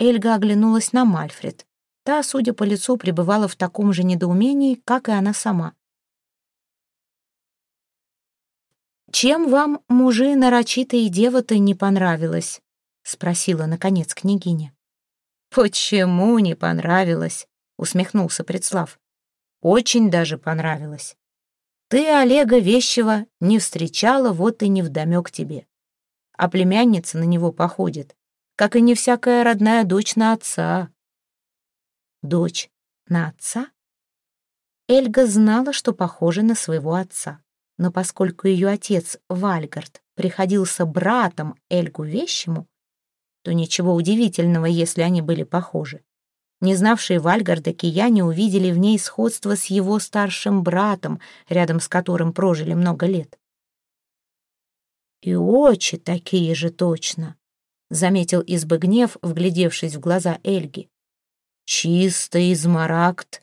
Эльга оглянулась на Мальфред. Та, судя по лицу, пребывала в таком же недоумении, как и она сама. «Чем вам, мужи нарочитые дева-то, не понравилось?» — спросила, наконец, княгиня. «Почему не понравилось?» — усмехнулся Предслав. «Очень даже понравилось. Ты, Олега Вещева, не встречала, вот и невдомек тебе. А племянница на него походит, как и не всякая родная дочь на отца. Дочь на отца? Эльга знала, что похожа на своего отца, но поскольку ее отец, Вальгард, приходился братом Эльгу Вещему, то ничего удивительного, если они были похожи. Не знавшие Вальгарда кияне увидели в ней сходство с его старшим братом, рядом с которым прожили много лет. «И очи такие же точно», — заметил Избыгнев, вглядевшись в глаза Эльги. «Чистый измарагд.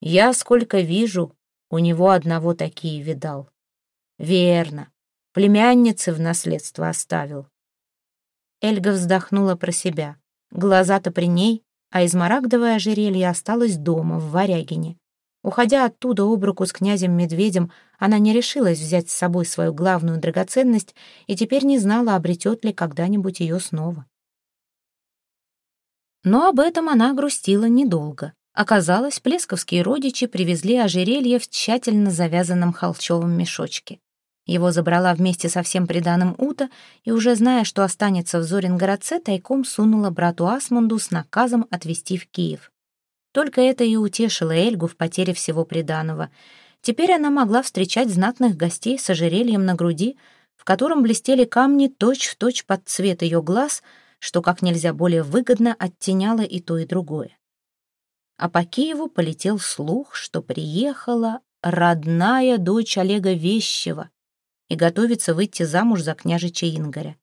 Я сколько вижу, у него одного такие видал. Верно, племянницы в наследство оставил». Эльга вздохнула про себя. Глаза-то при ней, а измарагдовое ожерелье осталось дома, в Варягине. Уходя оттуда об руку с князем-медведем, она не решилась взять с собой свою главную драгоценность и теперь не знала, обретет ли когда-нибудь ее снова. Но об этом она грустила недолго. Оказалось, плесковские родичи привезли ожерелье в тщательно завязанном холчевом мешочке. Его забрала вместе со всем приданым Ута и, уже зная, что останется в Зорингородце, тайком сунула брату Асмунду с наказом отвезти в Киев. Только это и утешило Эльгу в потере всего приданого. Теперь она могла встречать знатных гостей с ожерельем на груди, в котором блестели камни точь-в-точь точь под цвет ее глаз, что как нельзя более выгодно оттеняло и то, и другое. А по Киеву полетел слух, что приехала родная дочь Олега Вещева, и готовится выйти замуж за княжича Ингоря.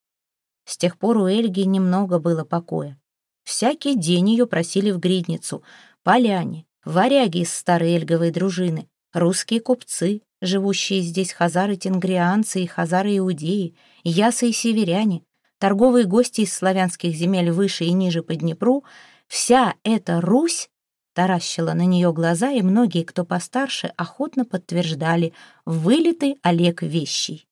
С тех пор у Эльги немного было покоя. Всякий день ее просили в гридницу. Поляне, варяги из старой эльговой дружины, русские купцы, живущие здесь хазары-тенгрианцы и хазары-иудеи, ясы и северяне, торговые гости из славянских земель выше и ниже по Днепру, вся эта Русь таращила на нее глаза, и многие, кто постарше, охотно подтверждали «вылитый Олег Вещий».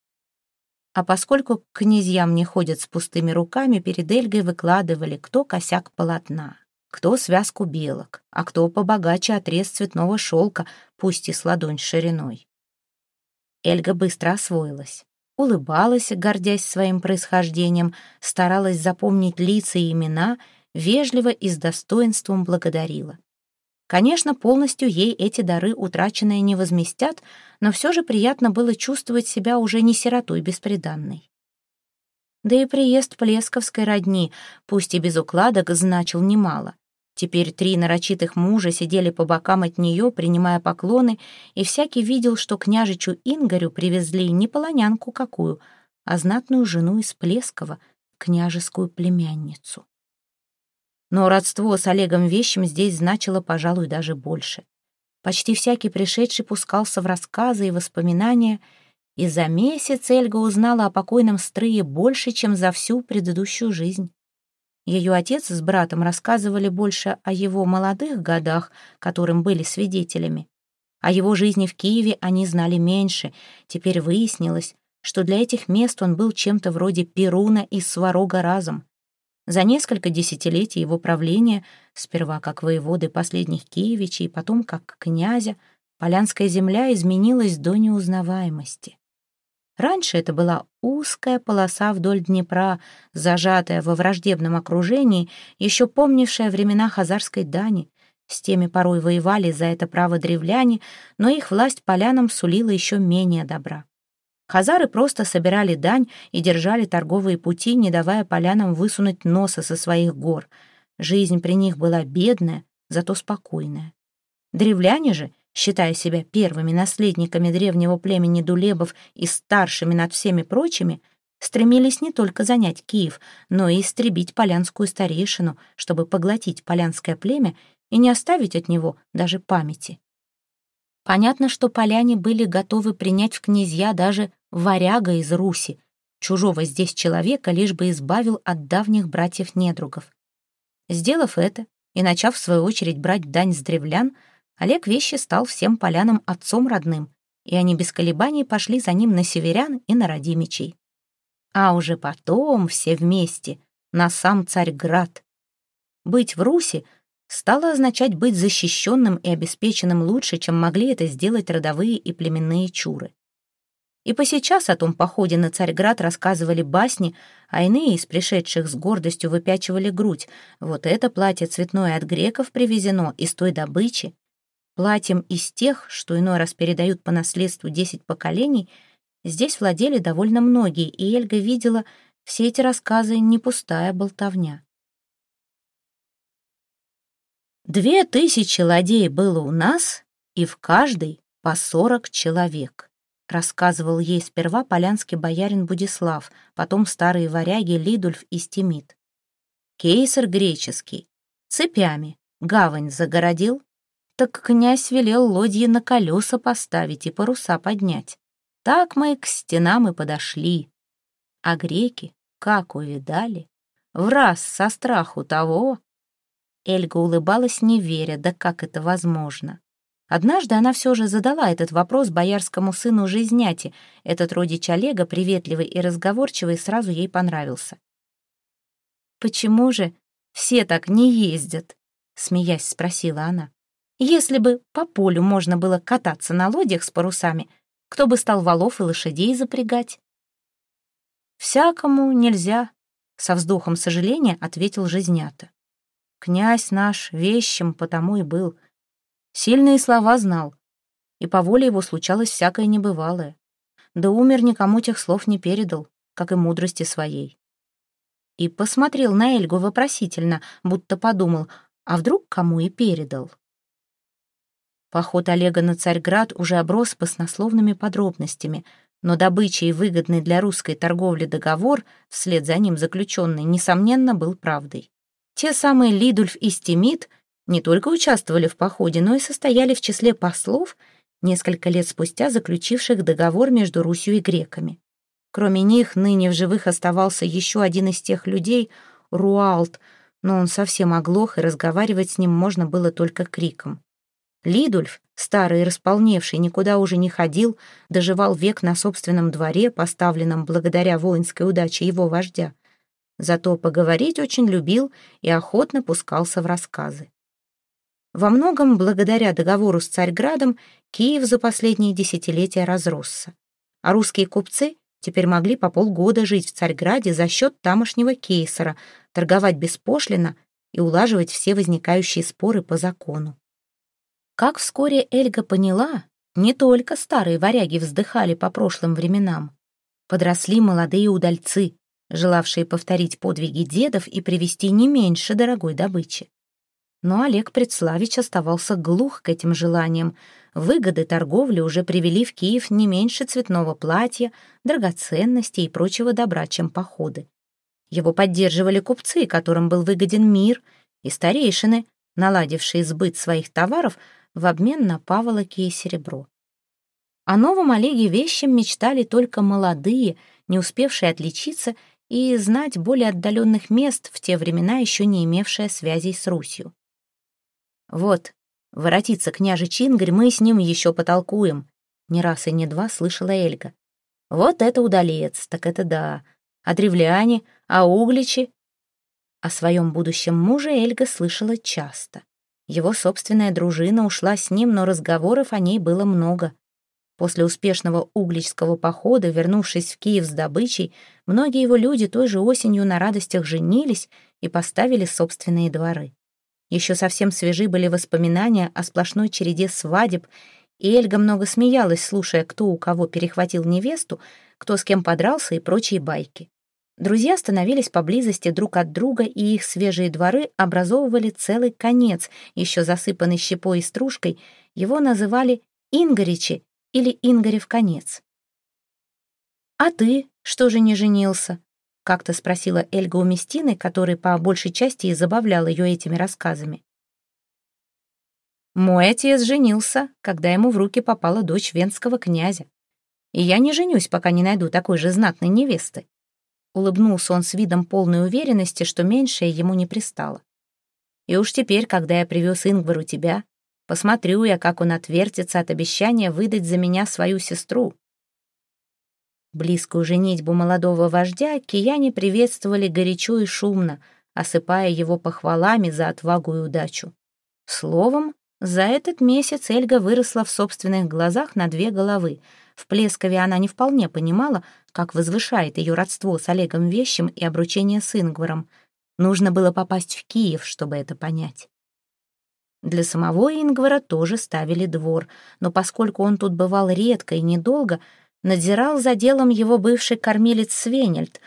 А поскольку к князьям не ходят с пустыми руками, перед Эльгой выкладывали, кто косяк полотна, кто связку белок, а кто побогаче отрез цветного шелка, пусть и с ладонь шириной. Эльга быстро освоилась. Улыбалась, гордясь своим происхождением, старалась запомнить лица и имена, вежливо и с достоинством благодарила. Конечно, полностью ей эти дары утраченные не возместят, но все же приятно было чувствовать себя уже не сиротой бесприданной. Да и приезд Плесковской родни, пусть и без укладок, значил немало. Теперь три нарочитых мужа сидели по бокам от нее, принимая поклоны, и всякий видел, что княжичу Ингорю привезли не полонянку какую, а знатную жену из Плескова, княжескую племянницу но родство с Олегом Вещим здесь значило, пожалуй, даже больше. Почти всякий пришедший пускался в рассказы и воспоминания, и за месяц Эльга узнала о покойном Стрые больше, чем за всю предыдущую жизнь. Ее отец с братом рассказывали больше о его молодых годах, которым были свидетелями. О его жизни в Киеве они знали меньше. Теперь выяснилось, что для этих мест он был чем-то вроде Перуна и Сварога разом. За несколько десятилетий его правления, сперва как воеводы последних Киевичей, потом как князя, Полянская земля изменилась до неузнаваемости. Раньше это была узкая полоса вдоль Днепра, зажатая во враждебном окружении, еще помнившая времена хазарской дани. С теми порой воевали за это право древляне, но их власть полянам сулила еще менее добра. Хазары просто собирали дань и держали торговые пути, не давая полянам высунуть носа со своих гор. Жизнь при них была бедная, зато спокойная. Древляне же, считая себя первыми наследниками древнего племени Дулебов и старшими над всеми прочими, стремились не только занять Киев, но и истребить полянскую старейшину, чтобы поглотить полянское племя и не оставить от него даже памяти. Понятно, что поляне были готовы принять в князья даже варяга из Руси, чужого здесь человека, лишь бы избавил от давних братьев-недругов. Сделав это и начав, в свою очередь, брать дань с древлян, Олег Вещи стал всем полянам отцом родным, и они без колебаний пошли за ним на северян и на родимичей. А уже потом все вместе на сам Царьград. Быть в Руси стало означать быть защищенным и обеспеченным лучше, чем могли это сделать родовые и племенные чуры. И по сейчас о том походе на Царьград рассказывали басни, а иные из пришедших с гордостью выпячивали грудь. Вот это платье цветное от греков привезено из той добычи. Платьем из тех, что иной раз передают по наследству десять поколений, здесь владели довольно многие, и Эльга видела, все эти рассказы не пустая болтовня. Две тысячи ладей было у нас, и в каждой по сорок человек рассказывал ей сперва полянский боярин Будислав, потом старые варяги Лидульф и Стимит. Кейсер греческий, цепями, гавань загородил, так князь велел лодьи на колеса поставить и паруса поднять. Так мы к стенам и подошли. А греки, как увидали, в раз со страху того. Эльга улыбалась, не веря, да как это возможно. Однажды она все же задала этот вопрос боярскому сыну Жизняти. Этот родич Олега, приветливый и разговорчивый, сразу ей понравился. «Почему же все так не ездят?» — смеясь спросила она. «Если бы по полю можно было кататься на лодях с парусами, кто бы стал валов и лошадей запрягать?» «Всякому нельзя», — со вздохом сожаления ответил Жизнята. «Князь наш вещим потому и был». Сильные слова знал, и по воле его случалось всякое небывалое. Да умер никому тех слов не передал, как и мудрости своей. И посмотрел на Эльгу вопросительно, будто подумал, а вдруг кому и передал. Поход Олега на Царьград уже оброс баснословными подробностями, но добыча и выгодный для русской торговли договор, вслед за ним заключенный, несомненно, был правдой. Те самые Лидульф и Стимит — не только участвовали в походе, но и состояли в числе послов, несколько лет спустя заключивших договор между Русью и греками. Кроме них, ныне в живых оставался еще один из тех людей, Руалт, но он совсем оглох, и разговаривать с ним можно было только криком. Лидульф, старый и располневший, никуда уже не ходил, доживал век на собственном дворе, поставленном благодаря воинской удаче его вождя. Зато поговорить очень любил и охотно пускался в рассказы. Во многом благодаря договору с Царьградом Киев за последние десятилетия разросся. А русские купцы теперь могли по полгода жить в Царьграде за счет тамошнего кейсера, торговать беспошлино и улаживать все возникающие споры по закону. Как вскоре Эльга поняла, не только старые варяги вздыхали по прошлым временам. Подросли молодые удальцы, желавшие повторить подвиги дедов и привести не меньше дорогой добычи. Но Олег Предславич оставался глух к этим желаниям. Выгоды торговли уже привели в Киев не меньше цветного платья, драгоценностей и прочего добра, чем походы. Его поддерживали купцы, которым был выгоден мир, и старейшины, наладившие сбыт своих товаров в обмен на паволоки и серебро. О новом Олеге вещем мечтали только молодые, не успевшие отличиться и знать более отдаленных мест, в те времена еще не имевшие связей с Русью. «Вот, воротится княже Чингарь, мы с ним еще потолкуем», — не раз и не два слышала Эльга. «Вот это удалец, так это да. А древляне, а угличи?» О своем будущем муже Эльга слышала часто. Его собственная дружина ушла с ним, но разговоров о ней было много. После успешного угличского похода, вернувшись в Киев с добычей, многие его люди той же осенью на радостях женились и поставили собственные дворы. Еще совсем свежи были воспоминания о сплошной череде свадеб, и Эльга много смеялась, слушая, кто у кого перехватил невесту, кто с кем подрался и прочие байки. Друзья становились поблизости друг от друга, и их свежие дворы образовывали целый конец, еще засыпанный щепой и стружкой. Его называли Ингоричи или Ингорев конец. «А ты что же не женился?» — как-то спросила Эльга у Местины, который по большей части и забавлял ее этими рассказами. Мой отец женился, когда ему в руки попала дочь венского князя. и я не женюсь, пока не найду такой же знатной невесты. Улыбнулся он с видом полной уверенности, что меньшее ему не пристало. И уж теперь, когда я привез Ингвару тебя, посмотрю я, как он отвертится от обещания выдать за меня свою сестру. Близкую женитьбу молодого вождя кияне приветствовали горячо и шумно, осыпая его похвалами за отвагу и удачу. Словом, за этот месяц Эльга выросла в собственных глазах на две головы. В Плескове она не вполне понимала, как возвышает ее родство с Олегом Вещим и обручение с Ингваром. Нужно было попасть в Киев, чтобы это понять. Для самого Ингвара тоже ставили двор, но поскольку он тут бывал редко и недолго, надзирал за делом его бывший кормилец Свенельд.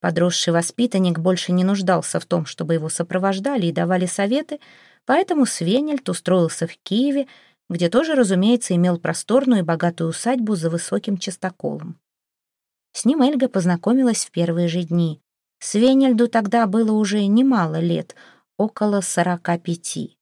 Подросший воспитанник больше не нуждался в том, чтобы его сопровождали и давали советы, поэтому Свенельд устроился в Киеве, где тоже, разумеется, имел просторную и богатую усадьбу за высоким частоколом. С ним Эльга познакомилась в первые же дни. Свенельду тогда было уже немало лет, около сорока пяти.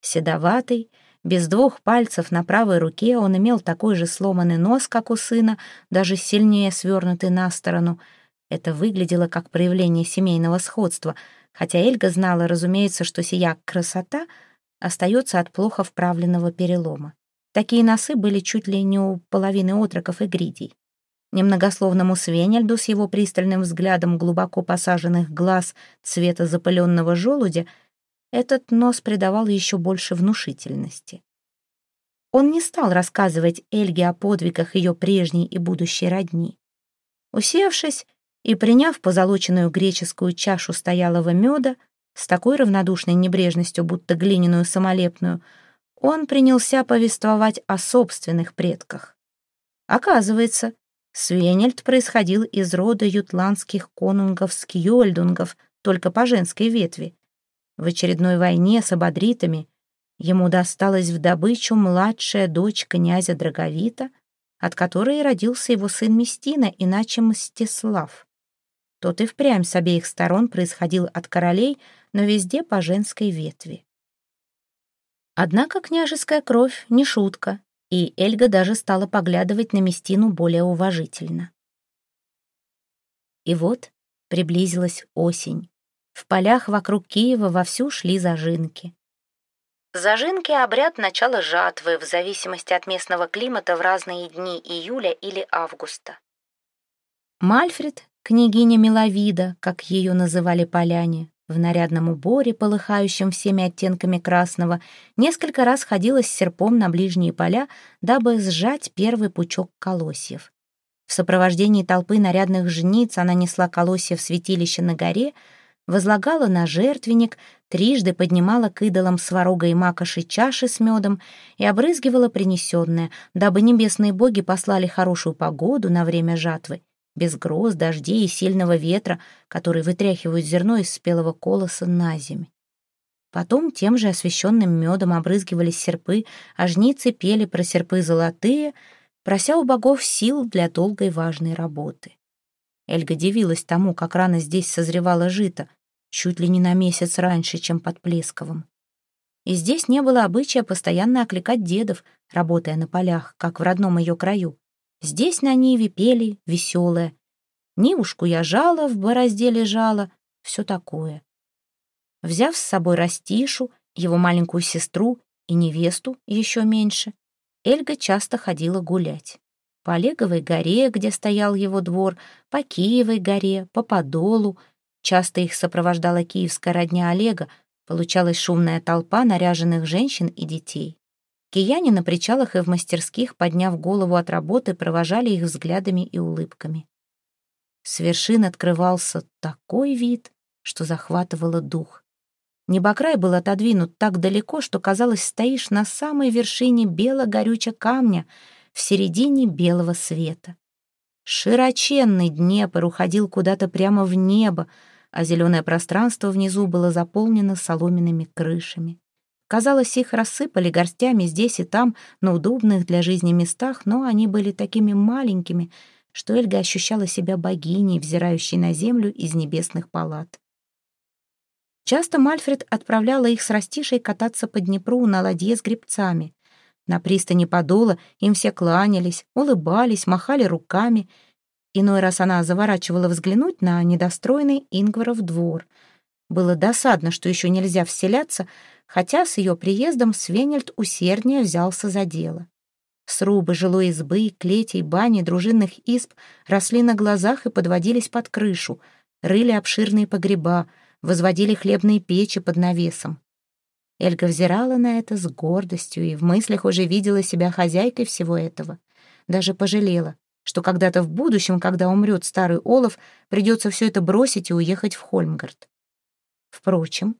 Седоватый, без двух пальцев на правой руке он имел такой же сломанный нос, как у сына, даже сильнее свернутый на сторону. Это выглядело как проявление семейного сходства, хотя Эльга знала, разумеется, что сия красота остается от плохо вправленного перелома. Такие носы были чуть ли не у половины отроков и гридей. Немногословному Свенельду с его пристальным взглядом глубоко посаженных глаз цвета запыленного желудя этот нос придавал еще больше внушительности. Он не стал рассказывать Эльге о подвигах ее прежней и будущей родни. Усевшись и приняв позолоченную греческую чашу стоялого меда, с такой равнодушной небрежностью, будто глиняную самолепную, он принялся повествовать о собственных предках. Оказывается, Свенельд происходил из рода ютландских конунгов-скьёльдунгов, только по женской ветви. В очередной войне с абадритами ему досталась в добычу младшая дочь князя Драговита, от которой родился его сын Местина, иначе Мстислав. Тот и впрямь с обеих сторон происходил от королей, но везде по женской ветви. Однако княжеская кровь не шутка, и Эльга даже стала поглядывать на Местину более уважительно. И вот приблизилась осень. В полях вокруг Киева вовсю шли зажинки. Зажинки — обряд начала жатвы в зависимости от местного климата в разные дни июля или августа. Мальфред, княгиня Миловида, как ее называли поляне, в нарядном уборе, полыхающем всеми оттенками красного, несколько раз ходила с серпом на ближние поля, дабы сжать первый пучок колосьев. В сопровождении толпы нарядных жниц она несла колосья в святилище на горе — возлагала на жертвенник, трижды поднимала к идолам сварога и макоши чаши с медом и обрызгивала принесенное, дабы небесные боги послали хорошую погоду на время жатвы, без гроз, дождей и сильного ветра, который вытряхивают зерно из спелого колоса на землю. Потом тем же освященным медом обрызгивались серпы, а жницы пели про серпы золотые, прося у богов сил для долгой важной работы. Эльга дивилась тому, как рано здесь созревало жито, чуть ли не на месяц раньше, чем под Плесковым. И здесь не было обычая постоянно окликать дедов, работая на полях, как в родном ее краю. Здесь на Ниве пели веселое. Нивушку я жала, в борозде лежала, все такое. Взяв с собой Растишу, его маленькую сестру и невесту еще меньше, Эльга часто ходила гулять. По Олеговой горе, где стоял его двор, по Киевой горе, по Подолу — Часто их сопровождала киевская родня Олега, получалась шумная толпа наряженных женщин и детей. Кияне на причалах и в мастерских, подняв голову от работы, провожали их взглядами и улыбками. С вершин открывался такой вид, что захватывало дух. Небокрай был отодвинут так далеко, что, казалось, стоишь на самой вершине бело-горюча камня в середине белого света. Широченный Днепр уходил куда-то прямо в небо, а зеленое пространство внизу было заполнено соломенными крышами. Казалось, их рассыпали горстями здесь и там, на удобных для жизни местах, но они были такими маленькими, что Эльга ощущала себя богиней, взирающей на землю из небесных палат. Часто Мальфред отправляла их с Растишей кататься по Днепру на ладье с гребцами. На пристани Подола им все кланялись, улыбались, махали руками. Иной раз она заворачивала взглянуть на недостроенный Ингваров двор. Было досадно, что еще нельзя вселяться, хотя с ее приездом Свенельд усерднее взялся за дело. Срубы жилой избы, клетей, бани, дружинных изб росли на глазах и подводились под крышу, рыли обширные погреба, возводили хлебные печи под навесом. Эльга взирала на это с гордостью и в мыслях уже видела себя хозяйкой всего этого. Даже пожалела, что когда-то в будущем, когда умрет старый Олаф, придется все это бросить и уехать в Хольмгард. Впрочем,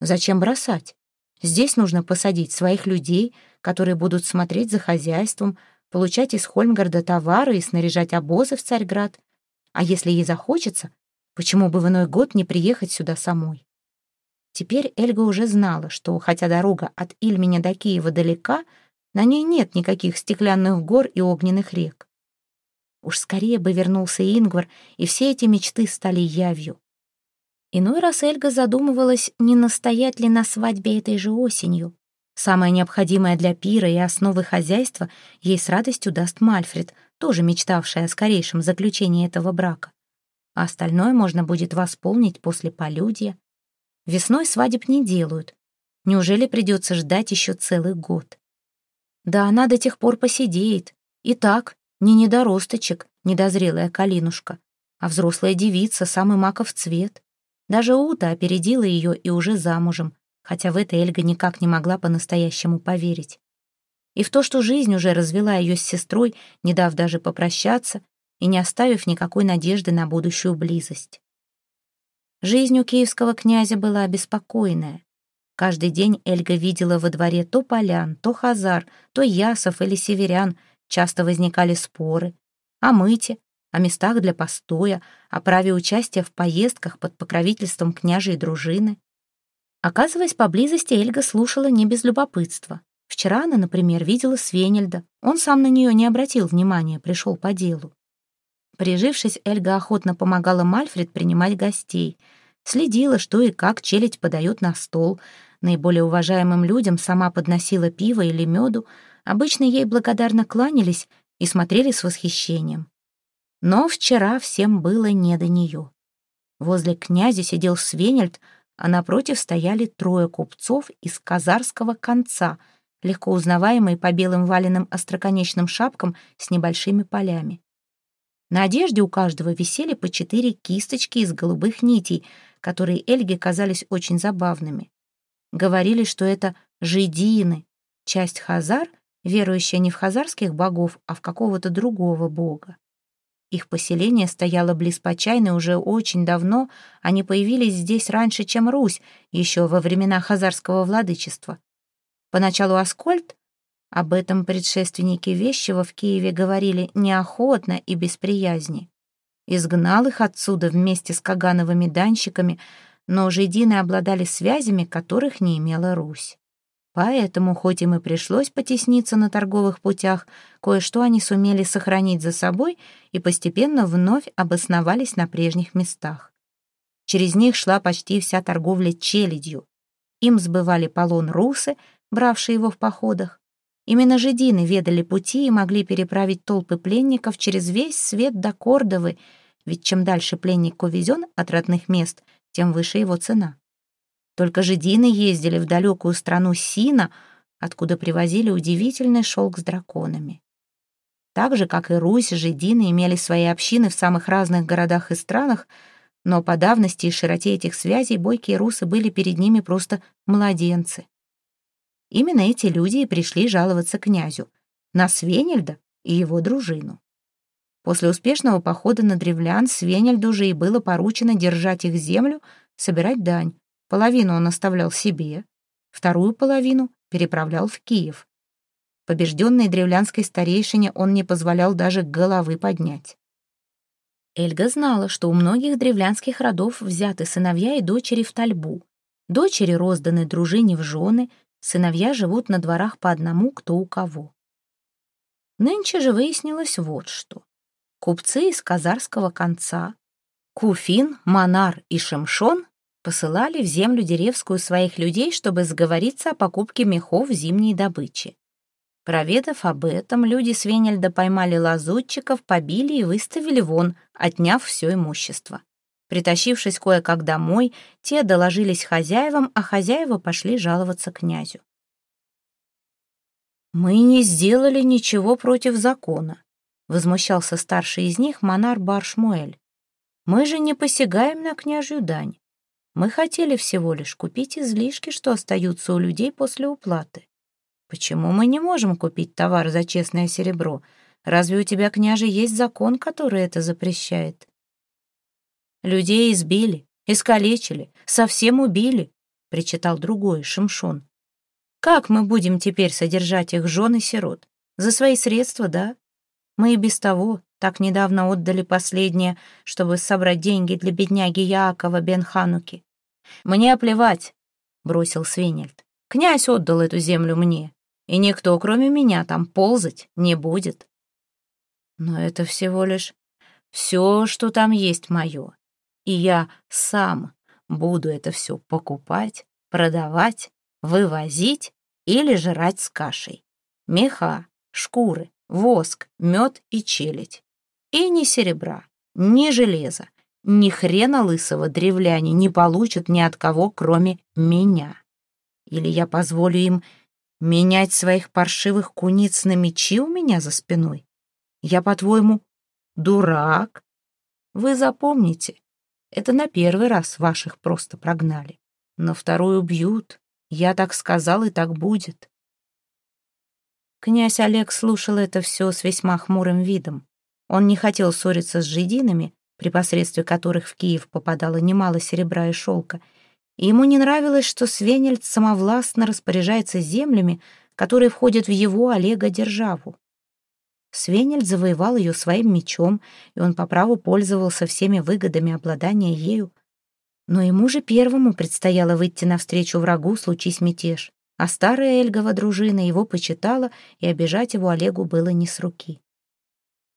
зачем бросать? Здесь нужно посадить своих людей, которые будут смотреть за хозяйством, получать из Хольмгарда товары и снаряжать обозы в Царьград. А если ей захочется, почему бы в иной год не приехать сюда самой? Теперь Эльга уже знала, что, хотя дорога от Ильменя до Киева далека, на ней нет никаких стеклянных гор и огненных рек. Уж скорее бы вернулся Ингвар, и все эти мечты стали явью. Иной раз Эльга задумывалась, не настоять ли на свадьбе этой же осенью. Самое необходимое для пира и основы хозяйства ей с радостью даст Мальфред, тоже мечтавшая о скорейшем заключении этого брака. А остальное можно будет восполнить после полюдья. Весной свадеб не делают. Неужели придется ждать еще целый год? Да она до тех пор посидеет. И так, не недоросточек, недозрелая калинушка, а взрослая девица, самый маков цвет. Даже Ута опередила ее и уже замужем, хотя в это Эльга никак не могла по-настоящему поверить. И в то, что жизнь уже развела ее с сестрой, не дав даже попрощаться и не оставив никакой надежды на будущую близость. Жизнь у киевского князя была обеспокоенная. Каждый день Эльга видела во дворе то полян, то хазар, то ясов или северян, часто возникали споры. О мыте, о местах для постоя, о праве участия в поездках под покровительством княжей дружины. Оказываясь поблизости, Эльга слушала не без любопытства. Вчера она, например, видела Свенельда. Он сам на нее не обратил внимания, пришел по делу. Прижившись, Эльга охотно помогала Мальфред принимать гостей. Следила, что и как челядь подает на стол. Наиболее уважаемым людям сама подносила пиво или меду. Обычно ей благодарно кланялись и смотрели с восхищением. Но вчера всем было не до нее. Возле князя сидел Свенельд, а напротив стояли трое купцов из казарского конца, легко узнаваемые по белым валенным остроконечным шапкам с небольшими полями. На одежде у каждого висели по четыре кисточки из голубых нитей, которые Эльге казались очень забавными. Говорили, что это жидины, часть хазар, верующая не в хазарских богов, а в какого-то другого бога. Их поселение стояло близ Почайны уже очень давно, они появились здесь раньше, чем Русь, еще во времена хазарского владычества. Поначалу Аскольд, об этом предшественники Вещева в Киеве говорили неохотно и без приязни. Изгнал их отсюда вместе с Кагановыми данщиками, но жидины обладали связями, которых не имела Русь. Поэтому, хоть им и пришлось потесниться на торговых путях, кое-что они сумели сохранить за собой и постепенно вновь обосновались на прежних местах. Через них шла почти вся торговля челядью. Им сбывали полон русы, бравшие его в походах. Именно жидины ведали пути и могли переправить толпы пленников через весь свет до Кордовы, ведь чем дальше пленник увезен от родных мест, тем выше его цена. Только жидины ездили в далекую страну Сина, откуда привозили удивительный шелк с драконами. Так же, как и Русь, жидины имели свои общины в самых разных городах и странах, но по давности и широте этих связей бойкие русы были перед ними просто младенцы. Именно эти люди и пришли жаловаться князю на Свенельда и его дружину. После успешного похода на древлян Свенельду же и было поручено держать их землю, собирать дань, Половину он оставлял себе, вторую половину переправлял в Киев. Побежденной древлянской старейшине он не позволял даже головы поднять. Эльга знала, что у многих древлянских родов взяты сыновья и дочери в тальбу. Дочери розданы дружине в жены, сыновья живут на дворах по одному кто у кого. Нынче же выяснилось вот что. Купцы из казарского конца, Куфин, Монар и Шемшон посылали в землю деревскую своих людей, чтобы сговориться о покупке мехов зимней добычи. Проведав об этом, люди Свенельда поймали лазутчиков, побили и выставили вон, отняв все имущество. Притащившись кое-как домой, те доложились хозяевам, а хозяева пошли жаловаться князю. «Мы не сделали ничего против закона», — возмущался старший из них Монар Баршмуэль. «Мы же не посягаем на княжью дань. Мы хотели всего лишь купить излишки, что остаются у людей после уплаты. Почему мы не можем купить товар за честное серебро? Разве у тебя, княже, есть закон, который это запрещает? Людей избили, искалечили, совсем убили, причитал другой, Шимшон. Как мы будем теперь содержать их жен и сирот? За свои средства, да? Мы и без того так недавно отдали последнее, чтобы собрать деньги для бедняги Яакова Бен-Хануки. «Мне плевать», — бросил Свенельд. «Князь отдал эту землю мне и никто, кроме меня, там ползать не будет. Но это всего лишь все, что там есть мое, и я сам буду это все покупать, продавать, вывозить или жрать с кашей. Меха, шкуры, воск, мед и челядь. И ни серебра, ни железа, ни хрена лысого древляне не получат ни от кого, кроме меня. Или я позволю им Менять своих паршивых куниц на мечи у меня за спиной? Я, по-твоему, дурак? Вы запомните, это на первый раз ваших просто прогнали. На второй убьют. Я так сказал, и так будет. Князь Олег слушал это все с весьма хмурым видом. Он не хотел ссориться с жидинами, при посредстве которых в Киев попадало немало серебра и шелка, и ему не нравилось, что Свенельд самовластно распоряжается землями, которые входят в его Олега державу. Свенельд завоевал ее своим мечом, и он по праву пользовался всеми выгодами обладания ею. Но ему же первому предстояло выйти навстречу врагу, случись мятеж, а старая Эльгова дружина его почитала, и обижать его Олегу было не с руки.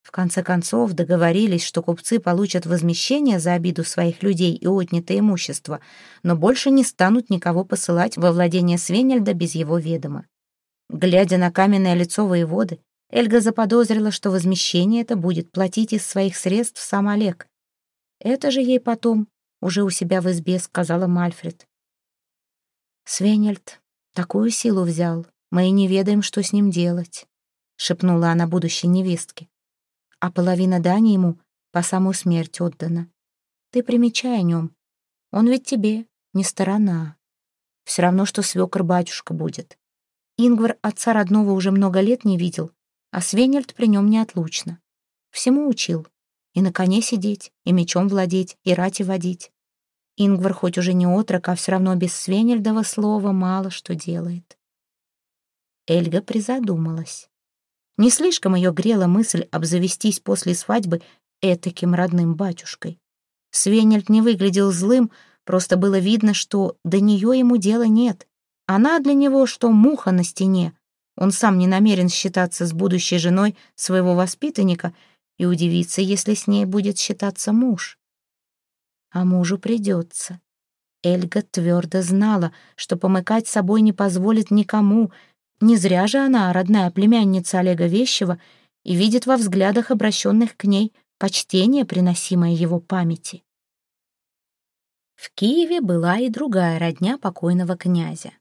В конце концов договорились, что купцы получат возмещение за обиду своих людей и отнятое имущество, но больше не станут никого посылать во владение Свенельда без его ведома. Глядя на каменное лицо воеводы, Эльга заподозрила, что возмещение это будет платить из своих средств сам Олег. Это же ей потом, уже у себя в избе, сказала Мальфред. «Свенельд такую силу взял, мы и не ведаем, что с ним делать», — шепнула она будущей невестке а половина дани ему по самую смерть отдана. Ты примечай о нем. Он ведь тебе не сторона. Все равно, что свекр батюшка будет. Ингвар отца родного уже много лет не видел, а Свенельд при нем неотлучно. Всему учил. И на коне сидеть, и мечом владеть, и рати водить. Ингвар хоть уже не отрок, а все равно без Свенельдова слова мало что делает. Эльга призадумалась. Не слишком ее грела мысль обзавестись после свадьбы этаким родным батюшкой. Свенельд не выглядел злым, просто было видно, что до нее ему дела нет. Она для него что муха на стене. Он сам не намерен считаться с будущей женой своего воспитанника и удивится, если с ней будет считаться муж. А мужу придется. Эльга твердо знала, что помыкать собой не позволит никому, не зря же она, родная племянница Олега Вещева, и видит во взглядах, обращенных к ней, почтение, приносимое его памяти. В Киеве была и другая родня покойного князя.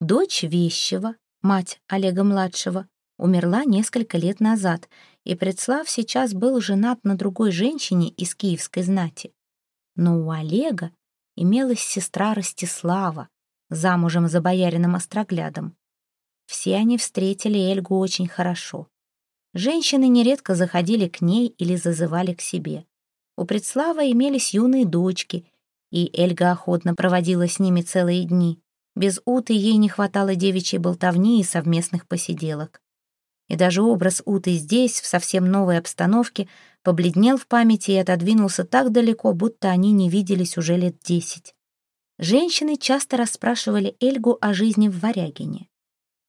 Дочь Вещева, мать Олега-младшего, умерла несколько лет назад, и Предслав сейчас был женат на другой женщине из киевской знати. Но у Олега имелась сестра Ростислава, замужем за боярином Остроглядом. Все они встретили Эльгу очень хорошо. Женщины нередко заходили к ней или зазывали к себе. У Предслава имелись юные дочки, и Эльга охотно проводила с ними целые дни. Без Уты ей не хватало девичьей болтовни и совместных посиделок. И даже образ Уты здесь, в совсем новой обстановке, побледнел в памяти и отодвинулся так далеко, будто они не виделись уже лет десять. Женщины часто расспрашивали Эльгу о жизни в Варягине.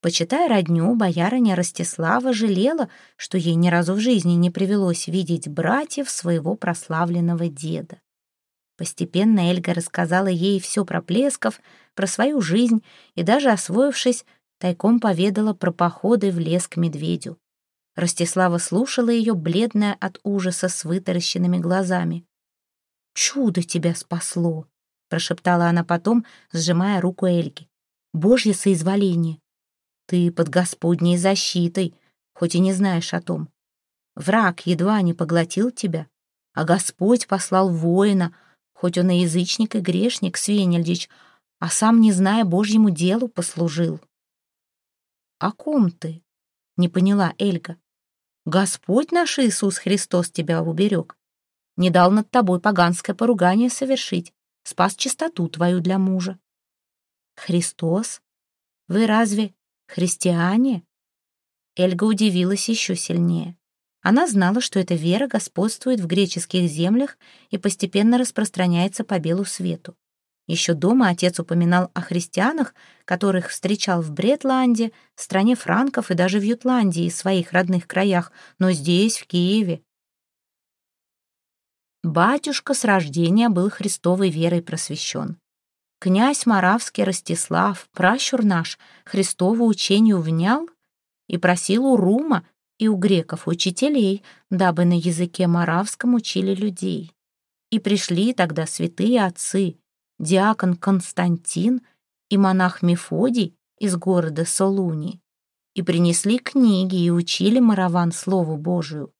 Почитая родню, боярыня Ростислава жалела, что ей ни разу в жизни не привелось видеть братьев своего прославленного деда. Постепенно Эльга рассказала ей все про Плесков, про свою жизнь и даже, освоившись, тайком поведала про походы в лес к медведю. Ростислава слушала ее, бледная от ужаса, с вытаращенными глазами. «Чудо тебя спасло!» — прошептала она потом, сжимая руку Эльги. «Божье соизволение! Ты под Господней защитой, хоть и не знаешь о том. Враг едва не поглотил тебя, а Господь послал воина, хоть он и язычник и грешник, Свенельдич, а сам, не зная Божьему делу, послужил. «О ком ты?» — не поняла Эльга. «Господь наш Иисус Христос тебя уберег. Не дал над тобой поганское поругание совершить, спас чистоту твою для мужа». «Христос? Вы разве христиане?» Эльга удивилась еще сильнее. Она знала, что эта вера господствует в греческих землях и постепенно распространяется по белу свету. Еще дома отец упоминал о христианах, которых встречал в Бретланде, стране франков и даже в Ютландии, своих родных краях, но здесь, в Киеве. Батюшка с рождения был христовой верой просвещен. Князь Моравский Ростислав, пращур наш, Христову учению внял и просил у Рума и у греков учителей, дабы на языке моравском учили людей. И пришли тогда святые отцы, диакон Константин и монах Мефодий из города Солуни, и принесли книги и учили мараван Слову Божию.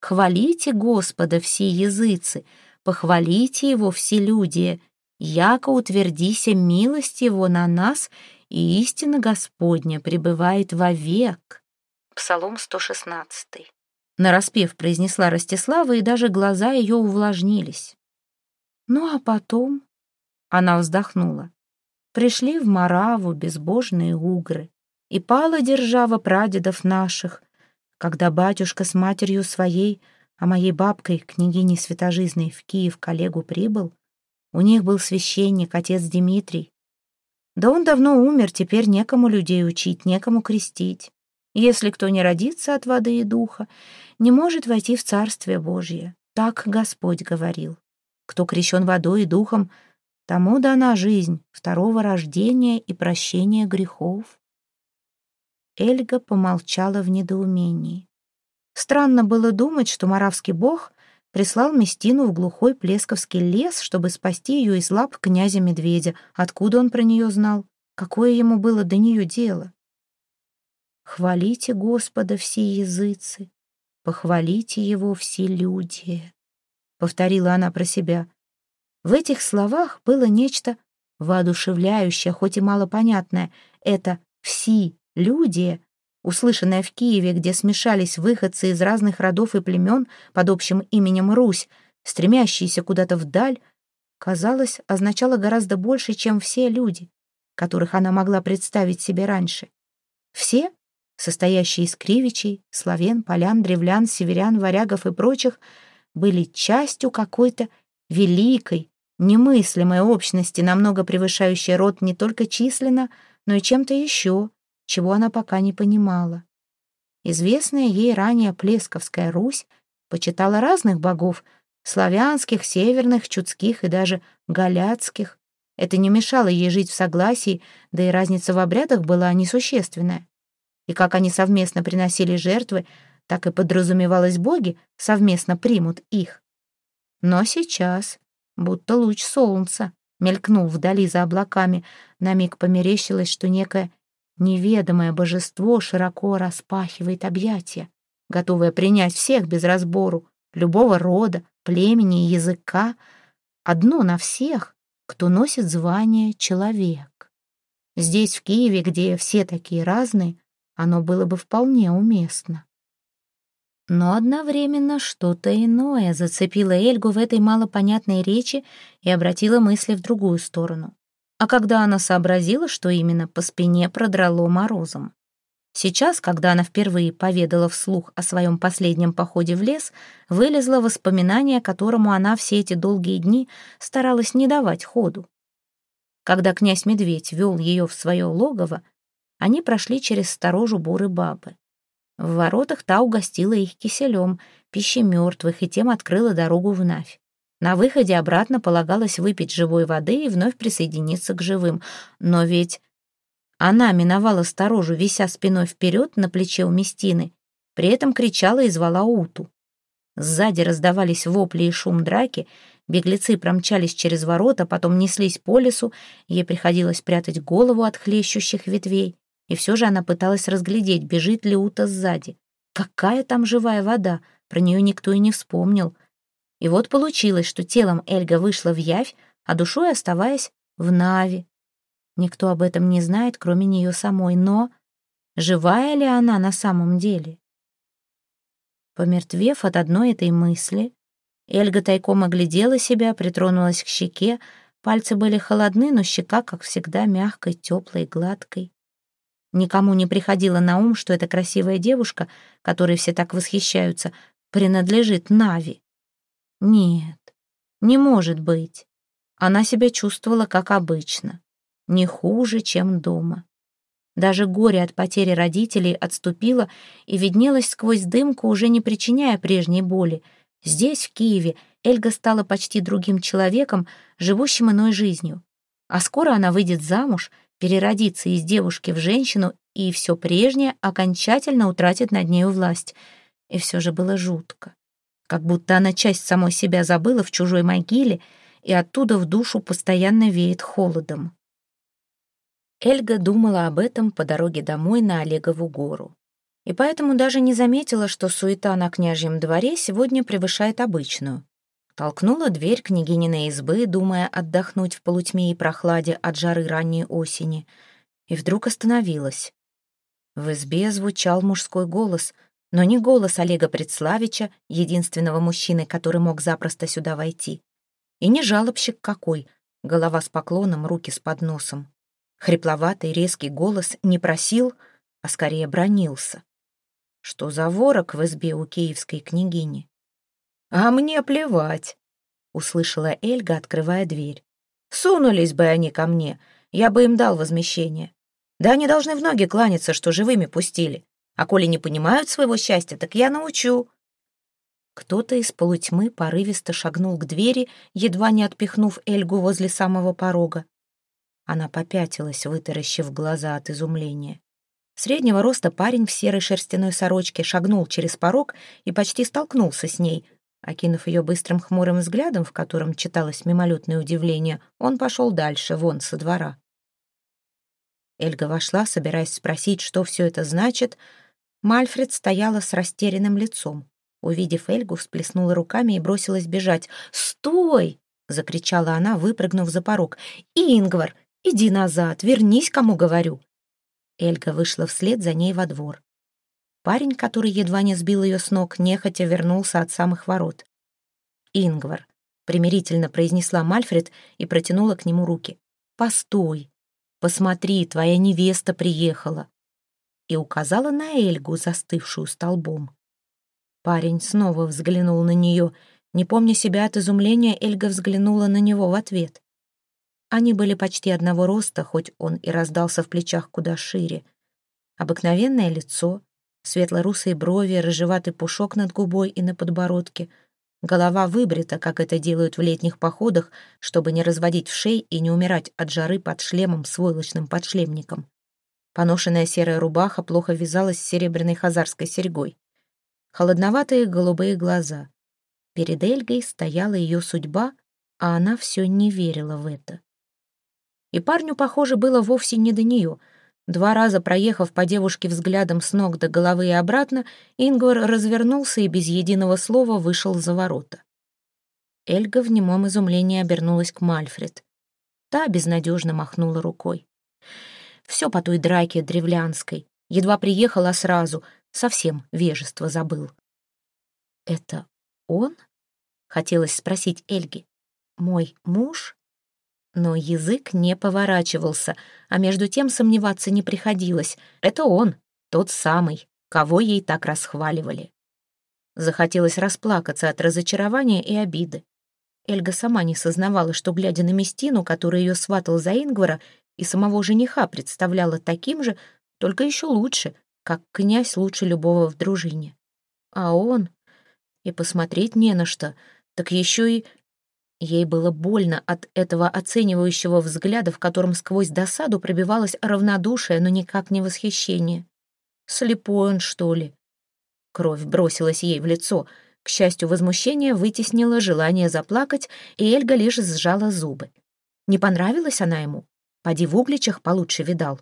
Хвалите Господа все языцы, похвалите Его все люди, яко утвердися милость Его на нас, и истина Господня пребывает вовек. Псалом 116. Нараспев произнесла Ростислава, и даже глаза ее увлажнились. Ну а потом она вздохнула. Пришли в Мараву безбожные угры, и пала держава прадедов наших, когда батюшка с матерью своей, а моей бабкой, княгиней Святожизной, в Киев коллегу прибыл, у них был священник, отец Дмитрий. Да он давно умер, теперь некому людей учить, некому крестить. Если кто не родится от воды и духа, не может войти в Царствие Божье. Так Господь говорил. Кто крещен водой и духом, тому дана жизнь второго рождения и прощения грехов. Эльга помолчала в недоумении. Странно было думать, что маравский бог прислал Местину в глухой Плесковский лес, чтобы спасти ее из лап князя-медведя. Откуда он про нее знал? Какое ему было до нее дело? Хвалите Господа все языцы, похвалите Его все люди, — повторила она про себя. В этих словах было нечто воодушевляющее, хоть и малопонятное. Это «все люди», услышанное в Киеве, где смешались выходцы из разных родов и племен под общим именем Русь, стремящиеся куда-то вдаль, казалось, означало гораздо больше, чем все люди, которых она могла представить себе раньше. Все состоящие из кривичей, славян, полян, древлян, северян, варягов и прочих, были частью какой-то великой, немыслимой общности, намного превышающей род не только численно, но и чем-то еще, чего она пока не понимала. Известная ей ранее Плесковская Русь почитала разных богов, славянских, северных, чудских и даже галяцких. Это не мешало ей жить в согласии, да и разница в обрядах была несущественная и как они совместно приносили жертвы, так и подразумевалось боги совместно примут их. Но сейчас, будто луч солнца, мелькнул вдали за облаками, на миг померещилось, что некое неведомое божество широко распахивает объятия, готовое принять всех без разбору, любого рода, племени и языка, одно на всех, кто носит звание человек. Здесь, в Киеве, где все такие разные, оно было бы вполне уместно. Но одновременно что-то иное зацепило Эльгу в этой малопонятной речи и обратило мысли в другую сторону. А когда она сообразила, что именно по спине продрало морозом. Сейчас, когда она впервые поведала вслух о своем последнем походе в лес, вылезло воспоминание, которому она все эти долгие дни старалась не давать ходу. Когда князь-медведь вел ее в свое логово, они прошли через сторожу буры бабы. В воротах та угостила их киселем, пищей мертвых, и тем открыла дорогу в Навь. На выходе обратно полагалось выпить живой воды и вновь присоединиться к живым. Но ведь Она миновала сторожу, вися спиной вперед на плече у Местины, при этом кричала и звала Уту. Сзади раздавались вопли и шум драки, беглецы промчались через ворота, потом неслись по лесу, ей приходилось прятать голову от хлещущих ветвей, и все же она пыталась разглядеть, бежит ли Ута сзади. Какая там живая вода, про нее никто и не вспомнил. И вот получилось, что телом Эльга вышла в явь, а душой оставаясь в Нави. Никто об этом не знает, кроме нее самой, но живая ли она на самом деле? Помертвев от одной этой мысли, Эльга тайком оглядела себя, притронулась к щеке, пальцы были холодны, но щека, как всегда, мягкой, теплой, гладкой. Никому не приходило на ум, что эта красивая девушка, которой все так восхищаются, принадлежит Нави. Нет, не может быть. Она себя чувствовала как обычно, не хуже, чем дома. Даже горе от потери родителей отступило и виднелось сквозь дымку, уже не причиняя прежней боли. Здесь, в Киеве, Эльга стала почти другим человеком, живущим иной жизнью. А скоро она выйдет замуж, переродится из девушки в женщину, и все прежнее окончательно утратит над нею власть. И все же было жутко. Как будто она часть самой себя забыла в чужой могиле, и оттуда в душу постоянно веет холодом. Эльга думала об этом по дороге домой на Олегову гору. И поэтому даже не заметила, что суета на княжьем дворе сегодня превышает обычную. Толкнула дверь княгининой избы, думая отдохнуть в полутьме и прохладе от жары ранней осени, и вдруг остановилась. В избе звучал мужской голос, но не голос Олега Предславича, единственного мужчины, который мог запросто сюда войти. И не жалобщик какой, голова с поклоном, руки с подносом. Хрипловатый резкий голос не просил, а скорее бронился. Что за ворог в избе у киевской княгини? «А мне плевать», — услышала Эльга, открывая дверь. «Сунулись бы они ко мне, я бы им дал возмещение. Да они должны в ноги кланяться, что живыми пустили. А коли не понимают своего счастья, так я научу». Кто-то из полутьмы порывисто шагнул к двери, едва не отпихнув Эльгу возле самого порога. Она попятилась, вытаращив глаза от изумления. Среднего роста парень в серой шерстяной сорочке шагнул через порог и почти столкнулся с ней. Окинув ее быстрым хмурым взглядом, в котором читалось мимолетное удивление, он пошел дальше, вон со двора. Эльга вошла, собираясь спросить, что все это значит. Мальфред стояла с растерянным лицом. Увидев Эльгу, всплеснула руками и бросилась бежать. «Стой!» — закричала она, выпрыгнув за порог. «Ингвар, «Иди назад, вернись, кому говорю». Эльга вышла вслед за ней во двор. Парень, который едва не сбил ее с ног, нехотя вернулся от самых ворот. «Ингвар», — примирительно произнесла Мальфред и протянула к нему руки. «Постой! Посмотри, твоя невеста приехала!» И указала на Эльгу, застывшую столбом. Парень снова взглянул на нее. Не помня себя от изумления, Эльга взглянула на него в ответ. Они были почти одного роста, хоть он и раздался в плечах куда шире. Обыкновенное лицо, светло-русые брови, рыжеватый пушок над губой и на подбородке, голова выбрита, как это делают в летних походах, чтобы не разводить в шей и не умирать от жары под шлемом с войлочным подшлемником. Поношенная серая рубаха плохо вязалась с серебряной хазарской серьгой. Холодноватые голубые глаза. Перед Эльгой стояла ее судьба, а она все не верила в это. И парню, похоже, было вовсе не до нее. Два раза проехав по девушке взглядом с ног до головы и обратно, Ингвар развернулся и без единого слова вышел за ворота. Эльга в немом изумлении обернулась к Мальфред. Та безнадежно махнула рукой. Все по той драке древлянской. Едва приехала сразу, совсем вежество забыл. «Это он?» — хотелось спросить Эльги. «Мой муж?» Но язык не поворачивался, а между тем сомневаться не приходилось. Это он, тот самый, кого ей так расхваливали. Захотелось расплакаться от разочарования и обиды. Эльга сама не сознавала, что, глядя на Местину, который ее сватал за Ингвара, и самого жениха представляла таким же, только еще лучше, как князь лучше любого в дружине. А он... И посмотреть не на что, так еще и Ей было больно от этого оценивающего взгляда, в котором сквозь досаду пробивалось равнодушие, но никак не восхищение. Слепой он, что ли? Кровь бросилась ей в лицо. К счастью, возмущение вытеснило желание заплакать, и Эльга лишь сжала зубы. Не понравилась она ему? Поди в угличах получше видал.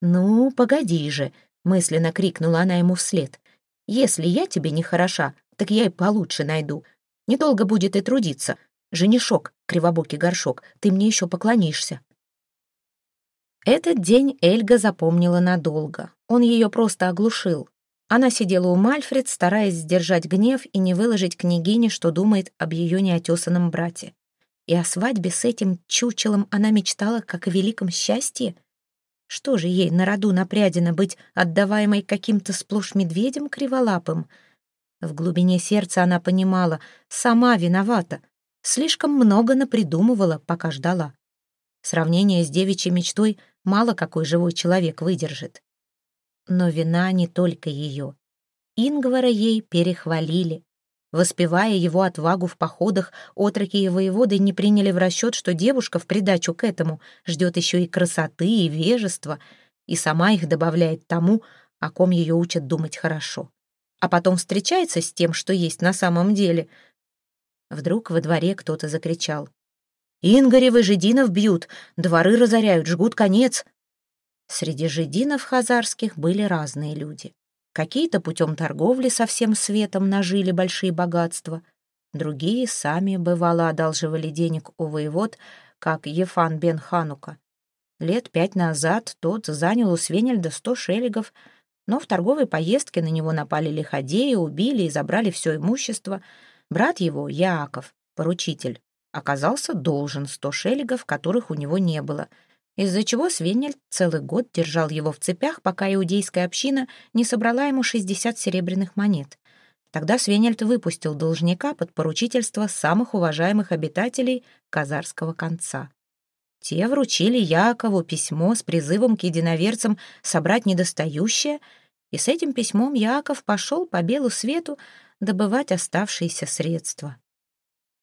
«Ну, погоди же!» — мысленно крикнула она ему вслед. «Если я тебе не хороша, так я и получше найду. Недолго будет и трудиться. Женишок, кривобокий горшок, ты мне еще поклонишься». Этот день Эльга запомнила надолго. Он ее просто оглушил. Она сидела у Мальфред, стараясь сдержать гнев и не выложить княгине, что думает об ее неотесанном брате. И о свадьбе с этим чучелом она мечтала, как о великом счастье. Что же ей на роду напрядено быть отдаваемой каким-то сплошь медведем криволапым? В глубине сердца она понимала, сама виновата, слишком много напридумывала, пока ждала. Сравнение с девичьей мечтой мало какой живой человек выдержит. Но вина не только ее. Ингвара ей перехвалили. Воспевая его отвагу в походах, отроки и воеводы не приняли в расчет, что девушка в придачу к этому ждет еще и красоты, и вежества, и сама их добавляет тому, о ком ее учат думать хорошо. А потом встречается с тем, что есть на самом деле. Вдруг во дворе кто-то закричал. «Ингаревы жидинов бьют, дворы разоряют, жгут конец!» Среди жидинов хазарских были разные люди. Какие-то путем торговли со всем светом нажили большие богатства, другие сами, бывало, одалживали денег у воевод, как Ефан бен Ханука. Лет пять назад тот занял у Свенельда сто шелегов, но в торговой поездке на него напали лиходеи, убили и забрали все имущество. Брат его, Яаков, поручитель, оказался должен сто шелегов, которых у него не было — из-за чего Свенельд целый год держал его в цепях, пока иудейская община не собрала ему 60 серебряных монет. Тогда Свенельд выпустил должника под поручительство самых уважаемых обитателей Казарского конца. Те вручили Якову письмо с призывом к единоверцам собрать недостающее, и с этим письмом Яков пошел по белу свету добывать оставшиеся средства.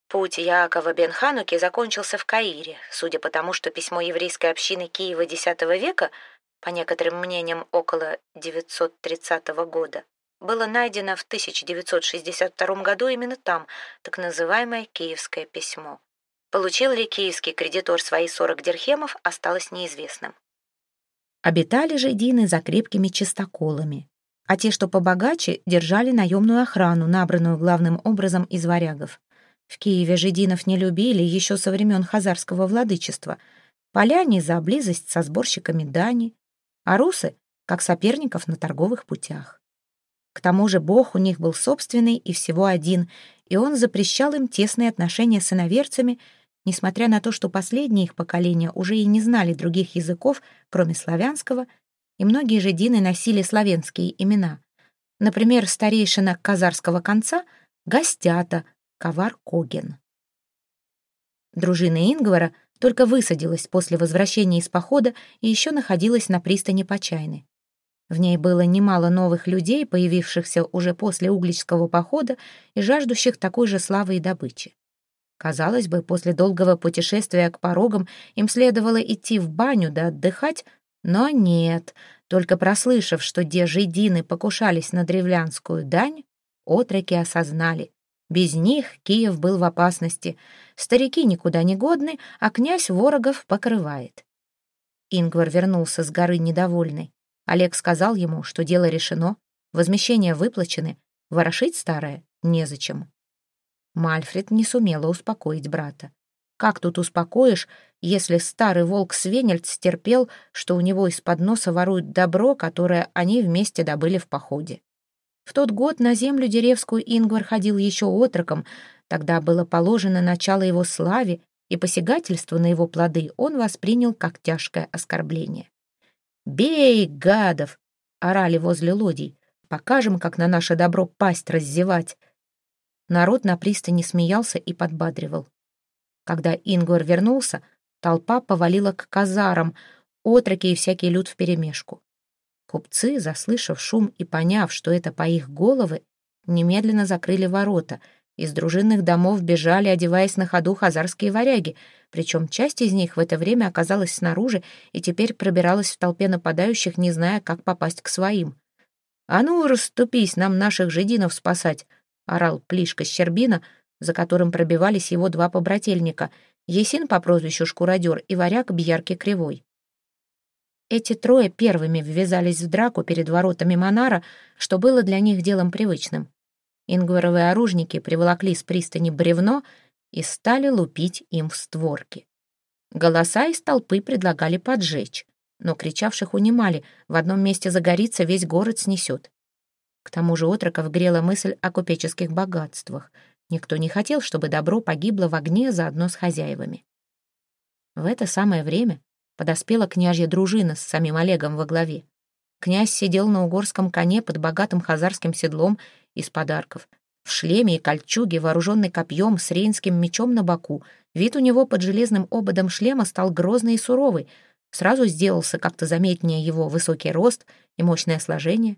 Путь Яакова бен Хануки закончился в Каире, судя по тому, что письмо еврейской общины Киева X века, по некоторым мнениям около 930 года, было найдено в 1962 году именно там, так называемое «Киевское письмо». Получил ли киевский кредитор свои 40 дирхемов, осталось неизвестным. Обитали же Дины за крепкими чистоколами, а те, что побогаче, держали наемную охрану, набранную главным образом из варягов. В Киеве жидинов не любили еще со времен хазарского владычества. Поляне за близость со сборщиками дани, а русы — как соперников на торговых путях. К тому же бог у них был собственный и всего один, и он запрещал им тесные отношения с иноверцами, несмотря на то, что последние их поколения уже и не знали других языков, кроме славянского, и многие жидины носили славянские имена. Например, старейшина казарского конца — Гостята, Ковар Коген. Дружина Ингвара только высадилась после возвращения из похода и еще находилась на пристани Почайны. В ней было немало новых людей, появившихся уже после Угличского похода и жаждущих такой же славы и добычи. Казалось бы, после долгого путешествия к порогам им следовало идти в баню да отдыхать, но нет, только прослышав, что де жидины покушались на древлянскую дань, отроки осознали, без них Киев был в опасности. Старики никуда не годны, а князь ворогов покрывает. Ингвар вернулся с горы недовольный. Олег сказал ему, что дело решено, возмещения выплачены, ворошить старое незачем. Мальфред не сумела успокоить брата. Как тут успокоишь, если старый волк Свенельд стерпел, что у него из-под носа воруют добро, которое они вместе добыли в походе? В тот год на землю деревскую Ингвар ходил еще отроком, тогда было положено начало его славе, и посягательство на его плоды он воспринял как тяжкое оскорбление. «Бей, гадов!» — орали возле лодий. «Покажем, как на наше добро пасть раззевать!» Народ на пристани смеялся и подбадривал. Когда Ингвар вернулся, толпа повалила к казарам, отроки и всякий люд вперемешку. Купцы, заслышав шум и поняв, что это по их головы, немедленно закрыли ворота, Из дружинных домов бежали, одеваясь на ходу, хазарские варяги, причем часть из них в это время оказалась снаружи и теперь пробиралась в толпе нападающих, не зная, как попасть к своим. «А ну, расступись, нам наших жидинов спасать!» — орал Плишка Щербина, за которым пробивались его два побрательника — Есин по прозвищу Шкуродер и варяг Бьярки Кривой. Эти трое первыми ввязались в драку перед воротами Монара, что было для них делом привычным. Ингваровые оружники приволокли с пристани бревно и стали лупить им в створки. Голоса из толпы предлагали поджечь, но кричавших унимали, в одном месте загорится, весь город снесет. К тому же отроков грела мысль о купеческих богатствах. Никто не хотел, чтобы добро погибло в огне заодно с хозяевами. В это самое время подоспела княжья дружина с самим Олегом во главе. Князь сидел на угорском коне под богатым хазарским седлом из подарков. В шлеме и кольчуге, вооруженный копьем с рейнским мечом на боку, вид у него под железным ободом шлема стал грозный и суровый. Сразу сделался как-то заметнее его высокий рост и мощное сложение.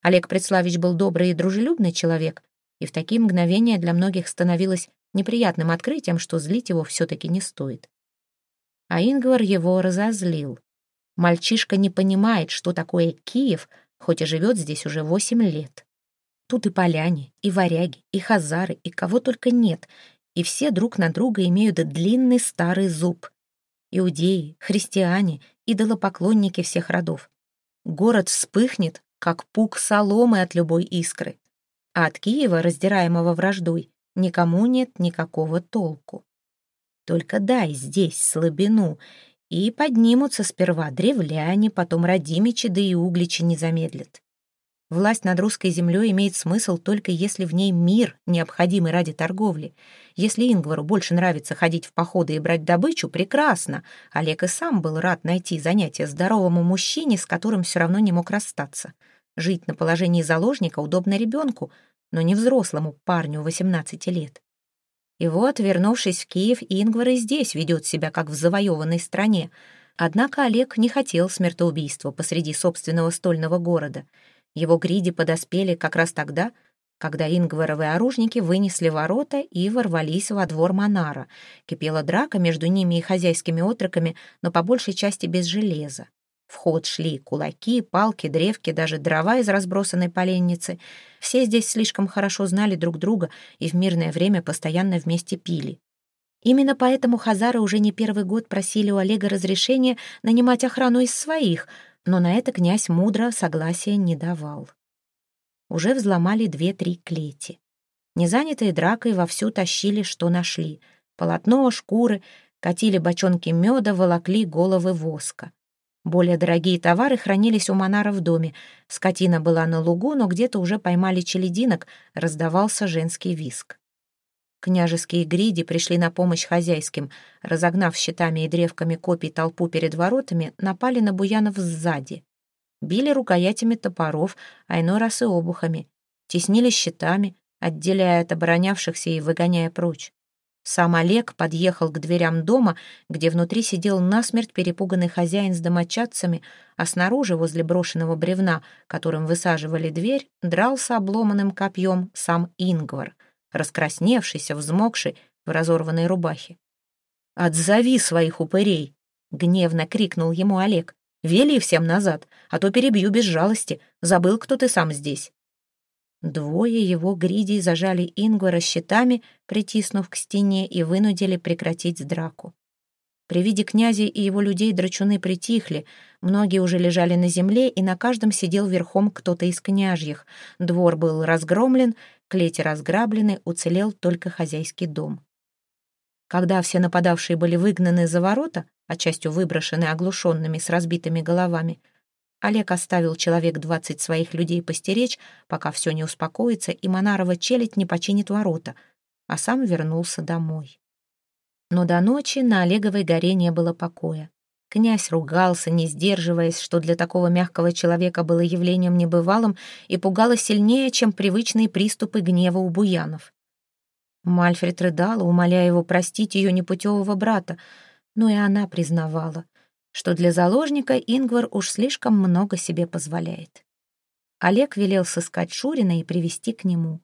Олег Предславич был добрый и дружелюбный человек, и в такие мгновения для многих становилось неприятным открытием, что злить его все-таки не стоит. А Ингвар его разозлил. Мальчишка не понимает, что такое Киев, хоть и живет здесь уже восемь лет. Тут и поляне, и варяги, и хазары, и кого только нет, и все друг на друга имеют длинный старый зуб. Иудеи, христиане, идолопоклонники всех родов. Город вспыхнет, как пук соломы от любой искры. А от Киева, раздираемого враждой, никому нет никакого толку. Только дай здесь слабину, и поднимутся сперва древляне, потом родимичи, да и угличи не замедлят. Власть над русской землей имеет смысл только если в ней мир, необходимый ради торговли. Если Ингвару больше нравится ходить в походы и брать добычу, прекрасно. Олег и сам был рад найти занятие здоровому мужчине, с которым все равно не мог расстаться. Жить на положении заложника удобно ребенку, но не взрослому парню 18 лет. И вот, вернувшись в Киев, Ингвар и здесь ведет себя как в завоеванной стране. Однако Олег не хотел смертоубийства посреди собственного стольного города — его гриди подоспели как раз тогда, когда ингваровые оружники вынесли ворота и ворвались во двор Монара. Кипела драка между ними и хозяйскими отроками, но по большей части без железа. В ход шли кулаки, палки, древки, даже дрова из разбросанной поленницы. Все здесь слишком хорошо знали друг друга и в мирное время постоянно вместе пили. Именно поэтому хазары уже не первый год просили у Олега разрешения нанимать охрану из своих — но на это князь мудро согласия не давал. Уже взломали две-три клети. Незанятые дракой вовсю тащили, что нашли. Полотно, шкуры, катили бочонки меда, волокли головы воска. Более дорогие товары хранились у Монара в доме. Скотина была на лугу, но где-то уже поймали челединок, раздавался женский виск. Княжеские гриди пришли на помощь хозяйским. Разогнав щитами и древками копий толпу перед воротами, напали на буянов сзади. Били рукоятями топоров, а иной раз и обухами. Теснили щитами, отделяя от оборонявшихся и выгоняя прочь. Сам Олег подъехал к дверям дома, где внутри сидел насмерть перепуганный хозяин с домочадцами, а снаружи, возле брошенного бревна, которым высаживали дверь, дрался обломанным копьем сам Ингвар — раскрасневшийся, взмокший, в разорванной рубахе. «Отзови своих упырей!» — гневно крикнул ему Олег. «Вели всем назад, а то перебью без жалости. Забыл, кто ты сам здесь». Двое его гридей зажали Ингвара щитами, притиснув к стене, и вынудили прекратить драку. При виде князя и его людей драчуны притихли, многие уже лежали на земле, и на каждом сидел верхом кто-то из княжьих. Двор был разгромлен, клети разграблены, уцелел только хозяйский дом. Когда все нападавшие были выгнаны за ворота, а частью выброшены оглушенными с разбитыми головами, Олег оставил человек двадцать своих людей постеречь, пока все не успокоится, и Монарова челядь не починит ворота, а сам вернулся домой. Но до ночи на Олеговой горе не было покоя. Князь ругался, не сдерживаясь, что для такого мягкого человека было явлением небывалым и пугало сильнее, чем привычные приступы гнева у буянов. Мальфред рыдала, умоляя его простить ее непутевого брата, но и она признавала, что для заложника Ингвар уж слишком много себе позволяет. Олег велел сыскать Шурина и привести к нему.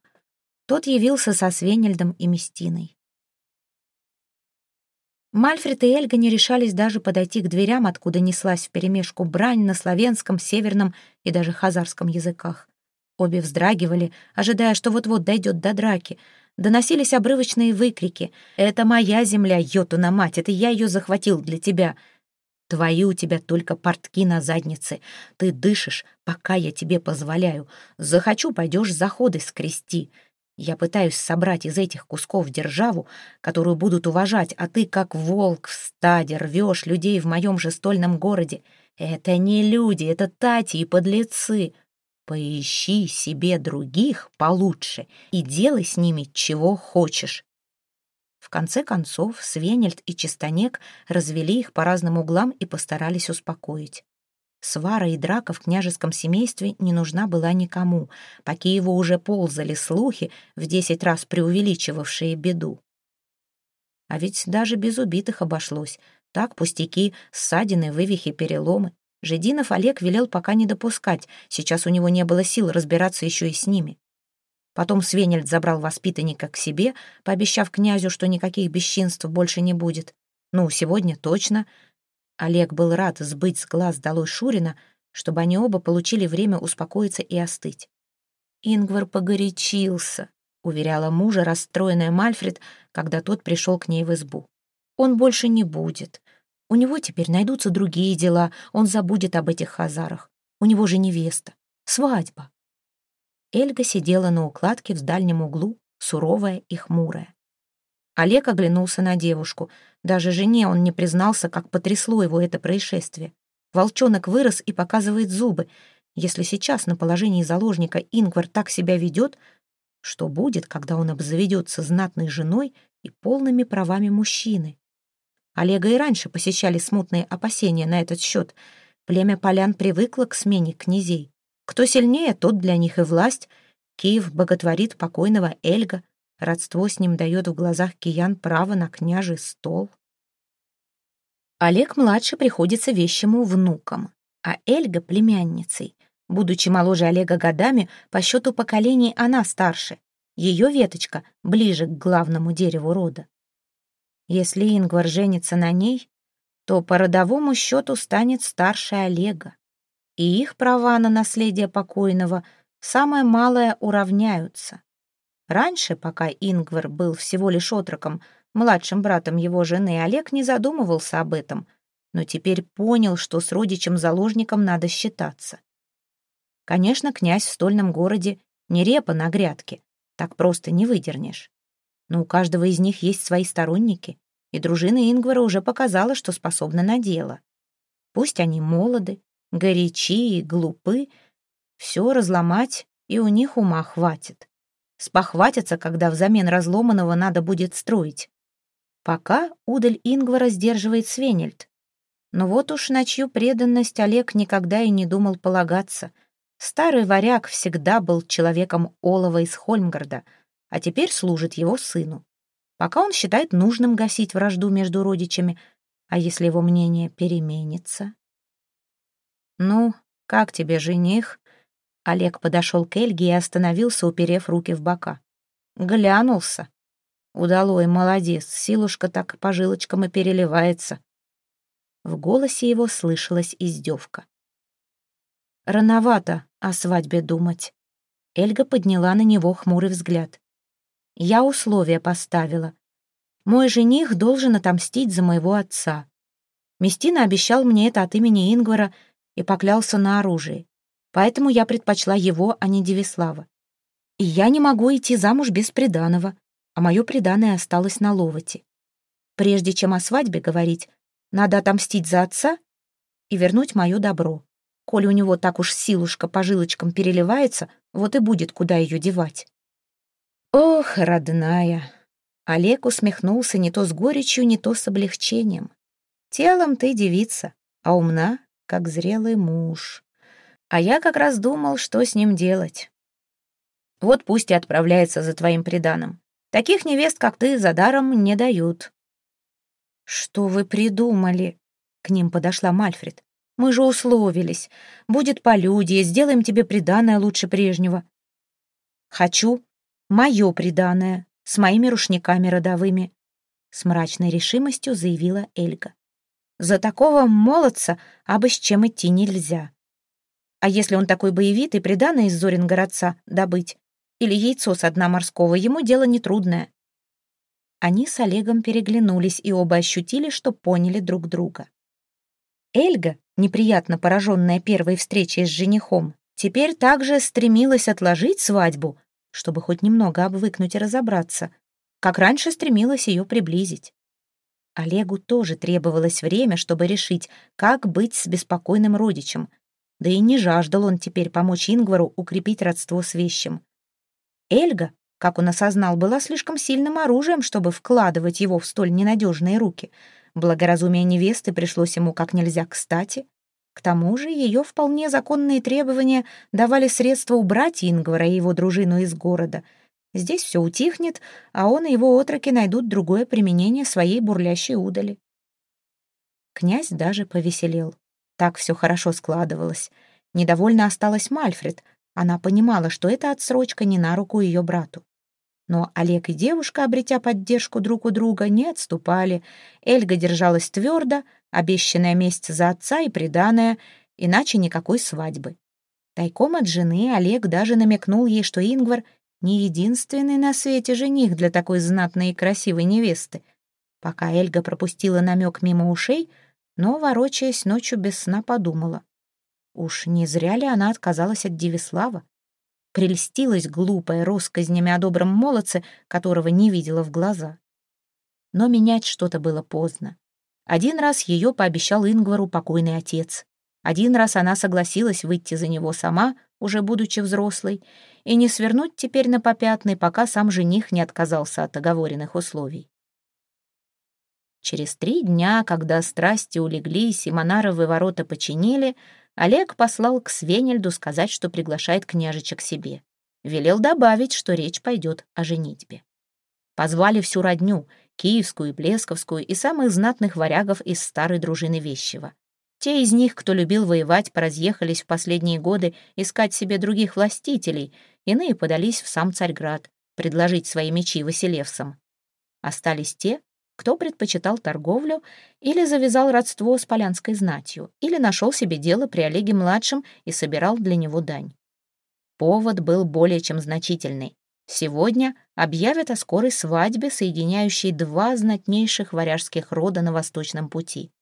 Тот явился со Свенельдом и Местиной. Мальфред и Эльга не решались даже подойти к дверям, откуда неслась вперемешку брань на славянском, северном и даже хазарском языках. Обе вздрагивали, ожидая, что вот-вот дойдет до драки. Доносились обрывочные выкрики. «Это моя земля, йотуна мать, это я ее захватил для тебя!» «Твои у тебя только портки на заднице. Ты дышишь, пока я тебе позволяю. Захочу, пойдешь заходы скрести. Я пытаюсь собрать из этих кусков державу, которую будут уважать, а ты, как волк в стаде, рвешь людей в моем же стольном городе. Это не люди, это тати и подлецы. Поищи себе других получше и делай с ними чего хочешь. В конце концов, Свенельд и Чистонек развели их по разным углам и постарались успокоить. Свара и драка в княжеском семействе не нужна была никому. По Киеву уже ползали слухи, в десять раз преувеличивавшие беду. А ведь даже без убитых обошлось. Так пустяки, ссадины, вывихи, переломы. Жединов Олег велел пока не допускать, сейчас у него не было сил разбираться еще и с ними. Потом Свенельд забрал воспитанника к себе, пообещав князю, что никаких бесчинств больше не будет. Ну, сегодня точно — Олег был рад сбыть с глаз долой Шурина, чтобы они оба получили время успокоиться и остыть. «Ингвар погорячился», — уверяла мужа расстроенная Мальфред, когда тот пришел к ней в избу. «Он больше не будет. У него теперь найдутся другие дела, он забудет об этих хазарах. У него же невеста. Свадьба». Эльга сидела на укладке в дальнем углу, суровая и хмурая. Олег оглянулся на девушку. Даже жене он не признался, как потрясло его это происшествие. Волчонок вырос и показывает зубы. Если сейчас на положении заложника Ингвар так себя ведет, что будет, когда он обзаведется знатной женой и полными правами мужчины? Олега и раньше посещали смутные опасения на этот счет. Племя полян привыкло к смене князей. Кто сильнее, тот для них и власть. Киев боготворит покойного Эльга, Родство с ним дает в глазах киян право на княжий стол. Олег-младший приходится вещему внуком, а Эльга — племянницей. Будучи моложе Олега годами, по счету поколений она старше. Ее веточка ближе к главному дереву рода. Если Ингвар женится на ней, то по родовому счету станет старше Олега, и их права на наследие покойного самое малое уравняются. Раньше, пока Ингвар был всего лишь отроком, младшим братом его жены, Олег не задумывался об этом, но теперь понял, что с родичем-заложником надо считаться. Конечно, князь в стольном городе не репа на грядке, так просто не выдернешь. Но у каждого из них есть свои сторонники, и дружина Ингвара уже показала, что способна на дело. Пусть они молоды, горячи и глупы, все разломать и у них ума хватит спохватятся, когда взамен разломанного надо будет строить. Пока удаль Ингвара сдерживает Свенельд. Но вот уж на чью преданность Олег никогда и не думал полагаться. Старый варяг всегда был человеком олова из Хольмгарда, а теперь служит его сыну. Пока он считает нужным гасить вражду между родичами, а если его мнение переменится? «Ну, как тебе жених?» Олег подошел к Эльге и остановился, уперев руки в бока. Глянулся. Удалой, молодец, силушка так по жилочкам и переливается. В голосе его слышалась издевка. Рановато о свадьбе думать. Эльга подняла на него хмурый взгляд. Я условия поставила. Мой жених должен отомстить за моего отца. Местина обещал мне это от имени Ингвара и поклялся на оружие. Поэтому я предпочла его, а не Девислава. И я не могу идти замуж без приданого, а мое приданое осталось на ловоте. Прежде чем о свадьбе говорить, надо отомстить за отца и вернуть мое добро. Коли у него так уж силушка по жилочкам переливается, вот и будет куда ее девать. Ох, родная! Олег усмехнулся не то с горечью, не то с облегчением. Телом ты девица, а умна, как зрелый муж. А я как раз думал, что с ним делать. Вот пусть и отправляется за твоим приданым. Таких невест, как ты, за даром не дают». «Что вы придумали?» К ним подошла Мальфред. «Мы же условились. Будет полюдие, сделаем тебе приданое лучше прежнего». «Хочу. мое приданое, с моими рушниками родовыми», — с мрачной решимостью заявила Эльга. «За такого молодца абы с чем идти нельзя. А если он такой боевитый, приданое из Зорингородца добыть, или яйцо с дна морского, ему дело нетрудное». Они с Олегом переглянулись и оба ощутили, что поняли друг друга. Эльга, неприятно пораженная первой встречей с женихом, теперь также стремилась отложить свадьбу, чтобы хоть немного обвыкнуть и разобраться, как раньше стремилась ее приблизить. Олегу тоже требовалось время, чтобы решить, как быть с беспокойным родичем, да и не жаждал он теперь помочь Ингвару укрепить родство с вещим. Эльга, как он осознал, была слишком сильным оружием, чтобы вкладывать его в столь ненадежные руки — Благоразумие невесты пришлось ему как нельзя кстати. К тому же ее вполне законные требования давали средства убрать Ингвара и его дружину из города. Здесь все утихнет, а он и его отроки найдут другое применение своей бурлящей удали. Князь даже повеселел. Так все хорошо складывалось. Недовольно осталась Мальфред. Она понимала, что эта отсрочка не на руку ее брату. Но Олег и девушка, обретя поддержку друг у друга, не отступали. Эльга держалась твердо, обещанная месть за отца и преданная, иначе никакой свадьбы. Тайком от жены Олег даже намекнул ей, что Ингвар не единственный на свете жених для такой знатной и красивой невесты. Пока Эльга пропустила намек мимо ушей, но, ворочаясь ночью без сна, подумала. Уж не зря ли она отказалась от Девислава? Прельстилась глупая россказнями о добром молодце, которого не видела в глаза. Но менять что-то было поздно. Один раз ее пообещал Ингвару покойный отец. Один раз она согласилась выйти за него сама, уже будучи взрослой, и не свернуть теперь на попятный, пока сам жених не отказался от оговоренных условий. Через три дня, когда страсти улеглись и Монаровы ворота починили, Олег послал к Свенельду сказать, что приглашает княжича к себе. Велел добавить, что речь пойдет о женитьбе. Позвали всю родню, киевскую и блесковскую, и самых знатных варягов из старой дружины Вещева. Те из них, кто любил воевать, поразъехались в последние годы искать себе других властителей, иные подались в сам Царьград, предложить свои мечи Василевсам. Остались те, кто предпочитал торговлю или завязал родство с полянской знатью, или нашел себе дело при Олеге-младшем и собирал для него дань. Повод был более чем значительный. Сегодня объявят о скорой свадьбе, соединяющей два знатнейших варяжских рода на Восточном пути.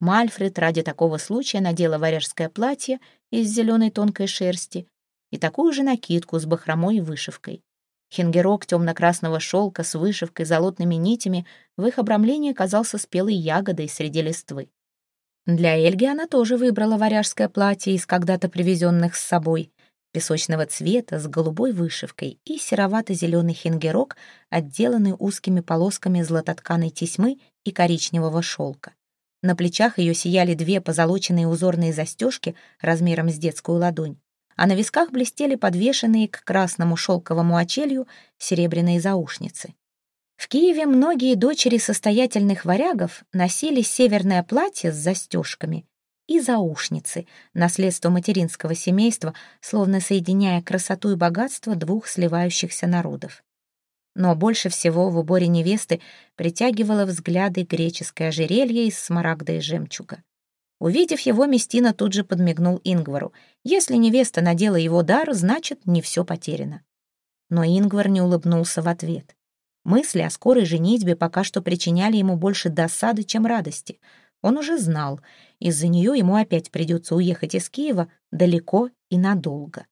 Мальфред ради такого случая надела варяжское платье из зеленой тонкой шерсти и такую же накидку с бахромой и вышивкой. Хингерок темно-красного шелка с вышивкой, золотными нитями в их обрамлении казался спелой ягодой среди листвы. Для Эльги она тоже выбрала варяжское платье из когда-то привезенных с собой, песочного цвета с голубой вышивкой и серовато-зеленый хингерок, отделанный узкими полосками златотканой тесьмы и коричневого шелка. На плечах ее сияли две позолоченные узорные застежки размером с детскую ладонь а на висках блестели подвешенные к красному шелковому очелью серебряные заушницы. В Киеве многие дочери состоятельных варягов носили северное платье с застежками и заушницы, наследство материнского семейства, словно соединяя красоту и богатство двух сливающихся народов. Но больше всего в уборе невесты притягивало взгляды греческое ожерелье из смарагда и жемчуга. Увидев его, Местина тут же подмигнул Ингвару. Если невеста надела его дар, значит, не все потеряно. Но Ингвар не улыбнулся в ответ. Мысли о скорой женитьбе пока что причиняли ему больше досады, чем радости. Он уже знал, из-за нее ему опять придется уехать из Киева далеко и надолго.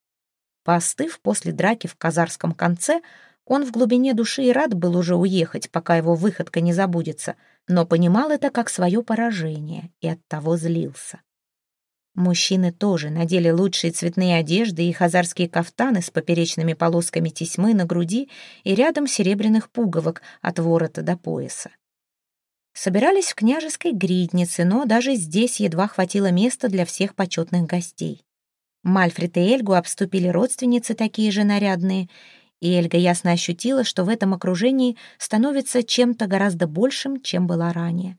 Поостыв после драки в казарском конце, он в глубине души и рад был уже уехать, пока его выходка не забудется — но понимал это как свое поражение и оттого злился. Мужчины тоже надели лучшие цветные одежды и хазарские кафтаны с поперечными полосками тесьмы на груди и рядом серебряных пуговок от ворота до пояса. Собирались в княжеской гриднице, но даже здесь едва хватило места для всех почетных гостей. Мальфред и Эльгу обступили родственницы такие же нарядные, и Эльга ясно ощутила, что в этом окружении становится чем-то гораздо большим, чем была ранее.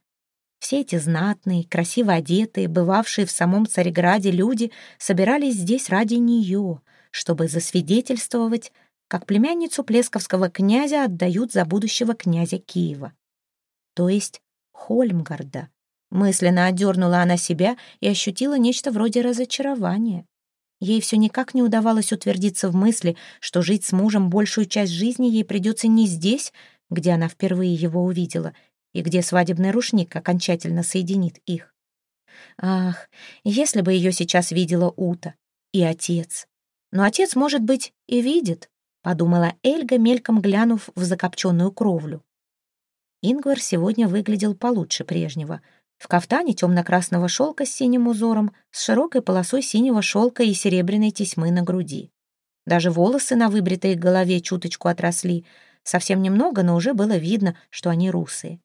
Все эти знатные, красиво одетые, бывавшие в самом Цареграде люди собирались здесь ради нее, чтобы засвидетельствовать как племянницу плесковского князя отдают за будущего князя Киева. То есть Хольмгарда. Мысленно отдернула она себя и ощутила нечто вроде разочарования. Ей все никак не удавалось утвердиться в мысли, что жить с мужем большую часть жизни ей придется не здесь, где она впервые его увидела, и где свадебный рушник окончательно соединит их. Ах, если бы ее сейчас видела Ута и отец. Но отец, может быть, и видит, подумала Эльга, мельком глянув в закопченную кровлю. Ингвар сегодня выглядел получше прежнего. В кафтане темно-красного шелка с синим узором, с широкой полосой синего шелка и серебряной тесьмы на груди. Даже волосы на выбритой голове чуточку отросли. Совсем немного, но уже было видно, что они русые.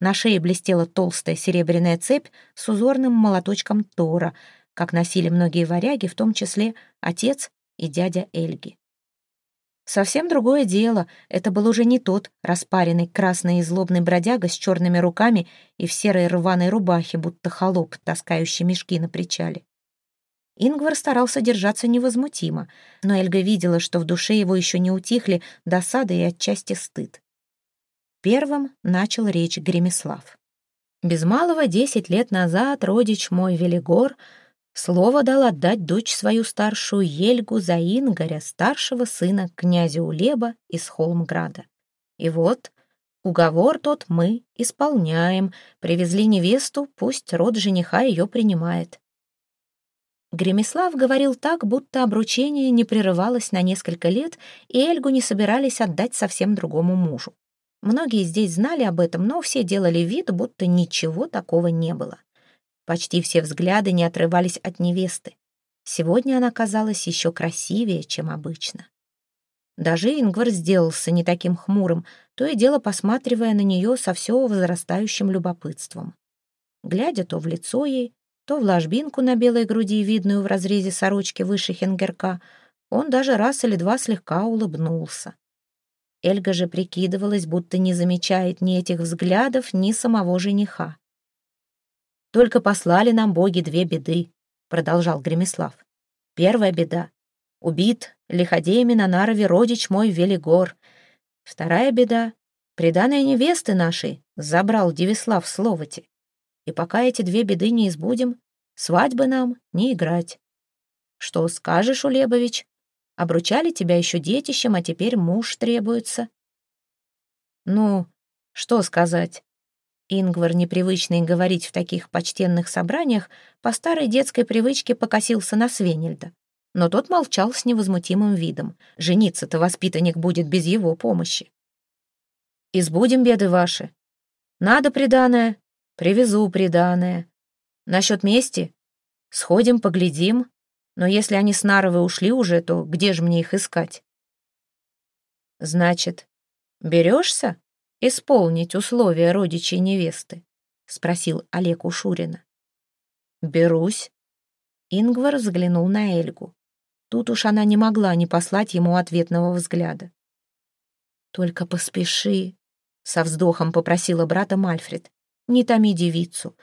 На шее блестела толстая серебряная цепь с узорным молоточком Тора, как носили многие варяги, в том числе отец и дядя Эльги. Совсем другое дело, это был уже не тот распаренный красный и злобный бродяга с черными руками и в серой рваной рубахе, будто холоп, таскающий мешки на причале. Ингвар старался держаться невозмутимо, но Эльга видела, что в душе его еще не утихли досада и отчасти стыд. Первым начал речь Гремеслав. «Без малого десять лет назад родич мой Велигор слово дал отдать дочь свою старшую Ельгу за Ингоря, старшего сына князя Улеба из Холмграда. И вот уговор тот мы исполняем, привезли невесту, пусть род жениха ее принимает». Гремеслав говорил так, будто обручение не прерывалось на несколько лет, и Эльгу не собирались отдать совсем другому мужу. Многие здесь знали об этом, но все делали вид, будто ничего такого не было. Почти все взгляды не отрывались от невесты. Сегодня она казалась еще красивее, чем обычно. Даже Ингвар сделался не таким хмурым, то и дело посматривая на нее со все возрастающим любопытством. Глядя то в лицо ей, то в ложбинку на белой груди, видную в разрезе сорочки выше хенгерка, он даже раз или два слегка улыбнулся. Эльга же прикидывалась, будто не замечает ни этих взглядов, ни самого жениха. «Только послали нам боги две беды», — продолжал Гремеслав. «Первая беда — убит лиходеями на Нарове родич мой Велигор. Вторая беда — преданная невесты нашей забрал Девислав Словоти. И пока эти две беды не избудем, свадьбы нам не играть. Что скажешь, Улебович?» Обручали тебя еще детищем, а теперь муж требуется. Ну, что сказать? Ингвар, непривычный говорить в таких почтенных собраниях, по старой детской привычке покосился на Свенельда. Но тот молчал с невозмутимым видом. Жениться-то воспитанник будет без его помощи. «Избудем беды ваши. Надо приданое, привезу приданое. Насчет мести сходим, поглядим, но если они с Наровой ушли уже, то где же мне их искать? Значит, берешься исполнить условия родичей невесты? Спросил Олег у Шурина. Берусь. Ингвар взглянул на Эльгу. Тут уж она не могла не послать ему ответного взгляда. «Только поспеши», — со вздохом попросила брата Мальфред. «Не томи девицу.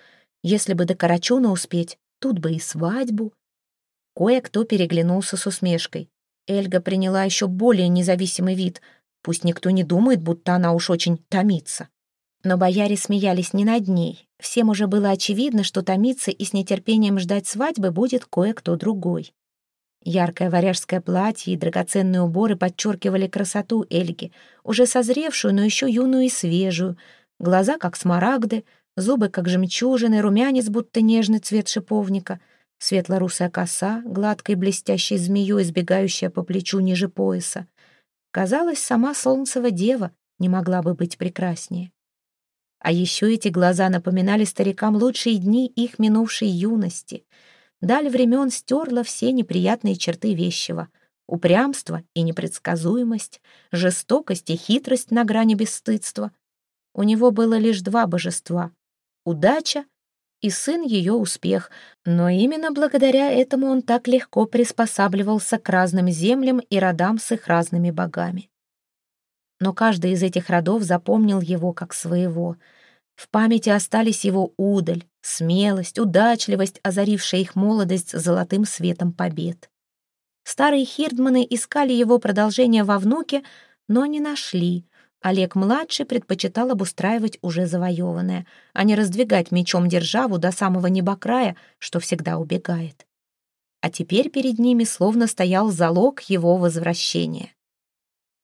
Если бы до Карачуна успеть, тут бы и свадьбу, Кое-кто переглянулся с усмешкой. Эльга приняла еще более независимый вид. Пусть никто не думает, будто она уж очень томится. Но бояре смеялись не над ней. Всем уже было очевидно, что томиться и с нетерпением ждать свадьбы будет кое-кто другой. Яркое варяжское платье и драгоценные уборы подчеркивали красоту Эльги, уже созревшую, но еще юную и свежую. Глаза, как смарагды, зубы, как жемчужины, румянец, будто нежный цвет шиповника — Светло-русая коса, гладкой блестящей змеей, избегающая по плечу ниже пояса. Казалось, сама солнцева дева не могла бы быть прекраснее. А еще эти глаза напоминали старикам лучшие дни их минувшей юности. Даль времен стерла все неприятные черты вещего. Упрямство и непредсказуемость, жестокость и хитрость на грани бесстыдства. У него было лишь два божества — удача и сын ее успех, но именно благодаря этому он так легко приспосабливался к разным землям и родам с их разными богами. Но каждый из этих родов запомнил его как своего. В памяти остались его удаль, смелость, удачливость, озарившая их молодость золотым светом побед. Старые хирдманы искали его продолжение во внуке, но не нашли. Олег-младший предпочитал обустраивать уже завоеванное, а не раздвигать мечом державу до самого небокрая, что всегда убегает. А теперь перед ними словно стоял залог его возвращения.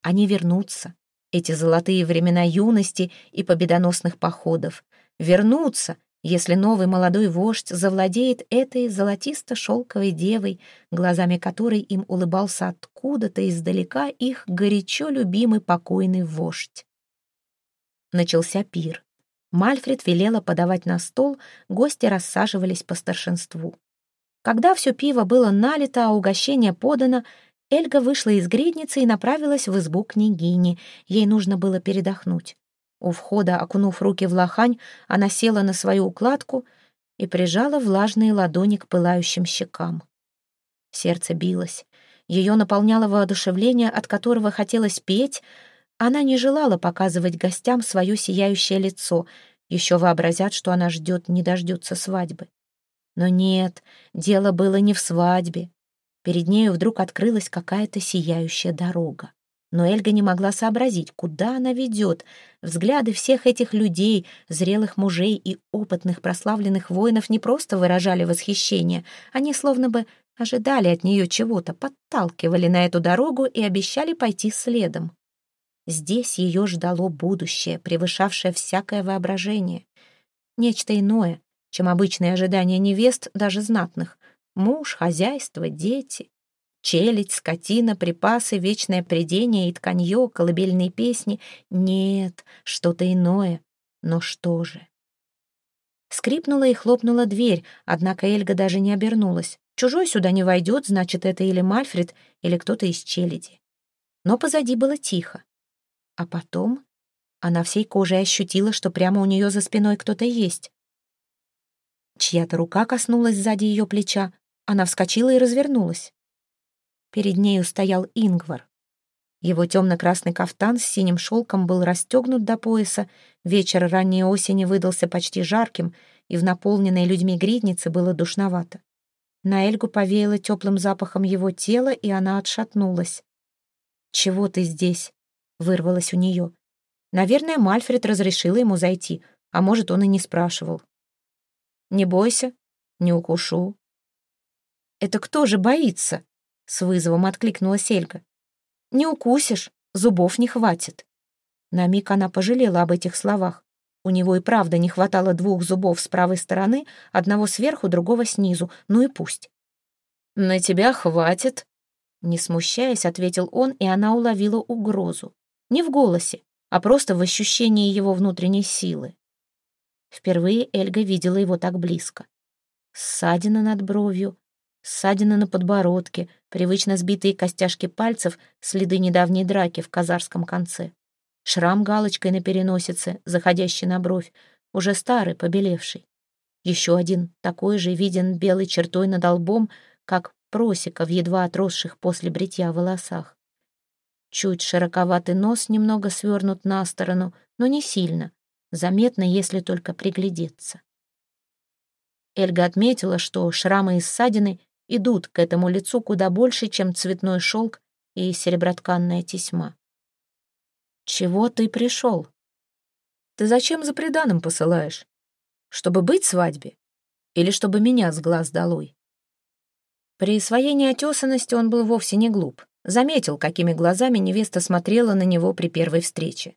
Они вернутся, эти золотые времена юности и победоносных походов. Вернутся, если новый молодой вождь завладеет этой золотисто-шелковой девой, глазами которой им улыбался откуда-то издалека их горячо любимый покойный вождь. Начался пир. Мальфред велела подавать на стол, гости рассаживались по старшинству. Когда все пиво было налито, а угощение подано, Эльга вышла из гридницы и направилась в избу княгини. Ей нужно было передохнуть. У входа, окунув руки в лохань, она села на свою укладку и прижала влажные ладони к пылающим щекам. Сердце билось. Ее наполняло воодушевление, от которого хотелось петь. Она не желала показывать гостям свое сияющее лицо. Еще вообразят, что она ждет, не дождется свадьбы. Но нет, дело было не в свадьбе. Перед нею вдруг открылась какая-то сияющая дорога. Но Эльга не могла сообразить, куда она ведет. Взгляды всех этих людей, зрелых мужей и опытных прославленных воинов не просто выражали восхищение, они словно бы ожидали от нее чего-то, подталкивали на эту дорогу и обещали пойти следом. Здесь ее ждало будущее, превышавшее всякое воображение. Нечто иное, чем обычные ожидания невест, даже знатных. Муж, хозяйство, дети. Челядь, скотина, припасы, вечное предение и тканье, колыбельные песни. Нет, что-то иное. Но что же? Скрипнула и хлопнула дверь, однако Эльга даже не обернулась. Чужой сюда не войдет, значит, это или Мальфред, или кто-то из челяди. Но позади было тихо. А потом она всей кожей ощутила, что прямо у нее за спиной кто-то есть. Чья-то рука коснулась сзади ее плеча. Она вскочила и развернулась. Перед нею стоял Ингвар. Его темно-красный кафтан с синим шелком был расстегнут до пояса, вечер ранней осени выдался почти жарким, и в наполненной людьми гриднице было душновато. На Эльгу повеяло теплым запахом его тела, и она отшатнулась. «Чего ты здесь?» — вырвалось у нее. Наверное, Мальфред разрешила ему зайти, а может, он и не спрашивал. «Не бойся, не укушу». «Это кто же боится?» С вызовом откликнулась Эльга. «Не укусишь, зубов не хватит». На миг она пожалела об этих словах. У него и правда не хватало двух зубов с правой стороны, одного сверху, другого снизу. Ну и пусть. «На тебя хватит», — не смущаясь, ответил он, и она уловила угрозу. Не в голосе, а просто в ощущении его внутренней силы. Впервые Эльга видела его так близко. Ссадина над бровью, ссадина на подбородке, привычно сбитые костяшки пальцев, следы недавней драки в казарском конце. Шрам галочкой на переносице, заходящий на бровь, уже старый, побелевший. Еще один, такой же, виден белой чертой над лбом, как просека в едва отросших после бритья волосах. Чуть широковатый нос немного свернут на сторону, но не сильно, заметно, если только приглядеться. Эльга отметила, что шрамы и ссадины идут к этому лицу куда больше, чем цветной шелк и серебротканная тесьма. «Чего ты пришел? Ты зачем за преданным посылаешь? Чтобы быть свадьбе? Или чтобы меня с глаз долой?» При своей неотесанности он был вовсе не глуп. Заметил, какими глазами невеста смотрела на него при первой встрече.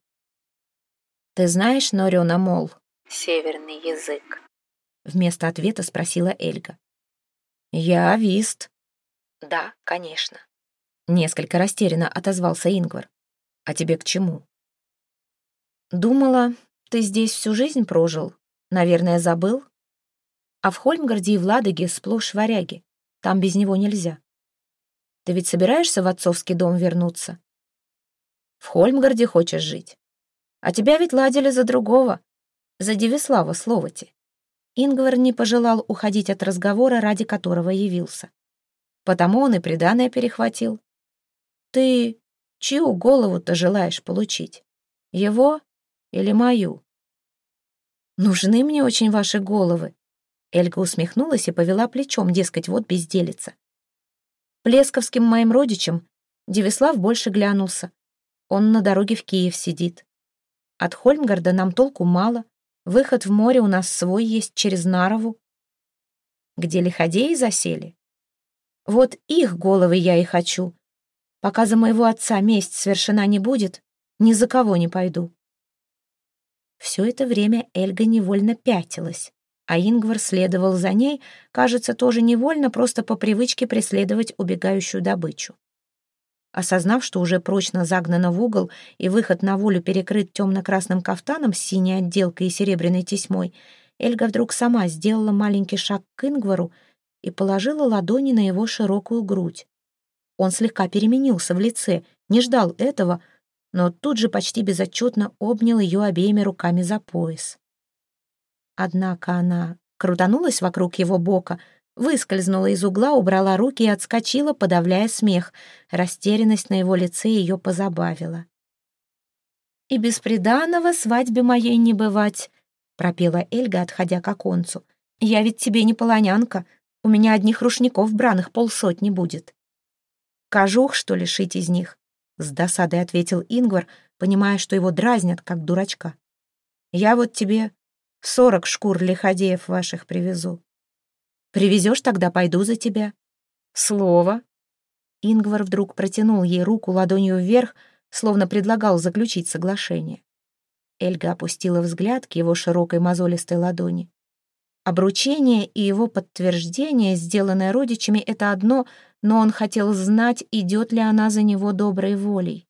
«Ты знаешь Норёна Мол?» «Северный язык», — вместо ответа спросила Эльга. «Я Вист». «Да, конечно». Несколько растерянно отозвался Ингвар. «А тебе к чему?» «Думала, ты здесь всю жизнь прожил. Наверное, забыл. А в Хольмгарде и в Ладоге сплошь варяги. Там без него нельзя. Ты ведь собираешься в отцовский дом вернуться? В Хольмгарде хочешь жить? А тебя ведь ладили за другого, за Девислава Словати. Ингвар не пожелал уходить от разговора, ради которого явился. Потому он и приданое перехватил. «Ты чью голову-то желаешь получить? Его или мою?» «Нужны мне очень ваши головы». Эльга усмехнулась и повела плечом, дескать, вот безделица. Плесковским моим родичам Девислав больше глянулся. Он на дороге в Киев сидит. От Хольмгарда нам толку мало. Выход в море у нас свой есть через Нарову. Где лиходеи засели? Вот их головы я и хочу. Пока за моего отца месть совершена не будет, ни за кого не пойду. Все это время Эльга невольно пятилась, а Ингвар следовал за ней, кажется, тоже невольно, просто по привычке преследовать убегающую добычу. Осознав, что уже прочно загнана в угол и выход на волю перекрыт темно-красным кафтаном с синей отделкой и серебряной тесьмой, Эльга вдруг сама сделала маленький шаг к Ингвару и положила ладони на его широкую грудь. Он слегка переменился в лице, не ждал этого, но тут же почти безотчетно обнял ее обеими руками за пояс. Однако она крутанулась вокруг его бока, выскользнула из угла, убрала руки и отскочила, подавляя смех. Растерянность на его лице ее позабавила. «И бесприданного свадьбе моей не бывать», — пропела Эльга, отходя к оконцу. «Я ведь тебе не полонянка, у меня одних рушников браных полсотни будет». «Кожух, что ли, шить из них?» — с досадой ответил Ингвар, понимая, что его дразнят, как дурачка. «Я вот тебе сорок шкур лиходеев ваших привезу. Привезешь, тогда пойду за тебя. Слово. Ингвар вдруг протянул ей руку ладонью вверх, словно предлагал заключить соглашение. Эльга опустила взгляд к его широкой мозолистой ладони. Обручение и его подтверждение, сделанное родичами, — это одно, но он хотел знать, идет ли она за него доброй волей.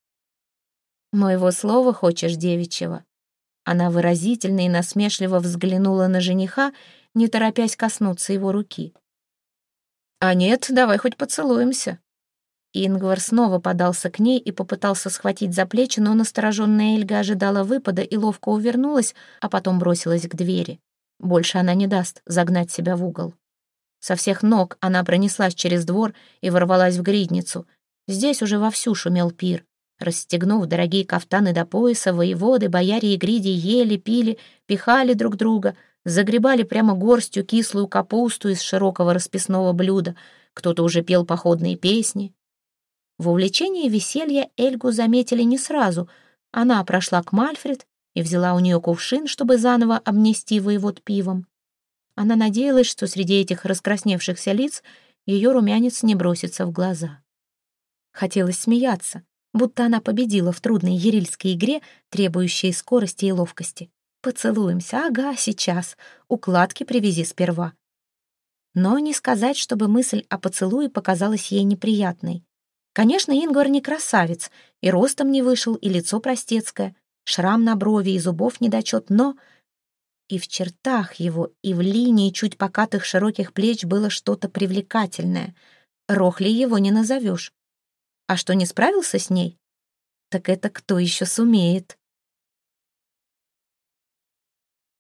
«Моего слова хочешь, девичьего?» Она выразительно и насмешливо взглянула на жениха не торопясь коснуться его руки. «А нет, давай хоть поцелуемся». Ингвар снова подался к ней и попытался схватить за плечи, но настороженная Эльга ожидала выпада и ловко увернулась, а потом бросилась к двери. Больше она не даст загнать себя в угол. Со всех ног она пронеслась через двор и ворвалась в гридницу. Здесь уже вовсю шумел пир. Расстегнув дорогие кафтаны до пояса, воеводы, бояре и гриди ели, пили, пихали друг друга — загребали прямо горстью кислую капусту из широкого расписного блюда, кто-то уже пел походные песни. В увлечении веселья Эльгу заметили не сразу. Она прошла к Мальфред и взяла у нее кувшин, чтобы заново обнести воевод пивом. Она надеялась, что среди этих раскрасневшихся лиц ее румянец не бросится в глаза. Хотелось смеяться, будто она победила в трудной ерильской игре, требующей скорости и ловкости. Поцелуемся, ага, сейчас. Укладки привези сперва. Но не сказать, чтобы мысль о поцелуе показалась ей неприятной. Конечно, Ингвар не красавец, и ростом не вышел, и лицо простецкое, шрам на брови и зубов недочет, но и в чертах его, и в линии чуть покатых широких плеч было что-то привлекательное. Рохли его не назовешь. А что не справился с ней? Так это кто еще сумеет?